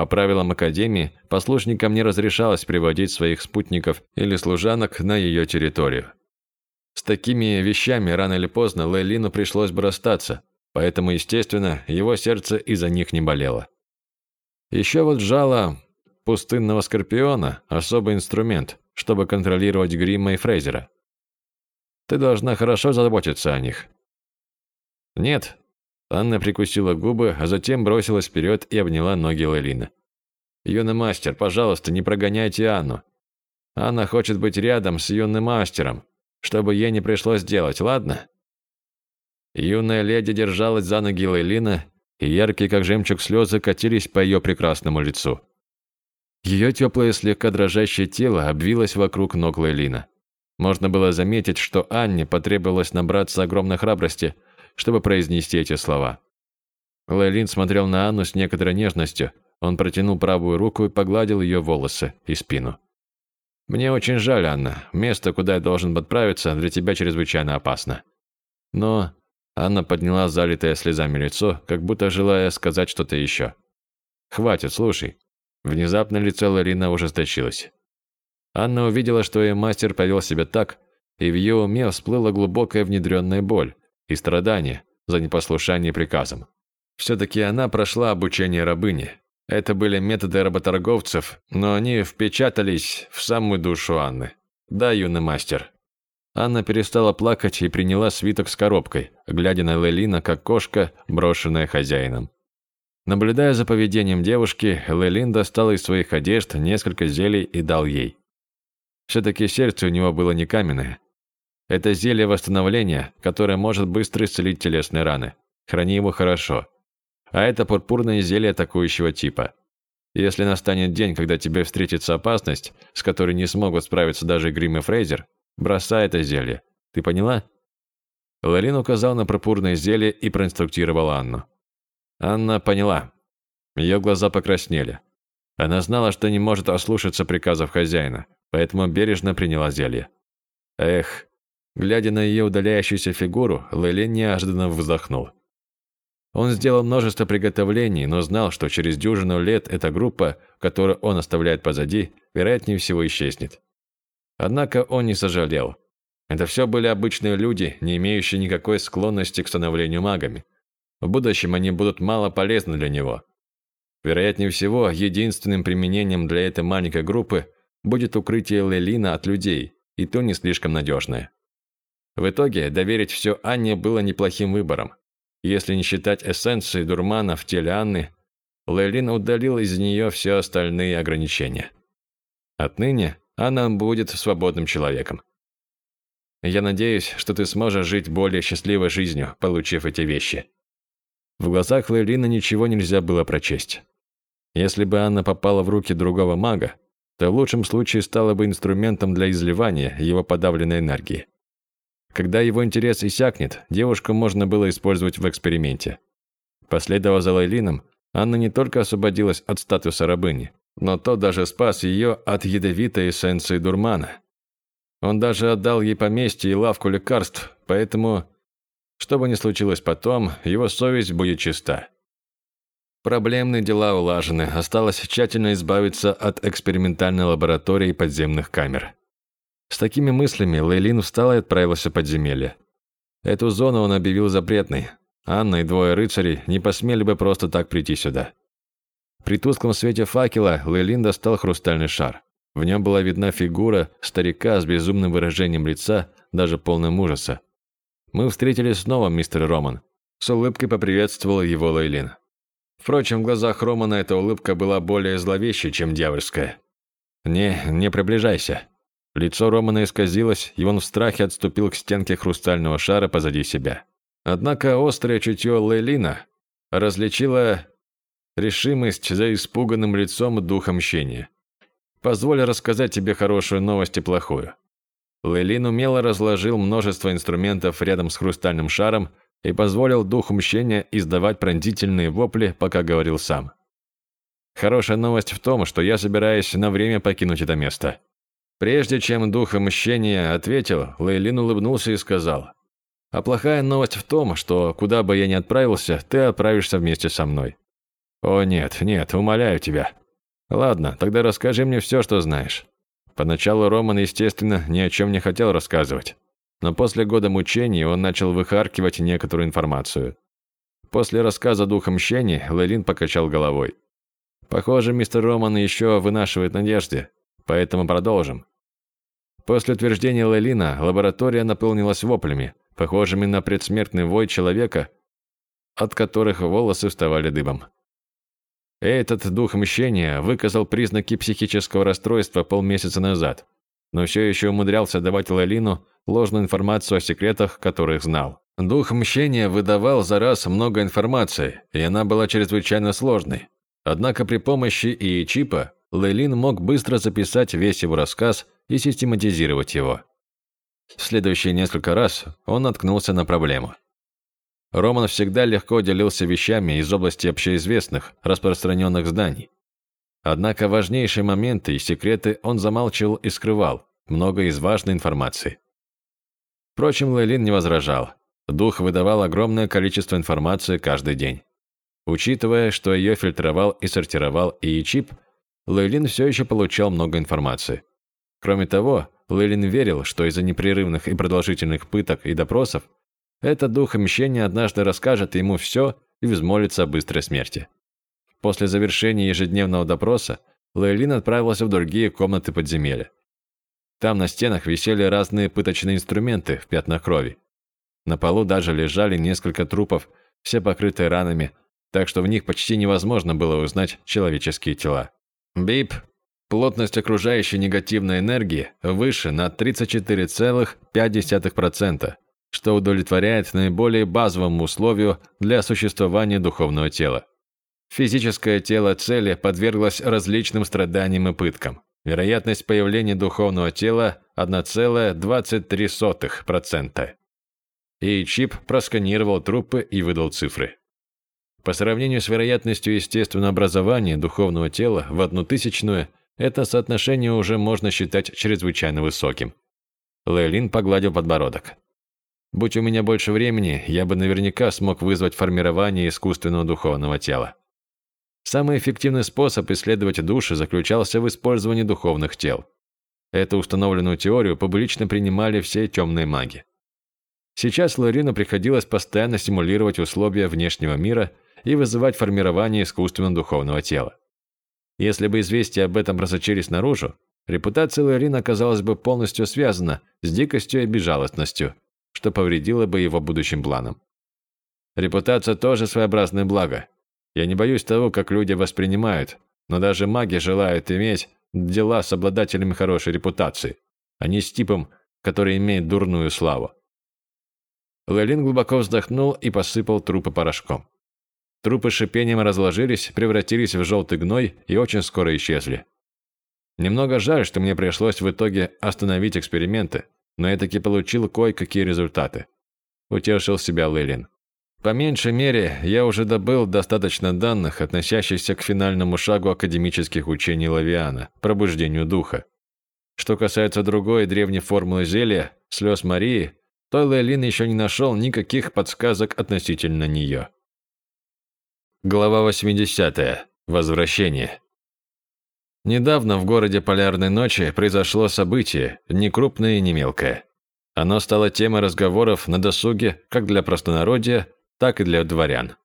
[SPEAKER 2] По правилам Академии, послушникам не разрешалось приводить своих спутников или служанок на ее территорию. С такими вещами рано или поздно Лейлину пришлось бы расстаться, поэтому, естественно, его сердце из-за них не болело. Еще вот жало пустынного скорпиона – особый инструмент, чтобы контролировать Гримма и Фрейзера. Ты должна хорошо заботиться о них. Нет, Анна прикусила губы, а затем бросилась вперед и обняла ноги Лелина. «Юный мастер, пожалуйста, не прогоняйте Анну. Анна хочет быть рядом с юным мастером, чтобы ей не пришлось делать, ладно?» Юная леди держалась за ноги Лейлина, и яркие, как жемчуг, слезы катились по ее прекрасному лицу. Ее теплое, слегка дрожащее тело обвилось вокруг ног Лейлина. Можно было заметить, что Анне потребовалось набраться огромной храбрости – чтобы произнести эти слова. Лейлин смотрел на Анну с некоторой нежностью, Он протянул правую руку и погладил ее волосы и спину. «Мне очень жаль, Анна. Место, куда я должен отправиться, для тебя чрезвычайно опасно. Но...» Анна подняла залитое слезами лицо, как будто желая сказать что-то еще. «Хватит, слушай». Внезапно лицо Ларина ужесточилось. Анна увидела, что ее мастер повел себя так, и в ее уме всплыла глубокая внедренная боль и страдание за непослушание приказам. Все-таки она прошла обучение рабыни. Это были методы работорговцев, но они впечатались в самую душу Анны. Да, юный мастер. Анна перестала плакать и приняла свиток с коробкой, глядя на Лелина, как кошка, брошенная хозяином. Наблюдая за поведением девушки, Лелин достал из своих одежд несколько зелий и дал ей. Все-таки сердце у него было не каменное. Это зелье восстановления, которое может быстро исцелить телесные раны. Храни его хорошо. А это пурпурное зелье атакующего типа. Если настанет день, когда тебе встретится опасность, с которой не смогут справиться даже Грим и Фрейзер, бросай это зелье. Ты поняла? Ларин указал на пурпурное зелье и проинструктировал Анну. Анна поняла. Ее глаза покраснели. Она знала, что не может ослушаться приказов хозяина, поэтому бережно приняла зелье. Эх, глядя на ее удаляющуюся фигуру, Лэлин неожиданно вздохнул. Он сделал множество приготовлений, но знал, что через дюжину лет эта группа, которую он оставляет позади, вероятнее всего исчезнет. Однако он не сожалел. Это все были обычные люди, не имеющие никакой склонности к становлению магами. В будущем они будут мало полезны для него. Вероятнее всего, единственным применением для этой маленькой группы будет укрытие Лелина от людей, и то не слишком надежное. В итоге доверить все Анне было неплохим выбором. Если не считать эссенции дурмана в теле Анны, Лейлин удалил из нее все остальные ограничения. Отныне она будет свободным человеком. Я надеюсь, что ты сможешь жить более счастливой жизнью, получив эти вещи. В глазах Лейлина ничего нельзя было прочесть. Если бы Анна попала в руки другого мага, то в лучшем случае стала бы инструментом для изливания его подавленной энергии. Когда его интерес иссякнет, девушку можно было использовать в эксперименте. Последовав за Лейлином, Анна не только освободилась от статуса рабыни, но то даже спас ее от ядовитой эссенции дурмана. Он даже отдал ей поместье и лавку лекарств, поэтому, что бы ни случилось потом, его совесть будет чиста. Проблемные дела улажены, осталось тщательно избавиться от экспериментальной лаборатории подземных камер. С такими мыслями Лейлин встала и отправилась в подземелье. Эту зону он объявил запретной. Анна и двое рыцарей не посмели бы просто так прийти сюда. При тусклом свете факела Лейлин достал хрустальный шар. В нем была видна фигура старика с безумным выражением лица, даже полным ужаса. «Мы встретились снова, мистер Роман», – с улыбкой поприветствовал его Лейлин. Впрочем, в глазах Романа эта улыбка была более зловещей, чем дьявольская. «Не, не приближайся», Лицо Романа исказилось, и он в страхе отступил к стенке хрустального шара позади себя. Однако острое чутье Лейлина различило решимость за испуганным лицом духа мщения. «Позволь рассказать тебе хорошую новость и плохую». Лейлин умело разложил множество инструментов рядом с хрустальным шаром и позволил духу мщения издавать пронзительные вопли, пока говорил сам. «Хорошая новость в том, что я собираюсь на время покинуть это место. Прежде чем дух мщения ответил, Лейлин улыбнулся и сказал, «А плохая новость в том, что куда бы я ни отправился, ты отправишься вместе со мной». «О нет, нет, умоляю тебя». «Ладно, тогда расскажи мне все, что знаешь». Поначалу Роман, естественно, ни о чем не хотел рассказывать. Но после года мучений он начал выхаркивать некоторую информацию. После рассказа духа мщения Лейлин покачал головой. «Похоже, мистер Роман еще вынашивает надежды, поэтому продолжим. После утверждения Лелина лаборатория наполнилась воплями, похожими на предсмертный вой человека, от которых волосы вставали дыбом. Этот дух мщения выказал признаки психического расстройства полмесяца назад, но все еще умудрялся давать Лелину ложную информацию о секретах, которых знал. Дух мщения выдавал за раз много информации, и она была чрезвычайно сложной. Однако при помощи и чипа Лейлин мог быстро записать весь его рассказ и систематизировать его. В следующие несколько раз он наткнулся на проблему. Роман всегда легко делился вещами из области общеизвестных, распространенных знаний. Однако важнейшие моменты и секреты он замалчивал и скрывал, много из важной информации. Впрочем, Лейлин не возражал. Дух выдавал огромное количество информации каждый день. Учитывая, что ее фильтровал и сортировал и чип, Лейлин все еще получал много информации. Кроме того, Лейлин верил, что из-за непрерывных и продолжительных пыток и допросов этот дух мщения однажды расскажет ему все и взмолится о быстрой смерти. После завершения ежедневного допроса Лейлин отправился в другие комнаты подземелья. Там на стенах висели разные пыточные инструменты в пятнах крови. На полу даже лежали несколько трупов, все покрытые ранами, так что в них почти невозможно было узнать человеческие тела. Бип. Плотность окружающей негативной энергии выше на 34,5%, что удовлетворяет наиболее базовому условию для существования духовного тела. Физическое тело цели подверглось различным страданиям и пыткам. Вероятность появления духовного тела 1,23%. И чип просканировал трупы и выдал цифры. По сравнению с вероятностью естественного образования духовного тела в одну тысячную, это соотношение уже можно считать чрезвычайно высоким. Лейлин погладил подбородок. Будь у меня больше времени, я бы наверняка смог вызвать формирование искусственного духовного тела. Самый эффективный способ исследовать души заключался в использовании духовных тел. Эту установленную теорию публично принимали все темные маги. Сейчас Ларину приходилось постоянно стимулировать условия внешнего мира и вызывать формирование искусственного духовного тела. Если бы известия об этом просочились наружу, репутация Ларина оказалась бы полностью связана с дикостью и безжалостностью, что повредило бы его будущим планам. Репутация тоже своеобразное благо. Я не боюсь того, как люди воспринимают, но даже маги желают иметь дела с обладателями хорошей репутации, а не с типом, который имеет дурную славу. Лелин глубоко вздохнул и посыпал трупы порошком. Трупы шипением разложились, превратились в желтый гной и очень скоро исчезли. Немного жаль, что мне пришлось в итоге остановить эксперименты, но я таки получил кое-какие результаты. Утешил себя Лелин. По меньшей мере, я уже добыл достаточно данных, относящихся к финальному шагу академических учений Лавиана – пробуждению духа. Что касается другой древней формулы зелья – слез Марии, то Лейлин еще не нашел никаких подсказок относительно нее. Глава 80. Возвращение. Недавно в городе Полярной ночи произошло событие, не крупное и не мелкое. Оно стало темой разговоров на досуге как для простонародья, так и для дворян.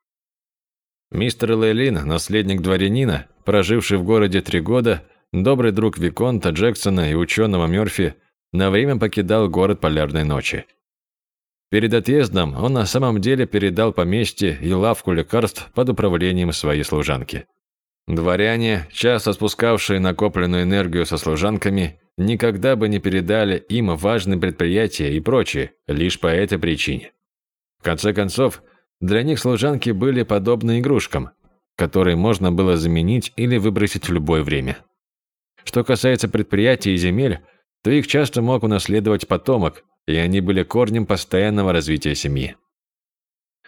[SPEAKER 2] Мистер Лейлин, наследник дворянина, проживший в городе три года, добрый друг Виконта Джексона и ученого Мёрфи, на время покидал город Полярной ночи. Перед отъездом он на самом деле передал поместье и лавку лекарств под управлением своей служанки. Дворяне, часто спускавшие накопленную энергию со служанками, никогда бы не передали им важные предприятия и прочее, лишь по этой причине. В конце концов, для них служанки были подобны игрушкам, которые можно было заменить или выбросить в любое время. Что касается предприятий и земель, то их часто мог унаследовать потомок, и они были корнем постоянного развития семьи.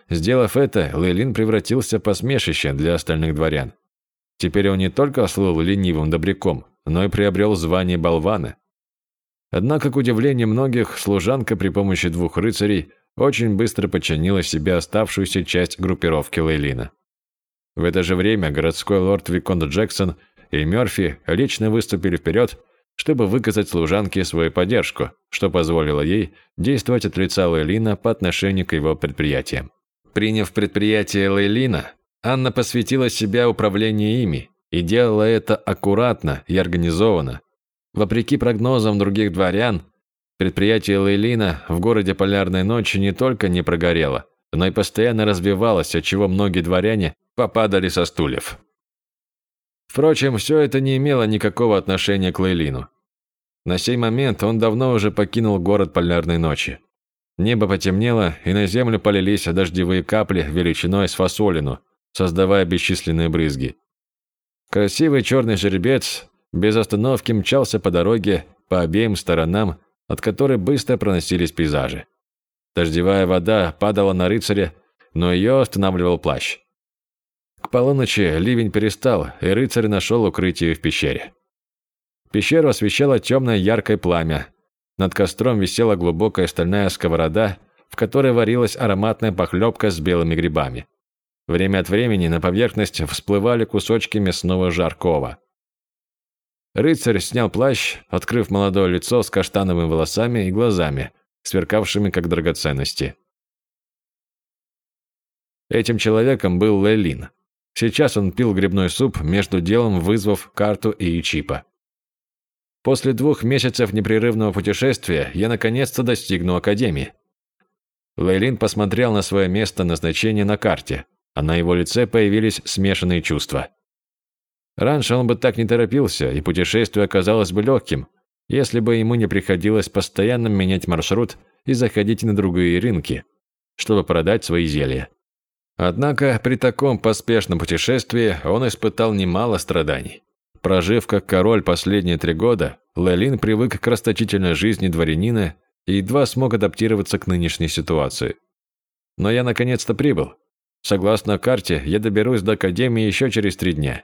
[SPEAKER 2] Сделав это, Лейлин превратился в посмешище для остальных дворян. Теперь он не только слыл ленивым добряком, но и приобрел звание болвана. Однако, к удивлению многих, служанка при помощи двух рыцарей очень быстро подчинила себе оставшуюся часть группировки Лейлина. В это же время городской лорд Виконт Джексон и Мёрфи лично выступили вперед чтобы выказать служанке свою поддержку, что позволило ей действовать от лица Лейлина по отношению к его предприятиям. Приняв предприятие Лейлина, Анна посвятила себя управлению ими и делала это аккуратно и организованно. Вопреки прогнозам других дворян, предприятие Лейлина в городе Полярной ночи не только не прогорело, но и постоянно развивалось, отчего многие дворяне попадали со стульев. Впрочем, все это не имело никакого отношения к Лейлину. На сей момент он давно уже покинул город полярной ночи. Небо потемнело, и на землю полились дождевые капли величиной с фасолину, создавая бесчисленные брызги. Красивый черный жеребец без остановки мчался по дороге по обеим сторонам, от которой быстро проносились пейзажи. Дождевая вода падала на рыцаря, но ее останавливал плащ. К полуночи ливень перестал, и рыцарь нашел укрытие в пещере. Пещеру освещало темное яркое пламя. Над костром висела глубокая стальная сковорода, в которой варилась ароматная похлебка с белыми грибами. Время от времени на поверхность всплывали кусочки мясного жаркого. Рыцарь снял плащ, открыв молодое лицо с каштановыми волосами и глазами, сверкавшими как драгоценности. Этим человеком был Лейлин. Сейчас он пил грибной суп, между делом вызвав карту и чипа. После двух месяцев непрерывного путешествия я наконец-то достигну Академии. Лейлин посмотрел на свое место назначения на карте, а на его лице появились смешанные чувства. Раньше он бы так не торопился, и путешествие оказалось бы легким, если бы ему не приходилось постоянно менять маршрут и заходить на другие рынки, чтобы продать свои зелья. Однако при таком поспешном путешествии он испытал немало страданий. Прожив как король последние три года, Лелин привык к расточительной жизни дворянина и едва смог адаптироваться к нынешней ситуации. Но я наконец-то прибыл. Согласно карте, я доберусь до Академии еще через три дня.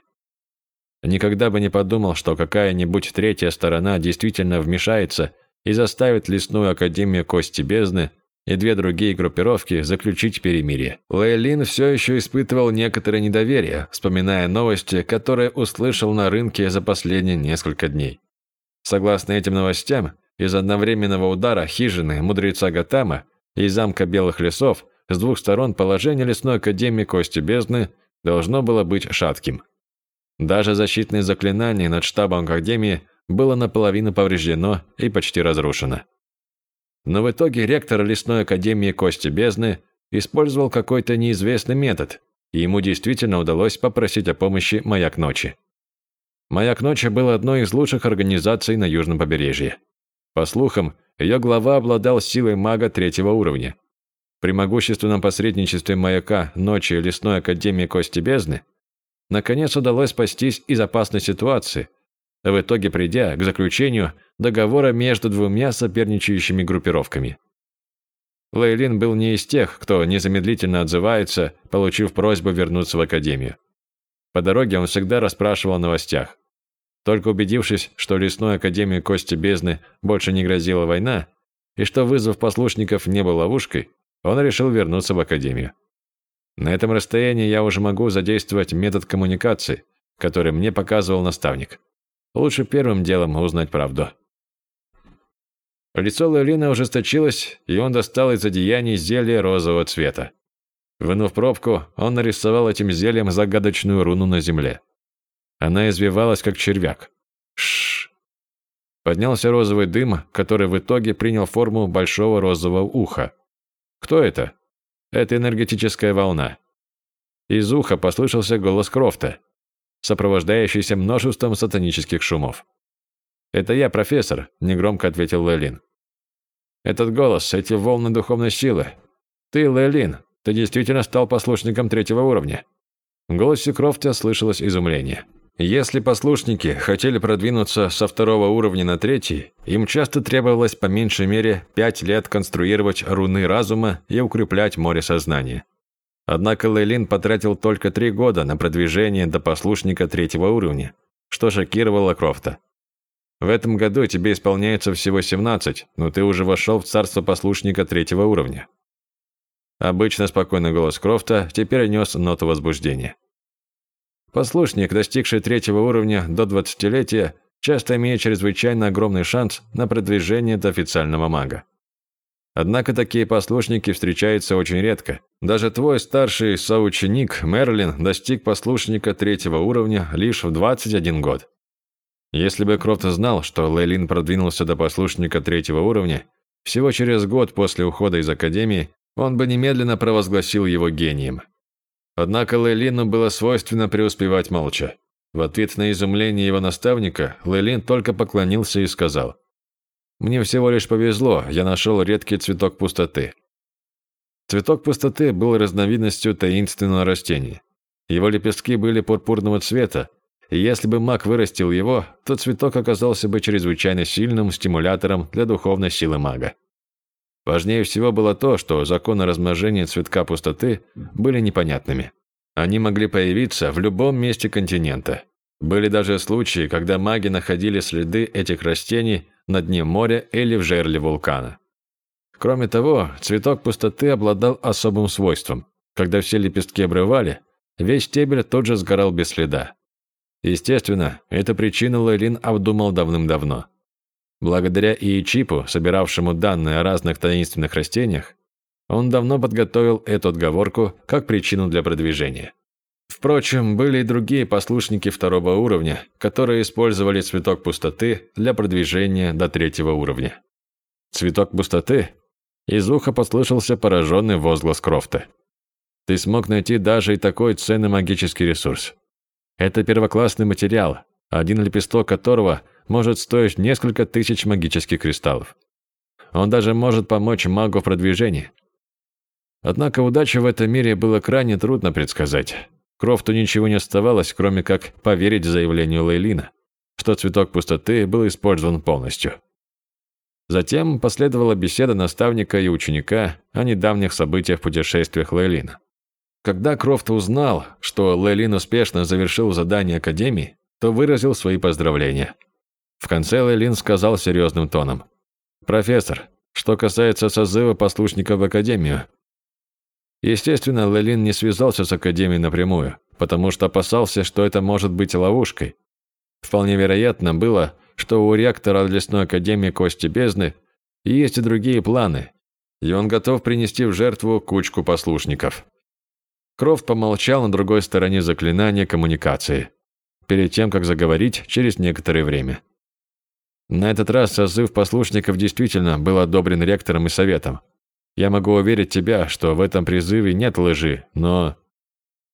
[SPEAKER 2] Никогда бы не подумал, что какая-нибудь третья сторона действительно вмешается и заставит лесную Академию Кости Бездны и две другие группировки заключить перемирие. Лейлин все еще испытывал некоторое недоверие, вспоминая новости, которые услышал на рынке за последние несколько дней. Согласно этим новостям, из одновременного удара хижины мудреца Гатама и замка Белых лесов с двух сторон положение лесной академии Кости Бездны должно было быть шатким. Даже защитное заклинание над штабом Академии было наполовину повреждено и почти разрушено. Но в итоге ректор лесной академии Кости Бездны использовал какой-то неизвестный метод, и ему действительно удалось попросить о помощи «Маяк ночи». «Маяк ночи» был одной из лучших организаций на южном побережье. По слухам, ее глава обладал силой мага третьего уровня. При могущественном посредничестве «Маяка ночи» лесной академии Кости Бездны наконец удалось спастись из опасной ситуации, в итоге придя к заключению договора между двумя соперничающими группировками. Лейлин был не из тех, кто незамедлительно отзывается, получив просьбу вернуться в академию. По дороге он всегда расспрашивал о новостях. Только убедившись, что лесной академии Кости Бездны больше не грозила война, и что вызов послушников не был ловушкой, он решил вернуться в академию. На этом расстоянии я уже могу задействовать метод коммуникации, который мне показывал наставник. Лучше первым делом узнать правду. Лицо Лейлина ужесточилось, и он достал из одеяний зелье розового цвета. Вынув пробку, он нарисовал этим зельем загадочную руну на земле. Она извивалась, как червяк. Шш. Поднялся розовый дым, который в итоге принял форму большого розового уха. Кто это? Это энергетическая волна. Из уха послышался голос Крофта, сопровождающийся множеством сатанических шумов. «Это я, профессор», – негромко ответил Лейлин. «Этот голос, эти волны духовной силы. Ты, Лейлин, ты действительно стал послушником третьего уровня». В голосе Крофта слышалось изумление. Если послушники хотели продвинуться со второго уровня на третий, им часто требовалось по меньшей мере пять лет конструировать руны разума и укреплять море сознания. Однако Лейлин потратил только три года на продвижение до послушника третьего уровня, что шокировало Крофта. В этом году тебе исполняется всего 17, но ты уже вошел в царство послушника третьего уровня. Обычно спокойный голос Крофта теперь нес ноту возбуждения. Послушник, достигший третьего уровня до двадцатилетия, часто имеет чрезвычайно огромный шанс на продвижение до официального мага. Однако такие послушники встречаются очень редко. Даже твой старший соученик Мерлин достиг послушника третьего уровня лишь в 21 год. Если бы Крофт знал, что Лейлин продвинулся до послушника третьего уровня, всего через год после ухода из Академии, он бы немедленно провозгласил его гением. Однако Лейлину было свойственно преуспевать молча. В ответ на изумление его наставника, Лейлин только поклонился и сказал, «Мне всего лишь повезло, я нашел редкий цветок пустоты». Цветок пустоты был разновидностью таинственного растения. Его лепестки были пурпурного цвета, и если бы маг вырастил его, то цветок оказался бы чрезвычайно сильным стимулятором для духовной силы мага. Важнее всего было то, что законы размножения цветка пустоты были непонятными. Они могли появиться в любом месте континента. Были даже случаи, когда маги находили следы этих растений на дне моря или в жерле вулкана. Кроме того, цветок пустоты обладал особым свойством. Когда все лепестки обрывали, весь стебель тут же сгорал без следа. Естественно, эту причину Лейлин обдумал давным-давно. Благодаря Иечипу, собиравшему данные о разных таинственных растениях, он давно подготовил эту отговорку как причину для продвижения. Впрочем, были и другие послушники второго уровня, которые использовали цветок пустоты для продвижения до третьего уровня. Цветок пустоты? Из уха послышался пораженный возглас Крофта. Ты смог найти даже и такой ценный магический ресурс. Это первоклассный материал, один лепесток которого может стоить несколько тысяч магических кристаллов. Он даже может помочь магу в продвижении. Однако удачу в этом мире было крайне трудно предсказать. Крофту ничего не оставалось, кроме как поверить заявлению Лейлина, что цветок пустоты был использован полностью. Затем последовала беседа наставника и ученика о недавних событиях в путешествиях Лейлина. Когда Крофт узнал, что Лейлин успешно завершил задание Академии, то выразил свои поздравления. В конце Лейлин сказал серьезным тоном. «Профессор, что касается созыва послушников в Академию, Естественно, Лелин не связался с Академией напрямую, потому что опасался, что это может быть ловушкой. Вполне вероятно было, что у ректора Лесной Академии Кости Бездны есть и другие планы, и он готов принести в жертву кучку послушников. Крофт помолчал на другой стороне заклинания коммуникации, перед тем, как заговорить через некоторое время. На этот раз созыв послушников действительно был одобрен ректором и советом, я могу уверить тебя, что в этом призыве нет лжи, но...»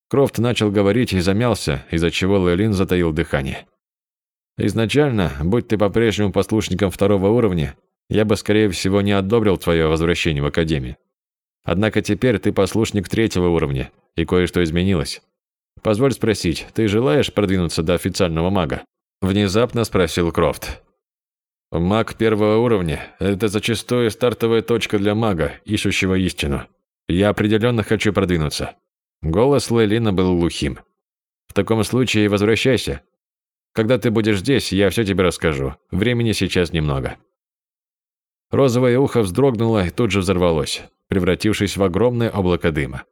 [SPEAKER 2] Крофт начал говорить и замялся, из-за чего Лейлин затаил дыхание. «Изначально, будь ты по-прежнему послушником второго уровня, я бы, скорее всего, не одобрил твое возвращение в Академию. Однако теперь ты послушник третьего уровня, и кое-что изменилось. Позволь спросить, ты желаешь продвинуться до официального мага?» Внезапно спросил Крофт. Маг первого уровня – это зачастую стартовая точка для мага, ищущего истину. Я определенно хочу продвинуться. Голос Лейлина был глухим. В таком случае возвращайся. Когда ты будешь здесь, я все тебе расскажу. Времени сейчас немного. Розовое ухо вздрогнуло и тут же взорвалось, превратившись в огромное облако дыма,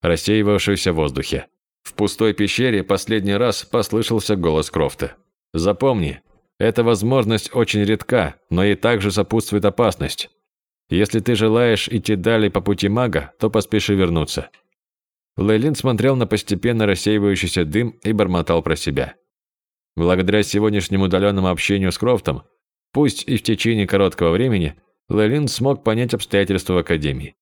[SPEAKER 2] рассеивавшееся в воздухе. В пустой пещере последний раз послышался голос Крофта. «Запомни, эта возможность очень редка, но и также сопутствует опасность. Если ты желаешь идти далее по пути мага, то поспеши вернуться». Лейлин смотрел на постепенно рассеивающийся дым и бормотал про себя. Благодаря сегодняшнему удаленному общению с Крофтом, пусть и в течение короткого времени, Лейлин смог понять обстоятельства в Академии.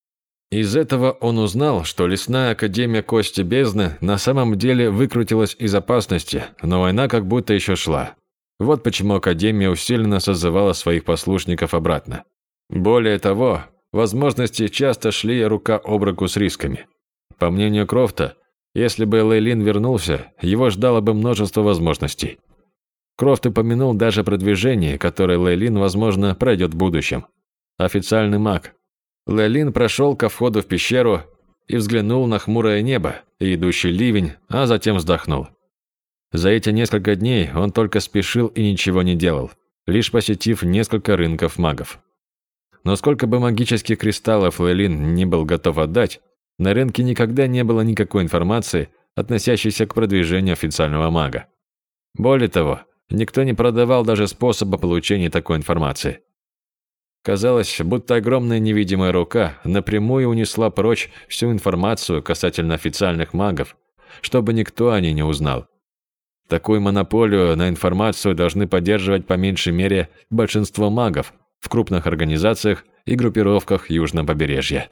[SPEAKER 2] Из этого он узнал, что лесная Академия Кости Бездны на самом деле выкрутилась из опасности, но война как будто еще шла. Вот почему Академия усиленно созывала своих послушников обратно. Более того, возможности часто шли рука об руку с рисками. По мнению Крофта, если бы Лейлин вернулся, его ждало бы множество возможностей. Крофт упомянул даже продвижение, которое Лейлин, возможно, пройдет в будущем. Официальный маг. Лейлин прошел ко входу в пещеру и взглянул на хмурое небо и идущий ливень, а затем вздохнул. За эти несколько дней он только спешил и ничего не делал, лишь посетив несколько рынков магов. Но сколько бы магических кристаллов Лейлин не был готов отдать, на рынке никогда не было никакой информации, относящейся к продвижению официального мага. Более того, никто не продавал даже способа получения такой информации. Казалось, будто огромная невидимая рука напрямую унесла прочь всю информацию касательно официальных магов, чтобы никто о ней не узнал. Такую монополию на информацию должны поддерживать по меньшей мере большинство магов в крупных организациях и группировках Южного побережья.